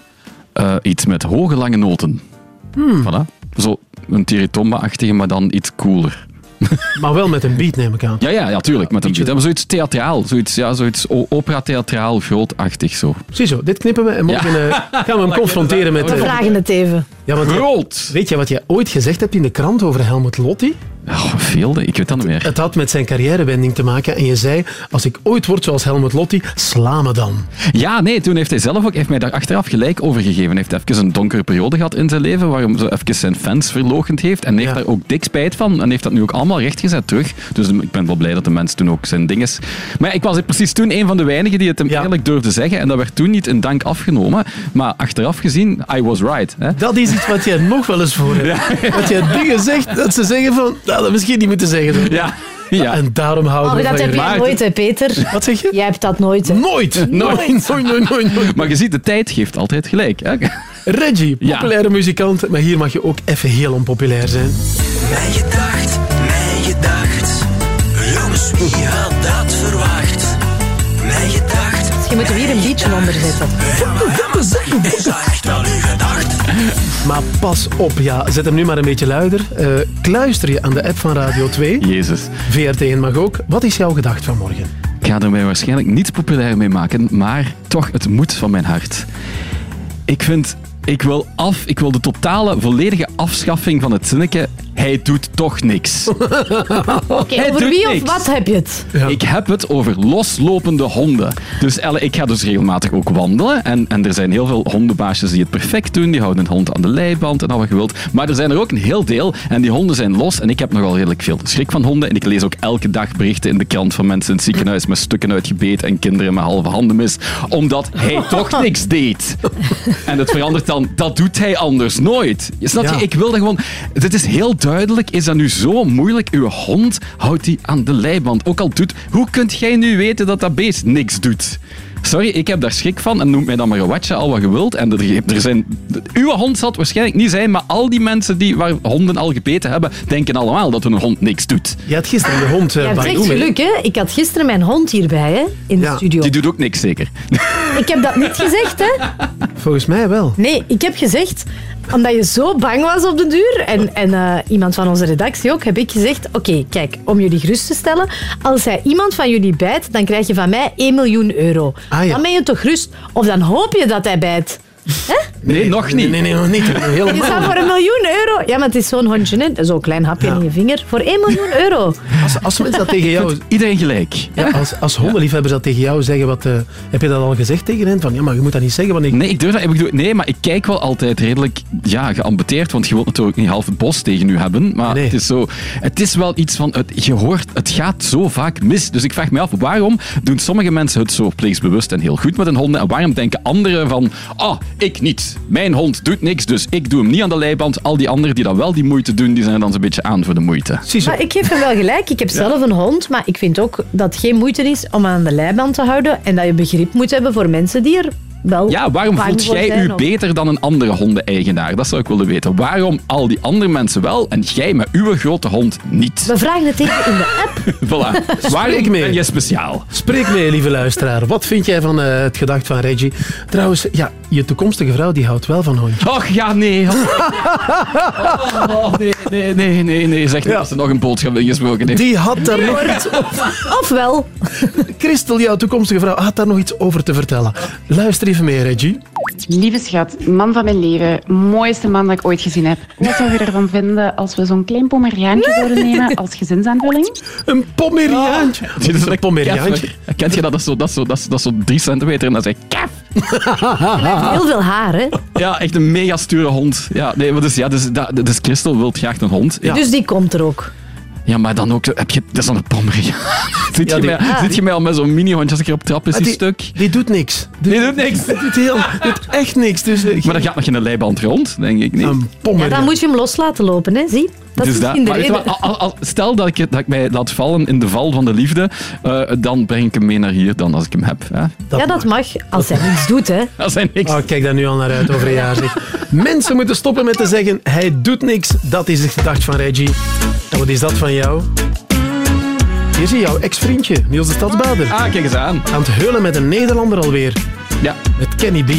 Eh, iets met hoge, lange noten. Hmm. Voilà. Zo een Tiritomba-achtige, maar dan iets cooler. Maar wel met een beat, neem ik aan. Ja, ja, ja tuurlijk. Met een beat. Maar zoiets theatraal. Zoiets, ja, zoiets opera-theatraal, grootachtig zo. Ziezo, dit knippen we en morgen Ja. eh, gaan we hem confronteren met... We eh, vragen het even. Ja, want Groot! Weet je wat jij ooit gezegd hebt in de krant over Helmut Lotti? Oh, veel, ik weet dat niet meer. Het had met zijn carrièrewending te maken en je zei, als ik ooit word zoals Helmut Lotti, sla me dan. Ja, nee, toen heeft hij zelf ook heeft mij daar achteraf gelijk over gegeven. Hij heeft even een donkere periode gehad in zijn leven, waarom zo even zijn fans verloochend heeft. En heeft daar ook dik spijt van. En heeft dat nu ook allemaal rechtgezet terug. Dus ik ben wel blij dat de mens toen ook zijn ding is. Maar ja, ik was precies toen een van de weinigen die het hem eerlijk durfde zeggen. En dat werd toen niet in dank afgenomen. Maar achteraf gezien, I was right. Hè? Dat is iets wat jij nog wel eens voor hebt. Dat jij dingen zegt dat ze zeggen van, nou, dat misschien niet moeten zeggen. Ja. Ja. En daarom houden Oh, we dat van heb je. jij nooit, hè, Peter? Wat zeg je? Jij hebt dat nooit. Hè? Nooit. Nooit. Nooit, nooit, nooit, nooit. Maar je ziet, de tijd geeft altijd gelijk. Hè? Reggie, populaire muzikant, maar hier mag je ook even heel onpopulair zijn. Mijn gedacht, mijn gedacht. Jongens, wie had Je moet er hier een beetje onder zetten. Is dat echt wel uw gedacht? Maar pas op, ja, zet hem nu maar een beetje luider. Eh, kluister je aan de app van Radio 2. Jezus. VRT1 mag ook. Wat is jouw gedacht van morgen? Ik ga er mij waarschijnlijk niet populair mee maken, maar toch, het moet van mijn hart. Ik vind, ik wil af, ik wil de totale, volledige afschaffing van het zinnetje. Hij doet toch niks. Oké, over wie of wat heb je het? Ik heb het over loslopende honden. Dus Elle, ik ga dus regelmatig ook wandelen. En, en er zijn heel veel hondenbaasjes die het perfect doen. Die houden een hond aan de leiband en al wat je wilt. Maar er zijn er ook een heel deel. En die honden zijn los. En ik heb nogal redelijk veel schrik van honden. En ik lees ook elke dag berichten in de krant van mensen in het ziekenhuis met stukken uitgebeten en kinderen met halve handen mis. Omdat hij toch niks deed. En het verandert dan, dat doet hij anders nooit. Je Snap je? Ja. Ik wil dat gewoon... Het is heel duidelijk, is dat nu zo moeilijk? Uw hond houdt die aan de leiband. Ook al doet... Hoe kunt jij nu weten dat dat beest niks doet? Sorry, ik heb daar schrik van. En noem mij dan maar een watje, al wat je wilt. En er, er zijn... Uw hond zal het waarschijnlijk niet zijn, maar al die mensen die waar honden al gebeten hebben, denken allemaal dat hun hond niks doet. Je had gisteren de hond Je uh, hebt echt geluk, hè? Ik had gisteren mijn hond hierbij, hè? In de studio. Die doet ook niks, zeker. Ik heb dat niet gezegd, hè? Volgens mij wel. Nee, ik heb gezegd, omdat je zo bang was op de duur, en, en eh, iemand van onze redactie ook, heb ik gezegd, oké, kijk, om jullie gerust te stellen, als hij iemand van jullie bijt, dan krijg je van mij 1 miljoen euro. Ah, ja. Dan ben je toch rust? Of dan hoop je dat hij bijt. Nee, nog niet. Nee, nee, nog niet. Je Helemaal. staat voor een miljoen euro. Ja, maar het is zo'n hondje? Zo'n klein hapje in je vinger. Voor 1 miljoen euro. Als, als mensen dat tegen jou... Iedereen gelijk. Ja, als, als hondenliefhebbers dat tegen jou zeggen, wat, eh, heb je dat al gezegd tegen hen? Van, ja, maar je moet dat niet zeggen, want ik... Nee, ik durf dat. Ik bedoel, nee, maar ik kijk wel altijd redelijk ja, geambeteerd, want je wilt natuurlijk niet half het bos tegen u hebben. Maar het, is zo, het is wel iets van, het, je hoort, het gaat zo vaak mis. Dus ik vraag me af, waarom doen sommige mensen het zo pleegsbewust en heel goed met hun honden? En waarom denken anderen van, ah, ik niet. Mijn hond doet niks, dus ik doe hem niet aan de leiband. Al die anderen die dan wel die moeite doen, die zijn dan zo'n beetje aan voor de moeite. Maar ik geef hem wel gelijk. Ik heb zelf een hond, maar ik vind ook dat het geen moeite is om aan de leiband te houden en dat je begrip moet hebben voor mensen die er wel Ja, waarom bang voelt voor jij zijn u of- beter dan een andere hondeneigenaar? Dat zou ik willen weten. Waarom al die andere mensen wel en jij met uw grote hond niet? We vragen het even in de app. Voilà. Waarom mee. ben je speciaal? Spreek mee, lieve luisteraar. Wat vind jij van eh, het gedacht van Reggie? Trouwens, ja, je toekomstige vrouw die houdt wel van hondjes. Och, ja, nee. Oh, nee, nee, nee, nee, nee. Zeg niet dat ze nog een boodschap ingesproken heeft. Die had daar nog iets Ofwel. Christel, jouw toekomstige vrouw, had daar nog iets over te vertellen. Luister even mee, Reggie. Lieve schat, man van mijn leven, mooiste man dat ik ooit gezien heb. Wat zou je ervan vinden als we zo'n klein pomeriaantje zouden nemen als gezinsaanvulling? Een pomeriaantje? Dit is een pomeriaantje. Kent je dat? Dat is zo, dat is zo, dat is, dat is zo drie centimeter en dan zeg je kef. Heel veel haar, hè? Ja, echt een mega sture hond. Ja, nee, maar dus, ja, dus, dat, dus Christel wil graag een hond. Ja. Dus die komt er ook. Ja, maar dan ook, heb je, dat is dan een pommeriaan. zit, Ja, je die- mij, zit je mij al met zo'n mini-hondje als ik erop trap, is Ah, die die- stuk? Die doet niks. Die doet niks. Die doet, heel, doet echt niks. Dus, eh, Maar dan gaat nog geen leiband rond, denk ik niet. Een Ja, pomeriaan. dan moet je hem los laten lopen, hè? Zie? Dat Dus is dat- misschien de maar al- stel dat ik, dat ik mij laat vallen in de val van de liefde, eh, dan breng ik hem mee naar hier dan als ik hem heb. Hè? ja, dat mag. Als hij niets doet, hè. Als hij niks... Oh, kijk daar nu al naar uit over een jaar. Zeg. Mensen moeten stoppen met te zeggen, hij doet niks. Dat is de gedachte van Reggie. En wat is dat van jou? Hier zie je jouw ex-vriendje, Niels de Stadsbader. Ah, kijk eens aan. Aan het heulen met een Nederlander alweer. Ja. Met Kenny B.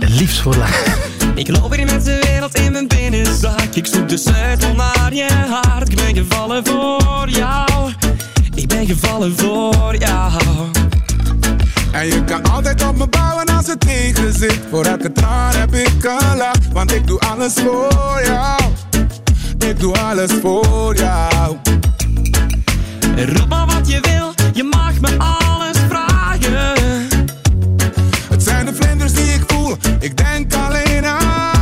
En liefst voor laat. Ik loop hier met de wereld in mijn binnenzak. Ik zoek de sleutel naar je hart. Ik ben gevallen voor jou. Ik ben gevallen voor jou. En je kan altijd op me bouwen als het tegen zit. Voor elke traan heb ik een lach, want ik doe alles voor jou. Ik doe alles voor jou. Roep maar wat je wil, je mag me alles vragen. Het zijn de vlinders die ik voel, ik denk alleen aan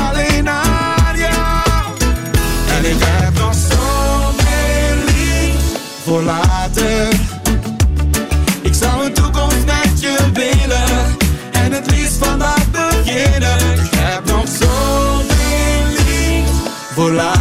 liefs voor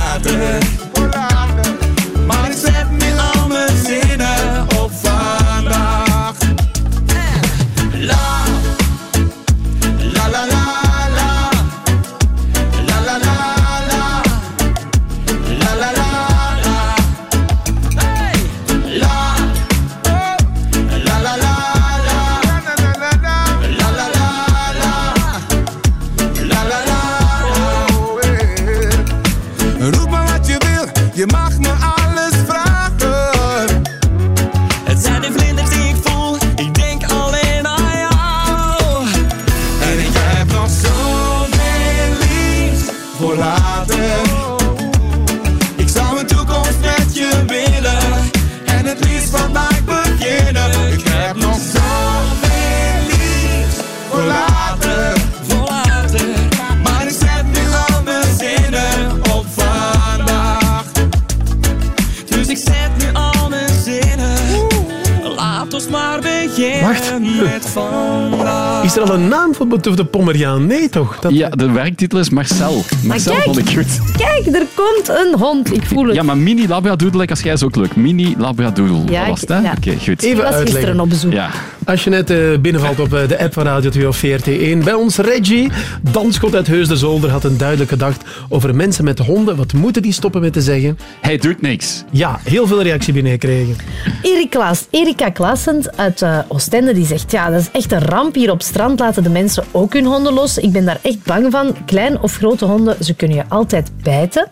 Wacht. Is er al een naam voor de de pomeriaan? Nee, toch? Dat... Ja, de werktitel is Marcel. Marcel kijk. vond ik goed. Kijk, er komt een hond. Ik voel het. Ja, maar mini labradoodle, als jij is ook leuk. Mini labradoodle, Ja, dat was ik- het, hè? ja. Oké, goed. Even was gisteren uitleggen. op bezoek. Ja. Als je net eh, binnenvalt op eh, de app van Radio 2 of VRT1, bij ons Reggie, danschot uit Heus de Zolder, had een duidelijke gedacht over mensen met honden. Wat moeten die stoppen met te zeggen? Hij doet niks. Ja, heel veel reactie binnengekregen. Erik Klaas, Erika Klaasens uit eh, Oostende die zegt ja, dat is echt een ramp. Hier op strand laten de mensen ook hun honden los. Ik ben daar echt bang van. Klein of grote honden, ze kunnen je altijd bijten.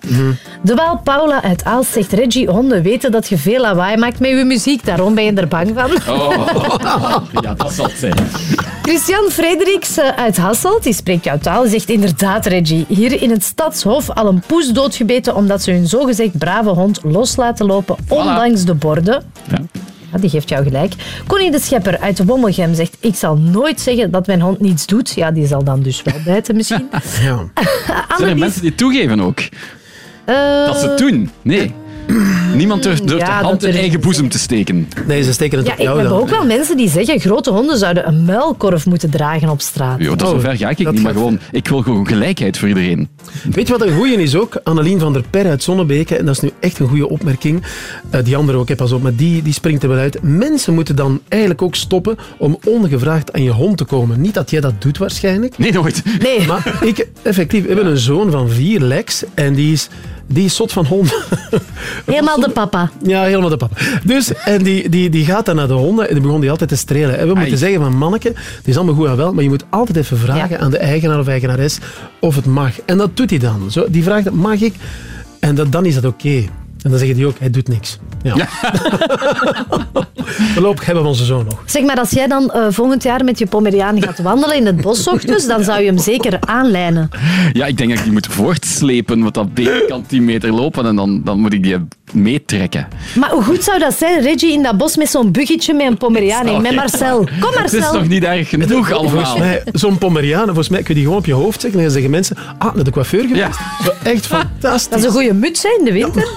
De Waal Paula uit Aalst zegt... Reggie, honden weten dat je veel lawaai maakt met je muziek. Daarom ben je er bang van. Oh. Ja, dat zal het zijn. Christian Frederiks eh, uit Hasselt, die spreekt jouw taal, zegt inderdaad, Reggie. Hier in het Stadshof al een poes doodgebeten omdat ze hun zogezegd brave hond los laten lopen, ondanks de borden. Ja. Ja, die geeft jou gelijk. Connie de Schepper uit Wommelgem zegt... Ik zal nooit zeggen dat mijn hond niets doet. Ja, die zal dan dus wel bijten misschien. Ja. Zijn er mensen die toegeven ook? Dat ze het doen? Nee. Niemand durft, durft Ja, de hand in eigen boezem te steken. Nee, ze steken het Ja, op ik jou heb dan. ook wel mensen die zeggen... Grote honden zouden een muilkorf moeten dragen op straat. Jo, dat Oh, zover ga ik niet, maar gewoon, ik wil gewoon gelijkheid voor iedereen. Weet je wat een goeie is ook? Annelien van der Per uit Zonnebeke. En dat is nu echt een goede opmerking. Eh, die andere ook, hè, pas op. Maar die, die springt er wel uit. Mensen moeten dan eigenlijk ook stoppen om ongevraagd aan je hond te komen. Niet dat jij dat doet waarschijnlijk. Nee, nooit. Nee. Maar ik, effectief, we hebben een zoon van vier, Lex. En die is... Die is zot van honden. Helemaal de papa. Ja, helemaal de papa. Dus, en die, die, die gaat dan naar de honden en die begon die altijd te strelen. En we moeten zeggen van, manneke, het is allemaal goed en wel, maar je moet altijd even vragen aan de eigenaar of eigenares of het mag. En dat doet hij dan. Zo, die vraagt, mag ik? En dat, dan is dat oké. En dan zeggen die ook, hij doet niks. Ja. Voorlopig hebben we onze zoon nog. Zeg maar, als jij dan eh, volgend jaar met je Pomeriaan gaat wandelen in het bos 's ochtends, dan zou je hem zeker aanlijnen. Ja, ik denk dat ik die moet voortslepen, want dat beest kan 10 meter lopen en dan, dan moet ik die meetrekken. Maar hoe goed zou dat zijn, Reggie, in dat bos met zo'n buggetje met een Pomeriaan in, met Marcel. Kom Het is Marcel. toch niet erg genoeg allemaal? Zo'n Pomeriaan, volgens mij kun je die gewoon op je hoofd zeggen en dan zeggen mensen, ah, naar de coiffeur geweest. Zo echt fantastisch. Dat is een goede muts hè, in de winter.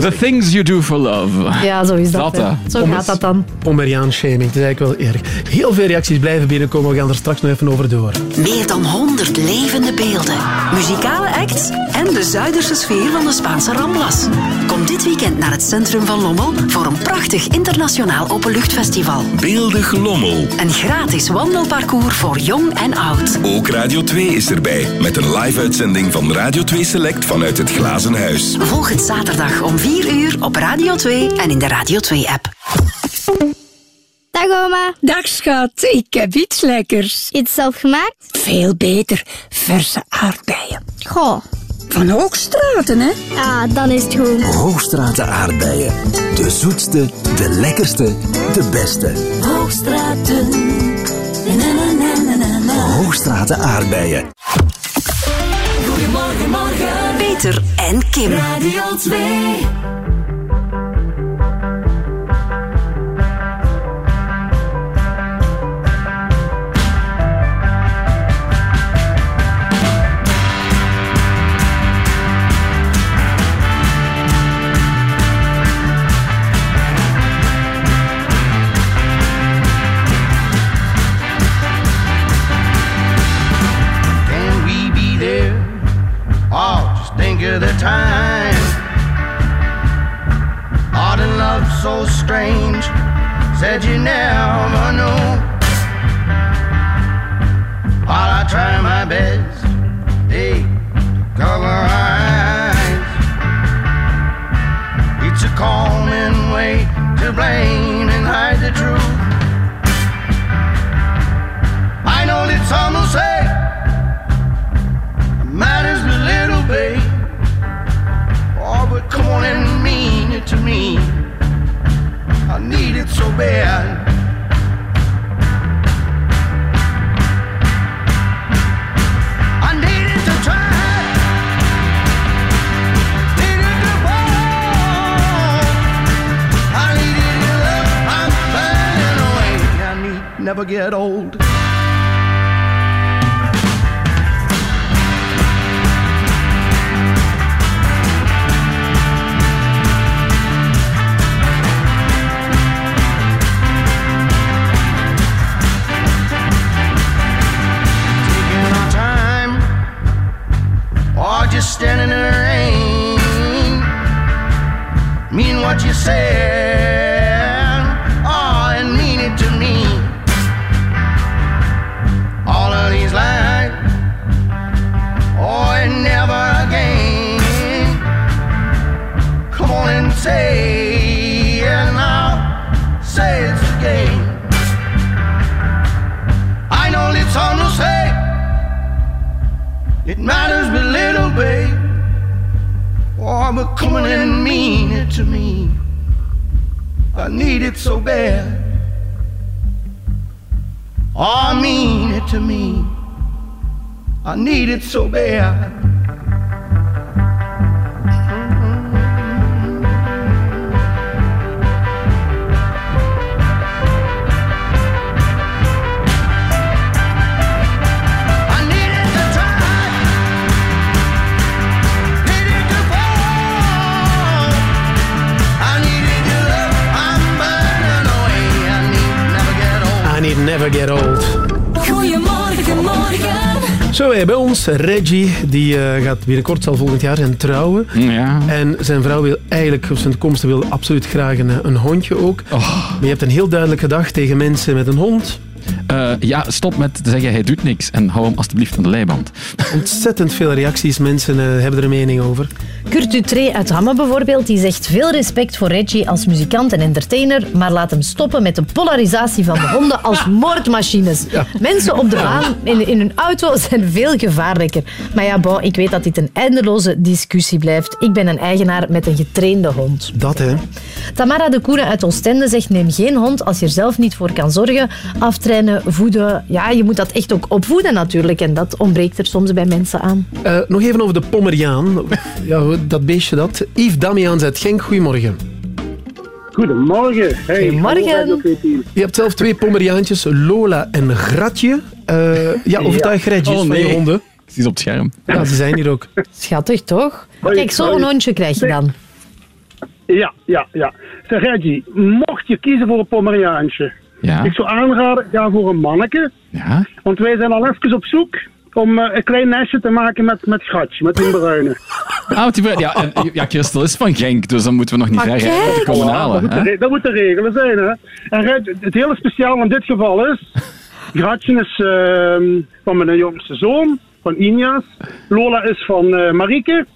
The things you do for love. Ja, zo is dat. Dat, hè. Zo gaat dat dan. Pomeriaan-shaming, het is eigenlijk wel erg. Heel veel reacties blijven binnenkomen, we gaan er straks nog even over door. Meer dan 100 levende beelden, muzikale acts en de Zuiderse sfeer van de Spaanse Ramblas. Kom dit weekend naar het centrum van Lommel voor een prachtig internationaal openluchtfestival. Beeldig Lommel. Een gratis wandelparcours voor jong en oud. Ook Radio 2 is erbij met een live-uitzending van Radio 2 Select vanuit het Glazen Huis. Volg het zaterdag om 4 uur op Radio 2 en in de Radio 2-app. Dag oma. Dag schat, ik heb iets lekkers. Iets zelf gemaakt? Veel beter, verse aardbeien. Goh. Van Hoogstraten, hè? Ja, dan is het goed. Hoogstraten aardbeien. De zoetste, de lekkerste, de beste. Hoogstraten. Na, na, na, na, na, na. Hoogstraten aardbeien. Goedemorgen, morgen. Peter en Kim. Radio 2. The time. Art and love so strange. Said you never know. While I try my best, hey, to cover our eyes. It's a common way to blame and hide the truth. I know that some will say Oh, but come on and mean it to me. I need it so bad. I need it or just standing in the rain. Mean what you said, oh, and mean it to me. All of these lies, oh, and never again. Come on and say, and I'll say it again. I know it's on the say. It matters, to me. I need it so bad. Oh, mean it to me. I need it so bad. Get old. Goedemorgen, morgen. Zo, we hebben ons Reggie, die eh, gaat binnenkort, zal volgend jaar zijn trouwen. Ja. En zijn vrouw wil eigenlijk, op zijn komst wil absoluut graag een, een hondje ook. Maar je hebt een heel duidelijk gedacht tegen mensen met een hond. Eh, ja, stop met te zeggen hij doet niks en hou hem alstublieft aan de leiband. Ontzettend veel reacties, mensen eh, hebben er een mening over. Kurt Dutré uit Hamme bijvoorbeeld, die zegt veel respect voor Reggie als muzikant en entertainer, maar laat hem stoppen met de polarisatie van de honden als moordmachines. Mensen op de baan in, in hun auto zijn veel gevaarlijker. Maar ja, bon, ik weet dat dit een eindeloze discussie blijft. Ik ben een eigenaar met een getrainde hond. Dat hè. Tamara de Koenen uit Oostende zegt neem geen hond als je er zelf niet voor kan zorgen. Aftrainen, voeden, ja, je moet dat echt ook opvoeden natuurlijk. En dat ontbreekt er soms bij mensen aan. Eh, nog even over de Pommeriaan. Ja, dat beestje dat. Yves Damiaans uit Genk, goedemorgen. Goedemorgen. Hey, Goedemorgen. hallo, Radio 210. Je hebt zelf twee Pommeriaantjes, Lola en Gratje. Eh, ja, overtuig Gretjes Oh, van nee. je honden. Het is op het scherm. Ja, ze zijn hier ook. Schattig, toch? Hoi, Kijk, zo'n hondje krijg je dan. Ja, ja, ja. Zeg Reggie, mocht je kiezen voor een Pomeriaantje, Ja. ik zou aanraden, ga voor een manneke. Ja. Want wij zijn al even op zoek om eh, een klein nestje te maken met, met schatje, met een bruine. Ah, die, ja, en, ja, Christel is van Genk, dus dan moeten we nog niet Maar ver rijden komen Ja, dat, halen. moet dat moet de regelen zijn, hè. En het hele speciaal in dit geval is, Gratje is ehm, van mijn jongste zoon, van Injas. Lola is van eh Marieke.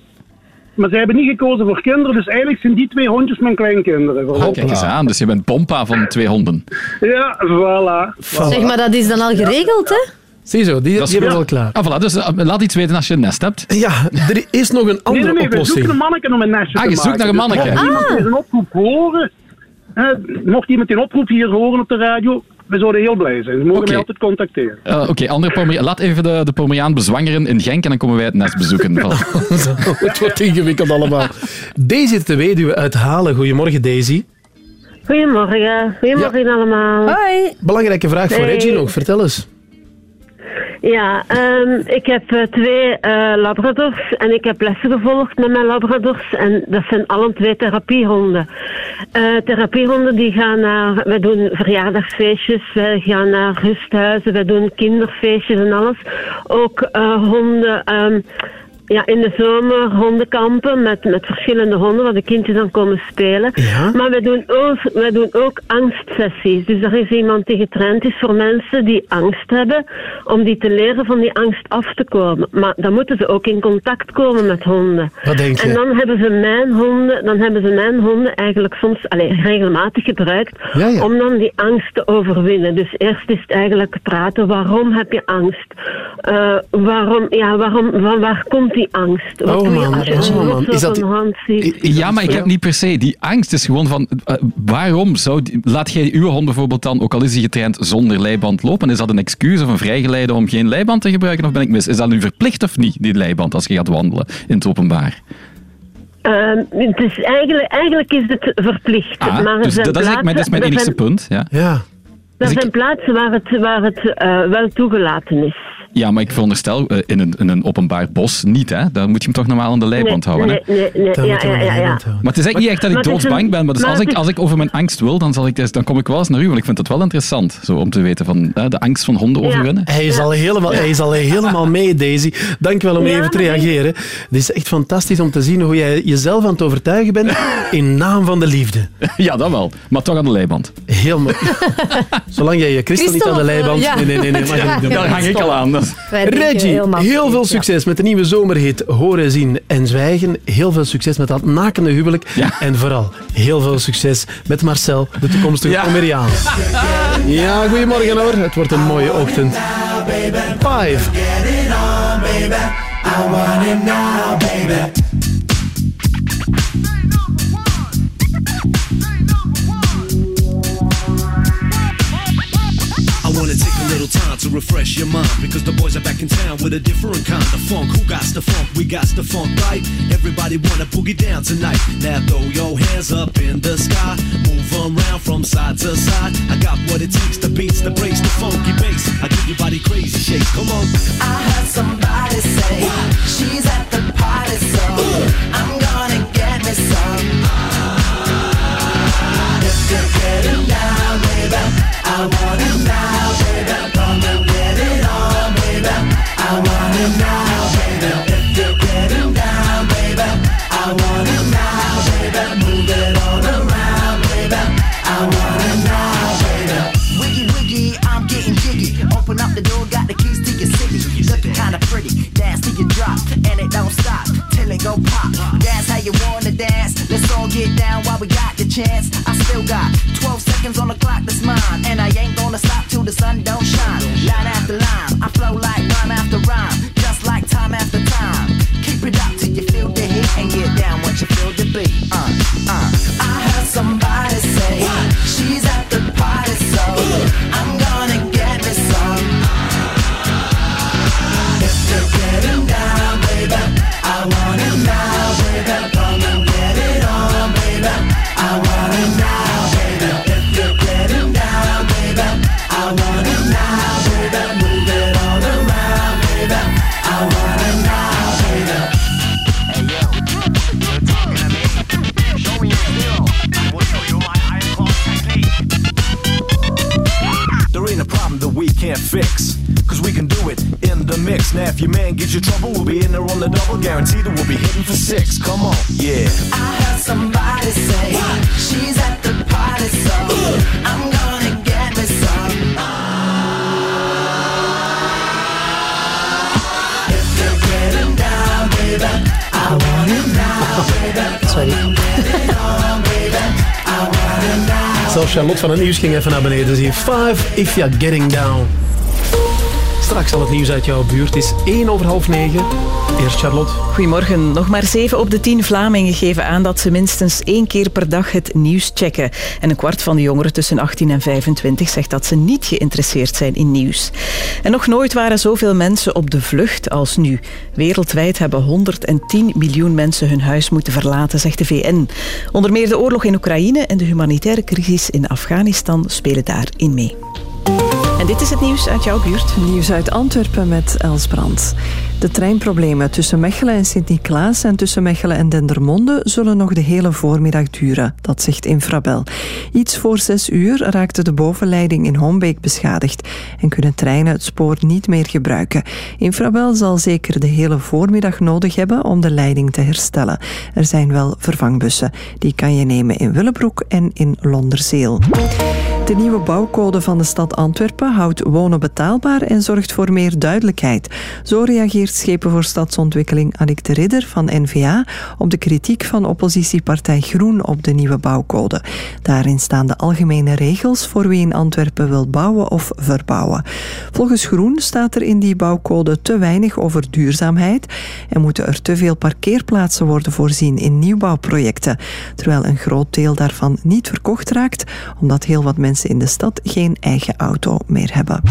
Maar zij hebben niet gekozen voor kinderen, dus eigenlijk zijn die twee hondjes mijn kleinkinderen. Oh, kijk eens aan, dus je bent pompa van twee honden. Ja, voilà. Zeg maar, dat is dan al geregeld, hè? Ziezo, die, Dat is die hebben we al klaar. Ah, voilà, dus eh, laat iets weten als je een nest hebt. Ja, er is nog een Nee, andere nee, nee, we zoeken oplossing. een manneke om een nestje Ah, te je maken. zoekt naar een Dus manneke. mocht iemand deze oproep horen, eh, mocht iemand die oproep hier horen op de radio, we zouden heel blij zijn. Ze mogen mij altijd contacteren. Eh, Oké, andere Pomeriaan. Laat even de, de Pomeriaan bezwangeren in Genk en dan komen wij het nest bezoeken. Het wordt ingewikkeld allemaal. Daisy de weduwe uit Halen. Goedemorgen, Daisy. Goedemorgen. Goedemorgen allemaal. Hoi. Belangrijke vraag voor Hey. Reggie nog. Vertel eens. Ja, ehm, ik heb eh, twee eh, labradors en ik heb lessen gevolgd met mijn labradors. En dat zijn alle twee therapiehonden. Eh, therapiehonden die gaan naar, wij doen verjaardagsfeestjes, wij gaan naar rusthuizen, wij doen kinderfeestjes en alles. Ook honden, ehm, ja, in de zomer hondenkampen met, met verschillende honden, waar de kindjes dan komen spelen. Maar wij doen, ook, wij doen ook angstsessies. Dus er is iemand die getraind is voor mensen die angst hebben, om die te leren van die angst af te komen. Maar dan moeten ze ook in contact komen met honden. Wat denk je? En dan hebben ze mijn honden, dan hebben ze mijn honden eigenlijk soms allee, regelmatig gebruikt Ja, ja. om dan die angst te overwinnen. Dus eerst is het eigenlijk praten, waarom heb je angst? Eh, waarom, ja, waarom, van waar komt die angst? Wat Oh, doe je man, als je oh, een man. Is dat-? Ja, maar ik heb niet per se. Die angst is gewoon van... eh, waarom zou... die- laat jij uw hond bijvoorbeeld dan, ook al is hij getraind, zonder leiband lopen? Is dat een excuus of een vrijgeleide om geen leiband te gebruiken? Of ben ik mis? Is dat nu verplicht of niet, die leiband, als je gaat wandelen in het openbaar? Ehm, het is eigenlijk, eigenlijk is het verplicht. Ah, maar dus dat, is, plaatsen- dat is mijn enigste zijn- punt. Ja. Ja. Er zijn plaatsen waar het, waar het eh, wel toegelaten is. Ja, maar ik veronderstel eh, in, een, in een openbaar bos niet, hè? Daar moet je hem toch normaal aan de leiband Nee, houden, hè? nee, nee, nee, ja, ja, ja, ja. Maar het is eigenlijk niet echt dat ik doodsbang ben, maar dus maar als ik, als ik over mijn angst wil, dan, zal ik, dan kom ik wel eens naar u, want ik vind het wel interessant, zo, om te weten van de angst van honden overwinnen. Hij is, al helemaal, hij is al helemaal mee, Daisy. Dankjewel om Ja, even te reageren. Het is echt fantastisch om te zien hoe jij jezelf aan het overtuigen bent in naam van de liefde. Ja, dat wel. Maar toch aan de leiband. Heel mooi. Zolang jij je Christel niet aan de leiband... Ja. Nee, nee, nee. nee. Daar hang ik al aan. Denken Reggie, helemaal heel veel ja. succes met de nieuwe zomerhit Horen, Zien en Zwijgen. Heel veel succes met dat nakende huwelijk. En vooral heel veel succes met Marcel, de toekomstige Pomeriaan. Ja, goedemorgen hoor. Het wordt een mooie ochtend. Five. Get it on, baby. I want it now, baby. To refresh your mind because the boys are back in town with a different kind of funk. Who got the funk? We got the funk, right? Everybody wanna boogie down tonight. Now throw your hands up in the sky, move around from side to side. I got what it takes, the beats, the breaks, the funky bass. I give your body crazy shakes. Come on. I heard somebody say she's at the party, so I'm gonna get me some. If you're getting down, baby, I want it seconds on the clock that's mine, and I ain't gonna stop till the sun don't trouble, we'll be in there on the double. Guaranteed that we'll be hitting for six. Come on, yeah. I heard somebody say she's at the party, so I'm gonna get me some. If you're getting down, baby, I want it now, baby. Sorry. Get it on, baby. I want it now. Zelfs Charlotte van het nieuws ging even naar beneden. Zie je, five if you're getting down. Straks al het nieuws uit jouw buurt. Het is 1 over half 9. Eerst Charlotte. Goedemorgen. Nog maar 7 op de 10 Vlamingen geven aan dat ze minstens één keer per dag het nieuws checken. En een kwart van de jongeren tussen 18 en 25 zegt dat ze niet geïnteresseerd zijn in nieuws. En nog nooit waren zoveel mensen op de vlucht als nu. Wereldwijd hebben 110 miljoen mensen hun huis moeten verlaten, zegt de VN. Onder meer de oorlog in Oekraïne en de humanitaire crisis in Afghanistan spelen daarin mee. Dit is het nieuws uit jouw buurt. Nieuws uit Antwerpen met Els Brandt. De treinproblemen tussen Mechelen en Sint-Niklaas en tussen Mechelen en Dendermonde zullen nog de hele voormiddag duren, dat zegt Infrabel. Iets voor zes uur raakte de bovenleiding in Hombeek beschadigd en kunnen treinen het spoor niet meer gebruiken. Infrabel zal zeker de hele voormiddag nodig hebben om de leiding te herstellen. Er zijn wel vervangbussen. Die kan je nemen in Willebroek en in Londerzeel. De nieuwe bouwcode van de stad Antwerpen houdt wonen betaalbaar en zorgt voor meer duidelijkheid. Zo reageert Schepen voor Stadsontwikkeling Annick de Ridder van NVA op de kritiek van oppositiepartij Groen op de nieuwe bouwcode. Daarin staan de algemene regels voor wie in Antwerpen wil bouwen of verbouwen. Volgens Groen staat er in die bouwcode te weinig over duurzaamheid en moeten er te veel parkeerplaatsen worden voorzien in nieuwbouwprojecten, terwijl een groot deel daarvan niet verkocht raakt omdat heel wat mensen in de stad geen eigen auto meer hebben.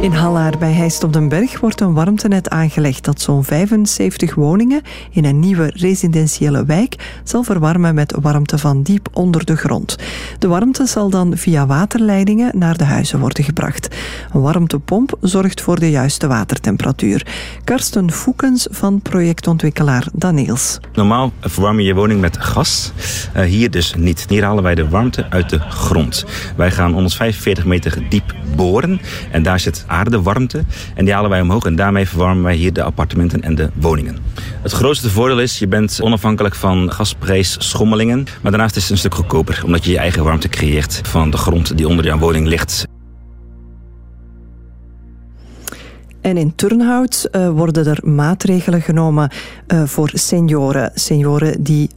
In Hallaar bij Heist op den Berg wordt een warmtenet aangelegd dat zo'n 75 woningen in een nieuwe residentiële wijk zal verwarmen met warmte van diep onder de grond. De warmte zal dan via waterleidingen naar de huizen worden gebracht. Een warmtepomp zorgt voor de juiste watertemperatuur. Karsten Foekens van projectontwikkelaar Daniels. Normaal verwarm je je woning met gas. Uh, hier dus niet. Hier halen wij de warmte uit de grond. Wij gaan 145 meter diep boren en daar zit aardewarmte en die halen wij omhoog en daarmee verwarmen wij hier de appartementen en de woningen. Het grootste voordeel is, je bent onafhankelijk van gasprijsschommelingen, maar daarnaast is het een stuk goedkoper omdat je je eigen warmte creëert van de grond die onder jouw woning ligt. En in Turnhout uh, worden er maatregelen genomen uh, voor senioren. Senioren die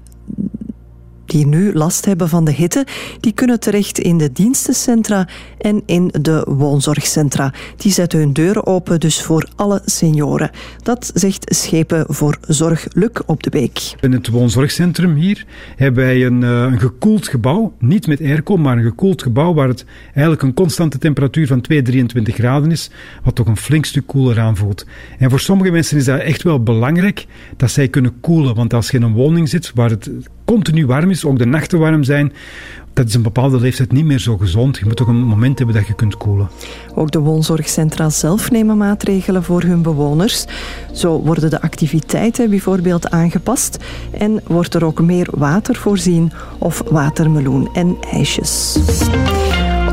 die nu last hebben van de hitte, die kunnen terecht in de dienstencentra en in de woonzorgcentra. Die zetten hun deuren open dus voor alle senioren. Dat zegt Schepen voor Zorg Luc op de Beek. In het woonzorgcentrum hier hebben wij een, eh, een gekoeld gebouw, niet met airco, maar een gekoeld gebouw waar het eigenlijk een constante temperatuur van 2, 23 graden is, wat toch een flink stuk koeler aanvoelt. En voor sommige mensen is dat echt wel belangrijk dat zij kunnen koelen, want als je in een woning zit waar het continu warm is, ook de nachten warm zijn, dat is een bepaalde leeftijd niet meer zo gezond. Je moet ook een moment hebben dat je kunt koelen. Ook de woonzorgcentra zelf nemen maatregelen voor hun bewoners. Zo worden de activiteiten bijvoorbeeld aangepast en wordt er ook meer water voorzien of watermeloen en ijsjes.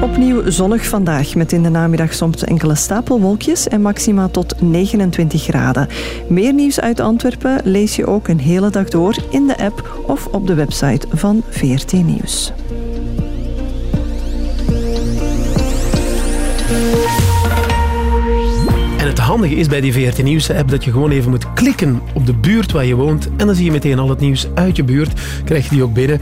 Opnieuw zonnig vandaag, met in de namiddag soms enkele stapelwolkjes en maxima tot 29 graden. Meer nieuws uit Antwerpen lees je ook een hele dag door in de app of op de website van VRT Nieuws. En het handige is bij die VRT Nieuws-app dat je gewoon even moet klikken op de buurt waar je woont. En dan zie je meteen al het nieuws uit je buurt. Krijg je die ook binnen.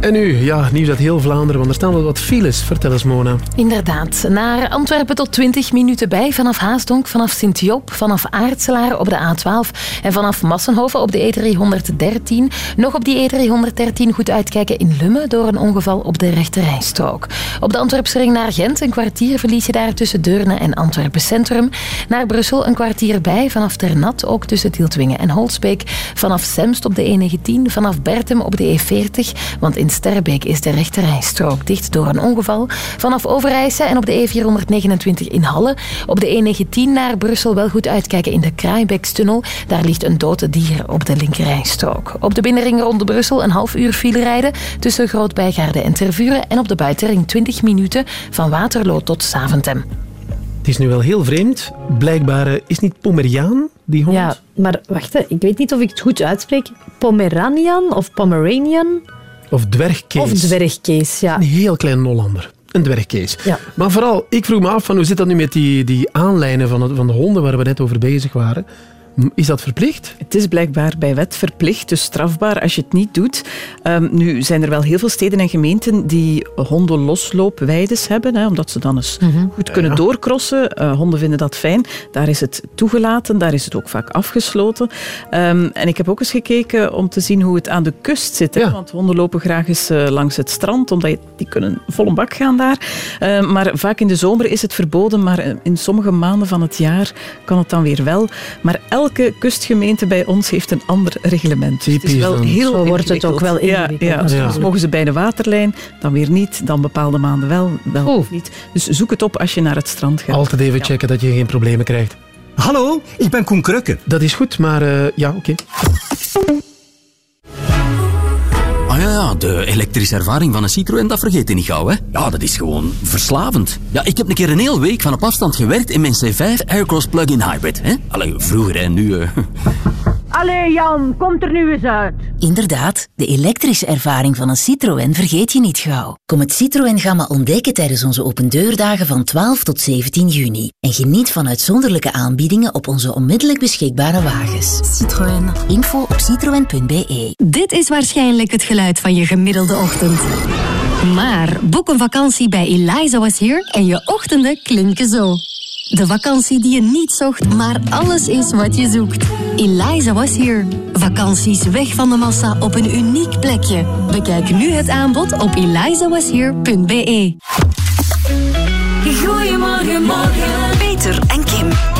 En nu, ja, nieuws uit heel Vlaanderen, want er staan wel wat files. Vertel eens, Mona. Inderdaad. Naar Antwerpen tot 20 minuten bij. Vanaf Haasdonk, vanaf Sint-Job, vanaf Aartselaar op de A12 en vanaf Massenhoven op de E313. Nog op die E313 goed uitkijken in Lummen door een ongeval op de rechterrijstrook. Op de Antwerpse ring naar Gent een kwartier verlies je daar tussen Deurne en Antwerpen Centrum. Naar Brussel een kwartier bij, vanaf Ternat ook tussen Tieltwingen en Holsbeek. Vanaf Semst op de E19, vanaf Bertem op de E40, want in Sterbeek is de rechterrijstrook dicht door een ongeval. Vanaf Overijse en op de E429 in Halle. Op de E19 naar Brussel wel goed uitkijken in de Kraaibekstunnel. Daar ligt een dode dier op de linkerrijstrook. Op de binnenring rond Brussel een half uur file rijden tussen Groot-Bijgaarde en Tervuren. En op de buitenring 20 minuten van Waterloo tot Saventem. Het is nu wel heel vreemd. Blijkbaar eh, is niet Pomeriaan die hond. Ja, maar wacht, ik weet niet of ik het goed uitspreek. Pomeranian of Pomeranian? Of dwergkees. Of dwergkees, ja. Een heel klein Hollander. Een dwergkees. Ja. Maar vooral, ik vroeg me af, van, hoe zit dat nu met die, die aanlijnen van, het- van de honden waar we net over bezig waren? Is dat verplicht? Het is blijkbaar bij wet verplicht, dus strafbaar als je het niet doet. Ehm, nu zijn er wel heel veel steden en gemeenten die hondenlosloopweides hebben, hè, omdat ze dan eens goed kunnen Ja. doorcrossen. Eh, honden vinden dat fijn. Daar is het toegelaten, daar is het ook vaak afgesloten. Ehm, en ik heb ook eens gekeken om te zien hoe het aan de kust zit. Hè, Want honden lopen graag eens eh, langs het strand, omdat je- die kunnen vol een bak gaan daar. Ehm, maar vaak in de zomer is het verboden, maar eh, in sommige maanden van het jaar kan het dan weer wel. Maar elke kustgemeente bij ons heeft een ander reglement. Dus het is wel heel Zo wordt het ook wel Ja, ingewikkeld Ja, natuurlijk. Soms mogen ze bij de waterlijn, dan weer niet. Dan bepaalde maanden wel, wel of niet. Dus zoek het op als je naar het strand gaat. Altijd even checken dat je geen problemen krijgt. Hallo, ik ben Koen Krukke. Dat is goed, maar eh, ja, oké. Ah ja, de elektrische ervaring van een Citroën, dat vergeet je niet gauw, hè? Ja, dat is gewoon verslavend. Ja, ik heb een keer een hele week van op afstand gewerkt in mijn C5 Aircross Plug-in Hybrid, hè? Allee, vroeger en nu... eh, Allee Jan, komt er nu eens uit. Inderdaad, de elektrische ervaring van een Citroën vergeet je niet gauw. Kom het Citroën Gamma ontdekken tijdens onze opendeurdagen van 12 tot 17 juni. En geniet van uitzonderlijke aanbiedingen op onze onmiddellijk beschikbare wagens. Citroën. Info op citroën.be. Dit is waarschijnlijk het geluid van je gemiddelde ochtend. Maar boek een vakantie bij Eliza Was Here en je ochtenden klinken zo. De vakantie die je niet zocht, maar alles is wat je zoekt. Eliza Was Here. Vakanties weg van de massa op een uniek plekje. Bekijk nu het aanbod op elizawashere.be. Goedemorgen, morgen. Peter en Kim.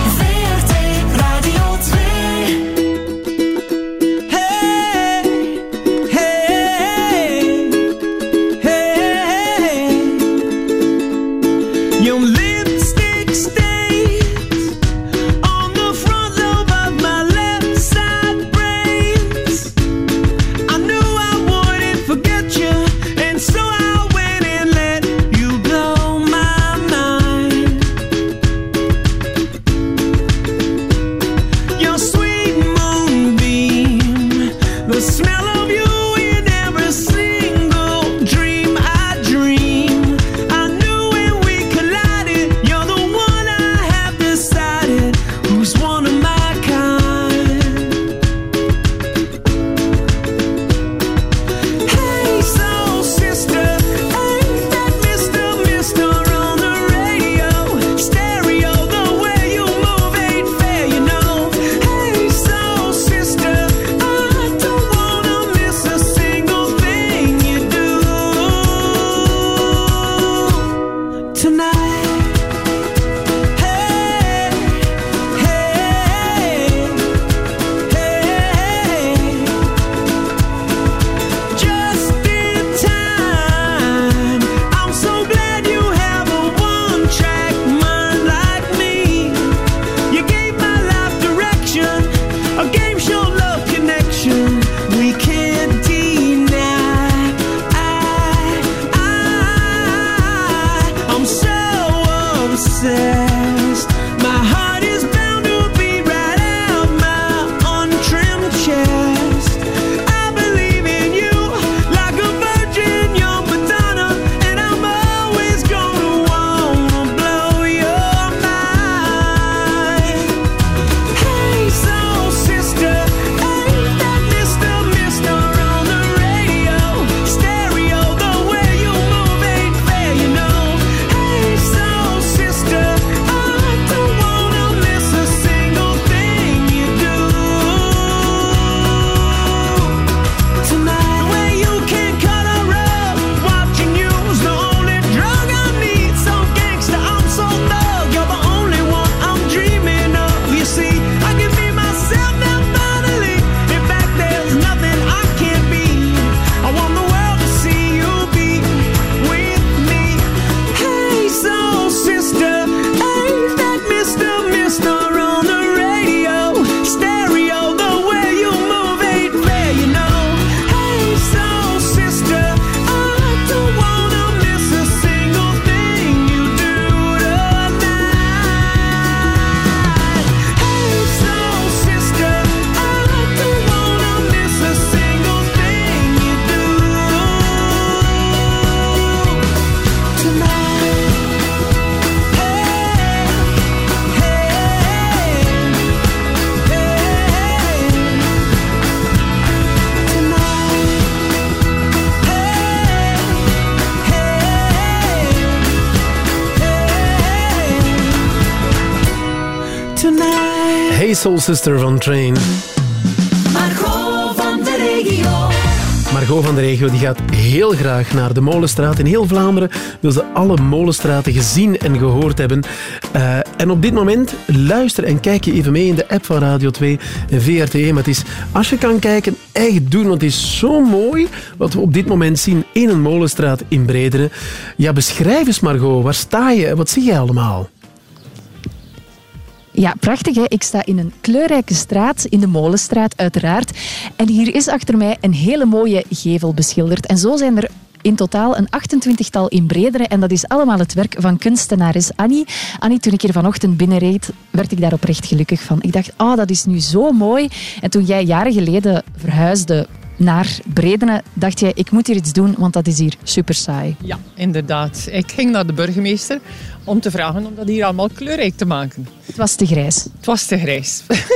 Soul Sister van Train. Margot van de regio. Margot van de regio die gaat heel graag naar de Molenstraat. In heel Vlaanderen wil ze alle molenstraten gezien en gehoord hebben. Eh, en op dit moment luister en kijk je even mee in de app van Radio 2 en VRT1. Maar het is, als je kan kijken, echt doen. Want het is zo mooi wat we op dit moment zien in een molenstraat in Brederen. Ja, beschrijf eens Margot. Waar sta je en wat zie je allemaal? Ja, prachtig. Hè? Ik sta in een kleurrijke straat, in de Molenstraat uiteraard. En hier is achter mij een hele mooie gevel beschilderd. En zo zijn er in totaal een 28-tal in Brederen. En dat is allemaal het werk van kunstenares Annie. Annie, toen ik hier vanochtend binnenreed, werd ik daar oprecht gelukkig van. Ik dacht, oh, dat is nu zo mooi. En toen jij jaren geleden verhuisde naar Bredene, dacht jij, ik moet hier iets doen, want dat is hier super saai. Ja, inderdaad. Ik ging naar de burgemeester om te vragen om dat hier allemaal kleurrijk te maken. Het was te grijs. Het was te grijs.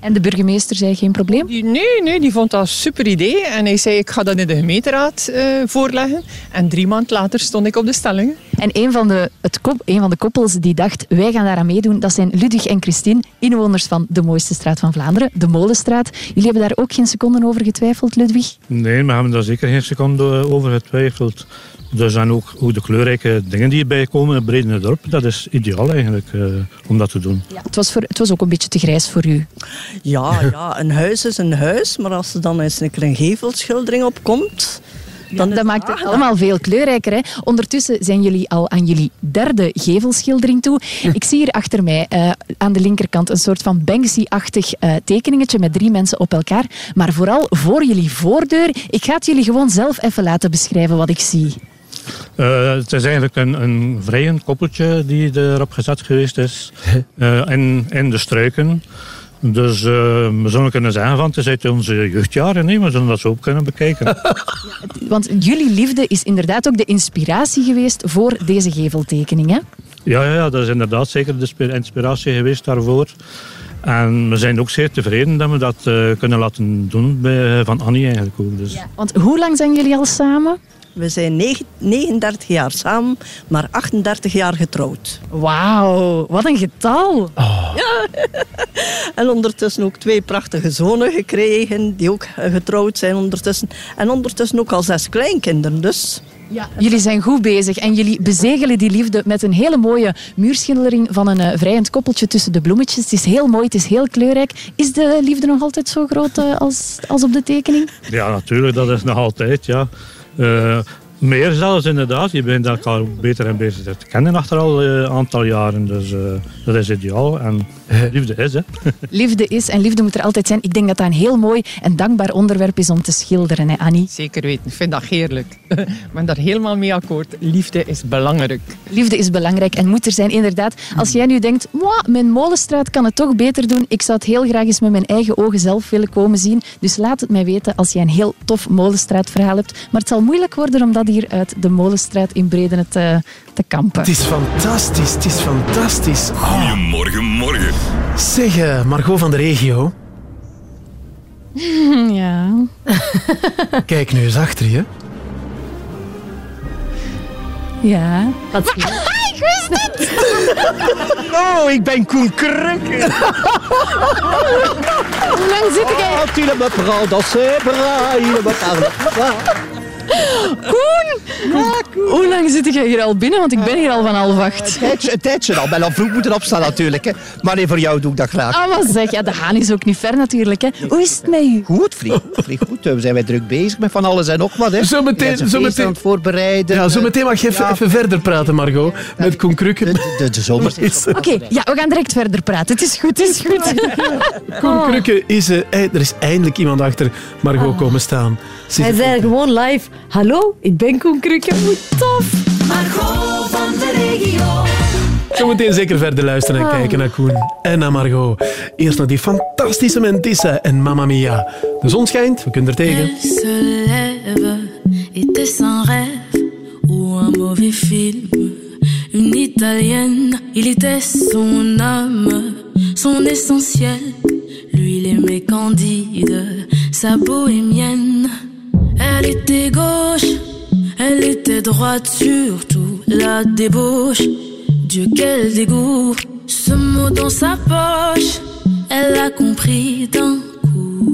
En de burgemeester zei geen probleem? Die, nee, nee, die vond dat een super idee. En hij zei, ik ga dat in de gemeenteraad eh, voorleggen. En drie maanden later stond ik op de stellingen. En een van, de, het kop, een van de koppels die dacht, wij gaan daaraan meedoen, dat zijn Ludwig en Christine, inwoners van de mooiste straat van Vlaanderen, de Molenstraat. Jullie hebben daar ook geen seconden over getwijfeld, Ludwig? Nee, we hebben daar zeker geen seconde over getwijfeld. Er zijn ook, ook de kleurrijke dingen die erbij komen in Bredene dorp. Dat is ideaal eigenlijk eh, om dat te doen. Het was, voor, het was ook een beetje te grijs voor u. Ja, ja, een huis is een huis, maar als er dan eens een keer een gevelschildering op komt... Dan dat maakt het allemaal veel kleurrijker. Hè? Ondertussen zijn jullie al aan jullie derde gevelschildering toe. Ik zie hier achter mij eh, aan de linkerkant een soort van Banksy-achtig eh, tekeningetje met drie mensen op elkaar. Maar vooral voor jullie voordeur. Ik ga het jullie gewoon zelf even laten beschrijven wat ik zie. Eh, het is eigenlijk een, een vrijend koppeltje die erop gezet geweest is. eh in, in de struiken. Dus eh, we zullen kunnen zeggen van het is uit onze jeugdjaren. Nee, we zullen dat zo ook kunnen bekijken. Want jullie liefde is inderdaad ook de inspiratie geweest voor deze geveltekening. Hè? Ja, ja, ja, dat is inderdaad zeker de spi- inspiratie geweest daarvoor. En we zijn ook zeer tevreden dat we dat eh, kunnen laten doen bij, van Annie eigenlijk ook. Dus. Want hoe lang zijn jullie al samen? We zijn negen- 39 jaar samen, maar 38 jaar getrouwd. Wauw, wat een getal. Ja. en ondertussen ook twee prachtige zonen gekregen, die ook getrouwd zijn ondertussen. En ondertussen ook al zes kleinkinderen, dus... Ja. Jullie zijn goed bezig en jullie bezegelen die liefde met een hele mooie muurschildering van een eh, vrijend koppeltje tussen de bloemetjes. Het is heel mooi, het is heel kleurrijk. Is de liefde nog altijd zo groot eh, als, als op de tekening? Ja, natuurlijk, dat is nog altijd, ja. Eh, meer zelfs inderdaad. Je bent elkaar ook beter en beter te kennen achter al een aantal jaren. Dus eh, dat is ideaal. En liefde is, hè. Liefde is en liefde moet er altijd zijn. Ik denk dat dat een heel mooi en dankbaar onderwerp is om te schilderen, hè, Annie. Zeker weten, ik vind dat heerlijk. Ik ben daar helemaal mee akkoord. Liefde is belangrijk. Liefde is belangrijk en moet er zijn, inderdaad. Als jij nu denkt, "Mwah, mijn molenstraat kan het toch beter doen. Ik zou het heel graag eens met mijn eigen ogen zelf willen komen zien. Dus laat het mij weten als jij een heel tof molenstraatverhaal hebt. Maar het zal moeilijk worden om dat hier uit de molenstraat in Bredene te, te kampen. Het is fantastisch, het is fantastisch. Goedemorgen, morgen. Zeg, eh, Margot van de regio, Ja. kijk nu eens achter je. Ja. Wat Ik wist het! Oh, ik ben Koen Krukke. Hoe lang zit ik Oh, tu ne me prends dans ses bras, il me parle. Koen! Hoe lang zit jij hier al binnen? Want ik ben hier al van half acht. Een tijdje, een tijdje al. Ben al vroeg moeten opstaan natuurlijk. Hè. Maar nee, voor jou doe ik dat graag. Ah, wat zeg. Ja, de haan is ook niet ver natuurlijk. Hè. Hoe is het met u? Goed, vlieg, vlieg goed. We zijn wij druk bezig met van alles en nog wat. Hè. Zo meteen- zo meteen- aan het voorbereiden. Ja, zo meteen mag je even, Ja. even verder praten, Margot. Met Koen Krukke. De, de zomer is Oké, ja, we gaan direct verder praten. Het is goed, het is goed. Koen Krukke is... eh, ei- er is eindelijk iemand achter Margot komen staan. Ze- Hij zei gewoon live, hallo, ik ben Koen Krukke. Hoe tof. Margot van de regio. Zometeen zeker verder luisteren en kijken naar Koen en naar Margot. Eerst naar die fantastische Mentissa en Mamma Mia. De zon schijnt, we kunnen er tegen. Se lève, était-ce un rêve ou un mauvais film Une italienne, il était son âme, son essentiel. Lui, il aimait Candide, sa bohémienne. Elle était gauche, elle était droite, surtout la débauche. Dieu, quel dégoût, Ce mot dans sa poche, elle a compris d'un coup.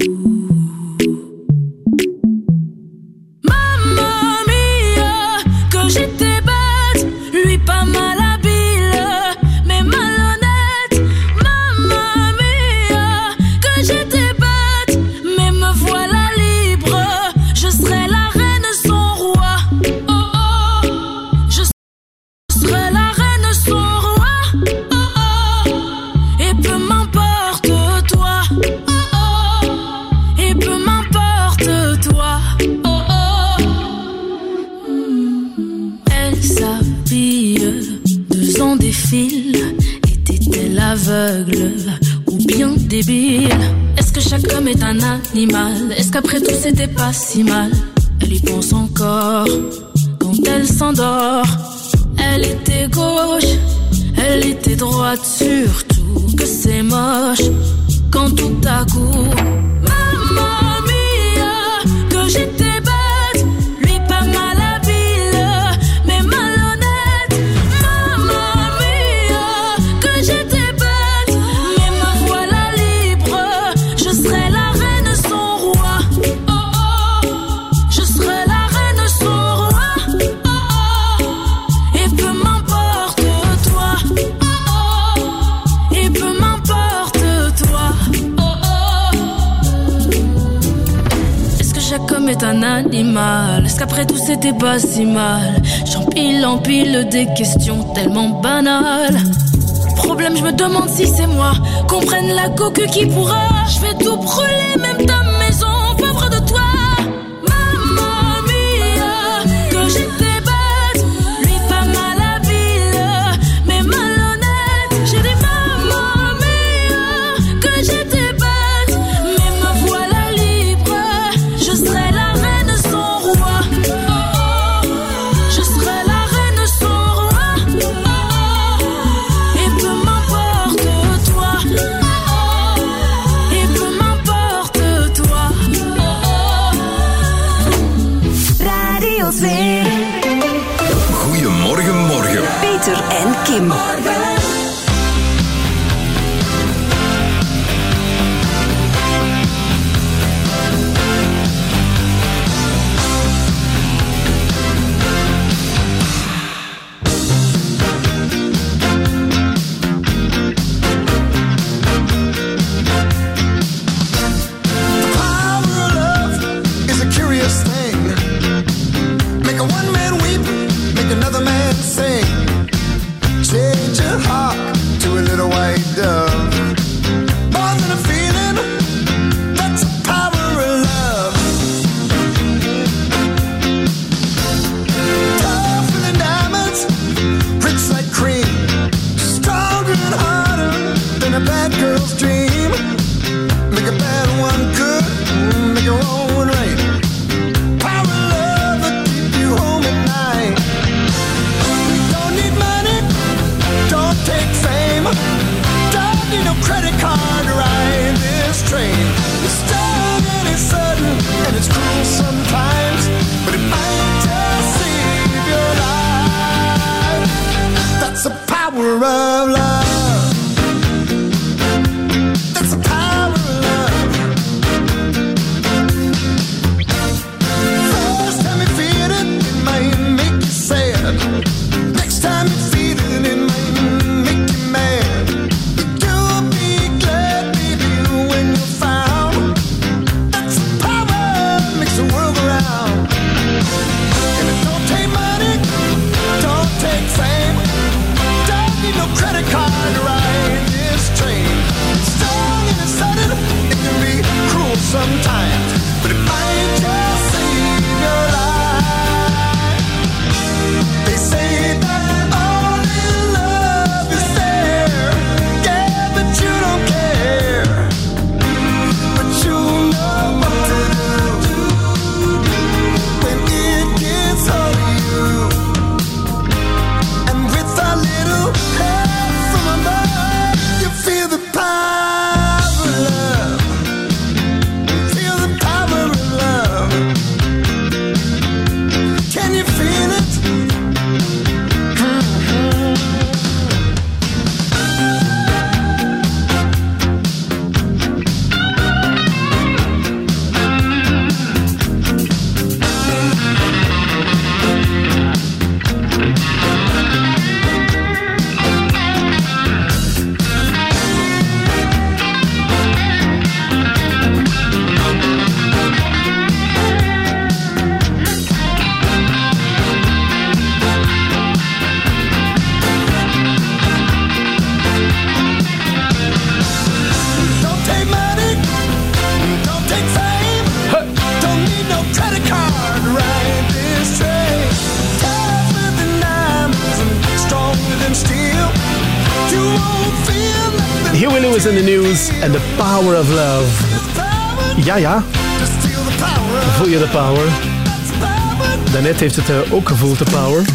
Heeft het eh, ook gevoeld, de power.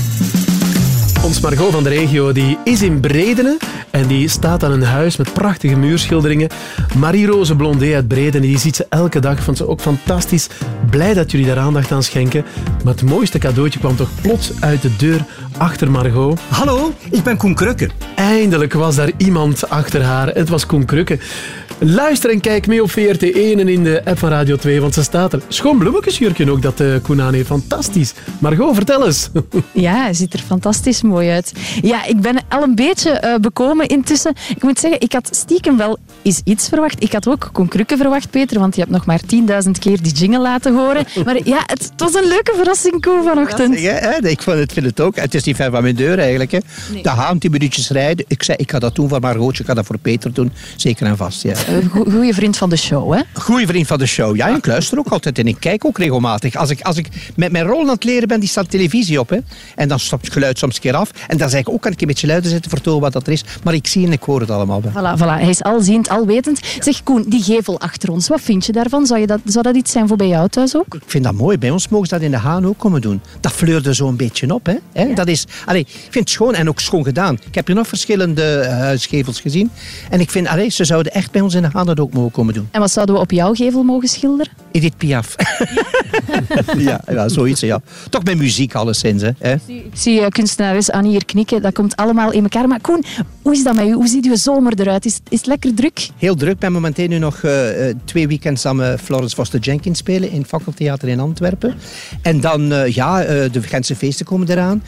Ons Margot van de regio die is in Bredene en die staat aan een huis met prachtige muurschilderingen. Marie-Rose Blondé uit Bredene, die ziet ze elke dag. Vond ze ook fantastisch. Blij dat jullie daar aandacht aan schenken. Maar het mooiste cadeautje kwam toch plots uit de deur achter Margot. Hallo, ik ben Koen Krukke. Eindelijk was daar iemand achter haar. Het was Koen Krukke. Luister en kijk mee op VRT1 en in de app van Radio 2, want ze staat er. Schoon bloemetjesjurkje ook, dat uh, Koen aan heeft. Fantastisch. Margot, vertel eens. Ja, hij ziet er fantastisch mooi uit. Ja, ik ben al een beetje eh, bekomen intussen. Ik moet zeggen, ik had stiekem wel eens iets verwacht. Ik had ook Koen Krukke verwacht, Peter, want je hebt nog maar 10.000 keer die jingle laten horen. Maar ja, het, het was een leuke verrassing, Koen, vanochtend. Ja, hè? Ik vond het, vind het ook. Het is niet ver van mijn deur eigenlijk. Hè. Nee. De haan, 10 minuutjes rijden. Ik zei, ik ga dat doen voor Margotje, ik ga dat voor Peter doen. Zeker en vast, ja. Go- goeie vriend van de show, hè? Goeie vriend van de show. Ja, ik luister ook altijd en ik kijk ook regelmatig. Als ik, als ik met mijn rol aan het leren ben, die staat televisie op. Hè. En dan stopt het geluid soms een keer af. En dan zeg ik ook, kan ik een beetje luider zetten voor te horen wat dat er is. Maar ik zie en ik hoor het allemaal. Bij. Voilà, voilà. Hij is alziend, alwetend. Zeg Koen, die gevel achter ons, wat vind je daarvan? Zou, je dat, zou dat iets zijn voor bij jou thuis ook? Ik vind dat mooi. Bij ons mogen ze dat in de haan ook komen doen. Dat fleurde zo een beetje op. Hè. Dat is, allee, ik vind het schoon en ook schoon gedaan. Ik heb hier nog verschillende eh, huisgevels gezien. En ik vind, allee, ze zouden echt bij ons in de haan dat ook mogen komen doen. En wat zouden we op jouw gevel mogen schilderen? Edith Piaf. ja, ja, zoiets. Ja. Toch met muziek alleszins. Hè. Hè? Ik zie uh, kunstenares Annie hier knikken. Dat komt allemaal in elkaar. Maar Koen, hoe is dat met u? Hoe ziet uw zomer eruit? Is, is het lekker druk? Heel druk. Ik ben momenteel nu nog eh, eh, twee weekends samen Florence Foster Jenkins spelen in het Fakkeltheater in Antwerpen. En dan, eh, ja, eh, de Gentse feesten komen eraan.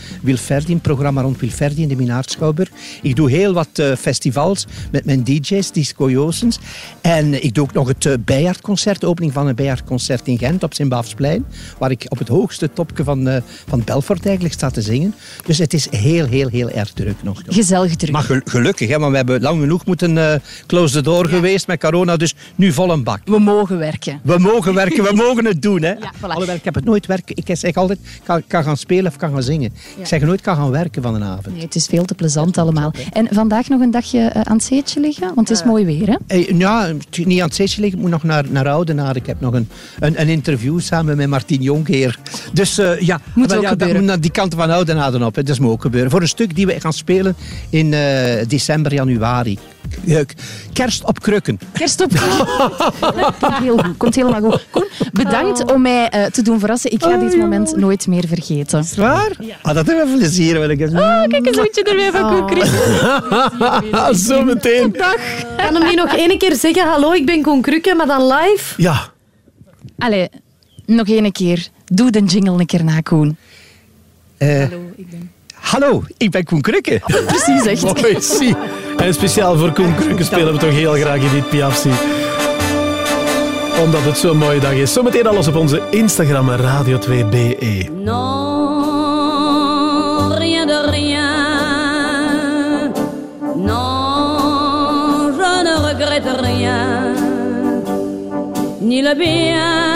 Een programma rond Wilferdi in de Minaardschouwburg. Ik doe heel wat eh, festivals met mijn DJ's, Disco Joosens. En ik doe ook nog het uh, Bijaardconcert, de opening van een Bijaardconcert in Gent op Sint-Baafsplein. Waar ik op het hoogste topje van, eh, van Belfort eigenlijk sta te zingen. Dus het is heel, heel, heel erg druk nog. Gezellig druk. Maar gel- gelukkig, hè, want we hebben lang genoeg moeten eh, close the door geweest met corona. Dus nu vol een bak. We mogen werken. We mogen werken, we mogen het doen. Hè. Alhoewel, ik heb het nooit werken. Ik zeg altijd, ik kan, kan gaan spelen of kan gaan zingen. Ik zeg nooit, kan gaan werken van een avond. Nee, het is veel te plezant allemaal. En vandaag nog een dagje eh, aan het zeetje liggen? Want het is mooi weer, hè? Hey, ja, niet aan het zeetje liggen, ik moet nog naar, naar Oudenaar. Ik heb nog een, een, een interview samen met Martien Jonkheer. Dus eh, ja, Moet wel, ook ja, gebeuren. moet naar die kant van Oudenaar dan op. Hè. Dat moet ook gebeuren. Voor een stuk die we gaan spelen in eh, december, januari. Kerst op krukken. Kerst op Komt heel goed. Komt helemaal goed. Koen, bedankt om mij eh, te doen verrassen. Ik ga dit moment nooit meer vergeten. Is waar? Ah, dat hebben we plezier. Wil ik eens. Oh, kijk eens hoe je er weer van Koen Chris. Zo meteen. Dag. Kan hem nu nog één keer zeggen, hallo, ik ben Koen Krukke, maar dan live? Ja. Allee, nog één keer. Doe de jingle een keer na, Koen. Eh, Hallo, ik ben Koen Krukke. Precies, echt. Mooi, zie. En speciaal voor Koen Krukke spelen we toch heel graag Edith Piaf, zie. Omdat het zo'n mooie dag is. Zometeen alles op onze Instagram Radio 2BE. Non, rien de rien. Non, je ne regrette rien. Ni le bien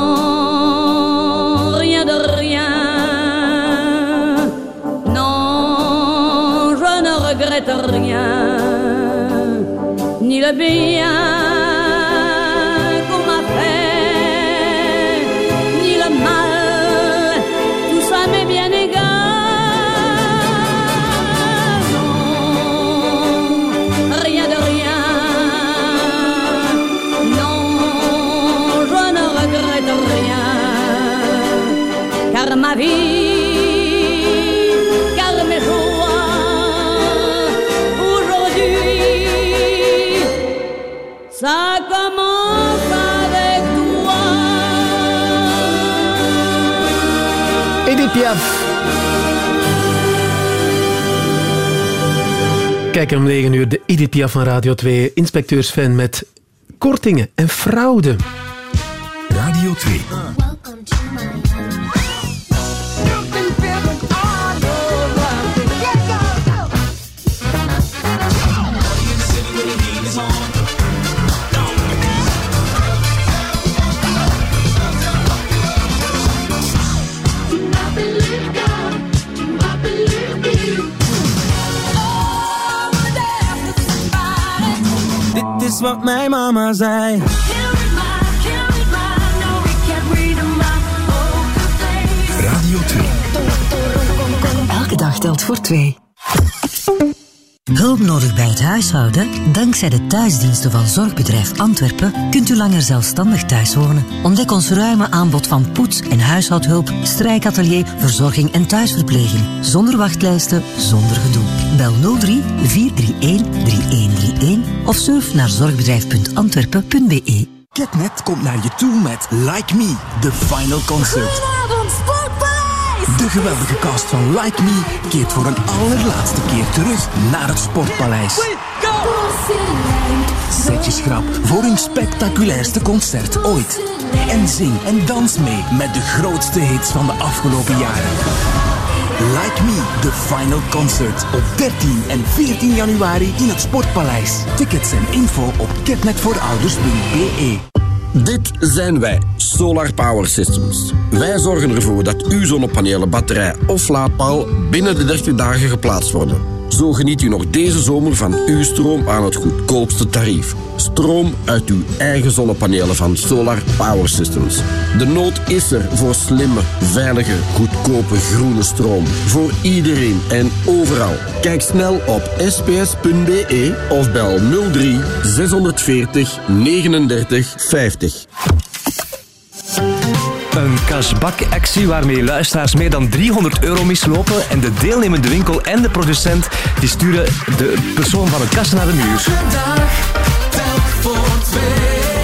regrette rien. Ni le bien Piaf. Kijk om 9 uur, de Edith Piaf van Radio 2. Inspecteursfan met kortingen en fraude. Radio 2. Wat mijn mama zei. Radio 2. Elke dag telt voor twee. Hulp nodig bij het huishouden? Dankzij de thuisdiensten van Zorgbedrijf Antwerpen kunt u langer zelfstandig thuis wonen. Ontdek ons ruime aanbod van poets- en huishoudhulp, strijkatelier, verzorging en thuisverpleging. Zonder wachtlijsten, zonder gedoe. Bel 03 431 3131 of surf naar zorgbedrijf.antwerpen.be. Ketnet komt naar je toe met Like Me, de final concert. De geweldige cast van Like Me keert voor een allerlaatste keer terug naar het Sportpaleis. Zet je schrap voor hun spectaculairste concert ooit. En zing en dans mee met de grootste hits van de afgelopen jaren. Like Me, de final concert op 13 en 14 januari in het Sportpaleis. Tickets en info op ketnetvoorouders.be. Dit zijn wij, Solar Power Systems. Wij zorgen ervoor dat uw zonnepanelen, batterij of laadpaal binnen de 30 dagen geplaatst worden. Zo geniet u nog deze zomer van uw stroom aan het goedkoopste tarief. Stroom uit uw eigen zonnepanelen van Solar Power Systems. De nood is er voor slimme, veilige, goedkope groene stroom. Voor iedereen en overal. Kijk snel op sps.be of bel 03 640 39 50. Een cashback-actie waarmee luisteraars meer dan 300 euro mislopen en de deelnemende winkel en de producent die sturen de persoon van het kastje naar de muur. Dag telt voor twee.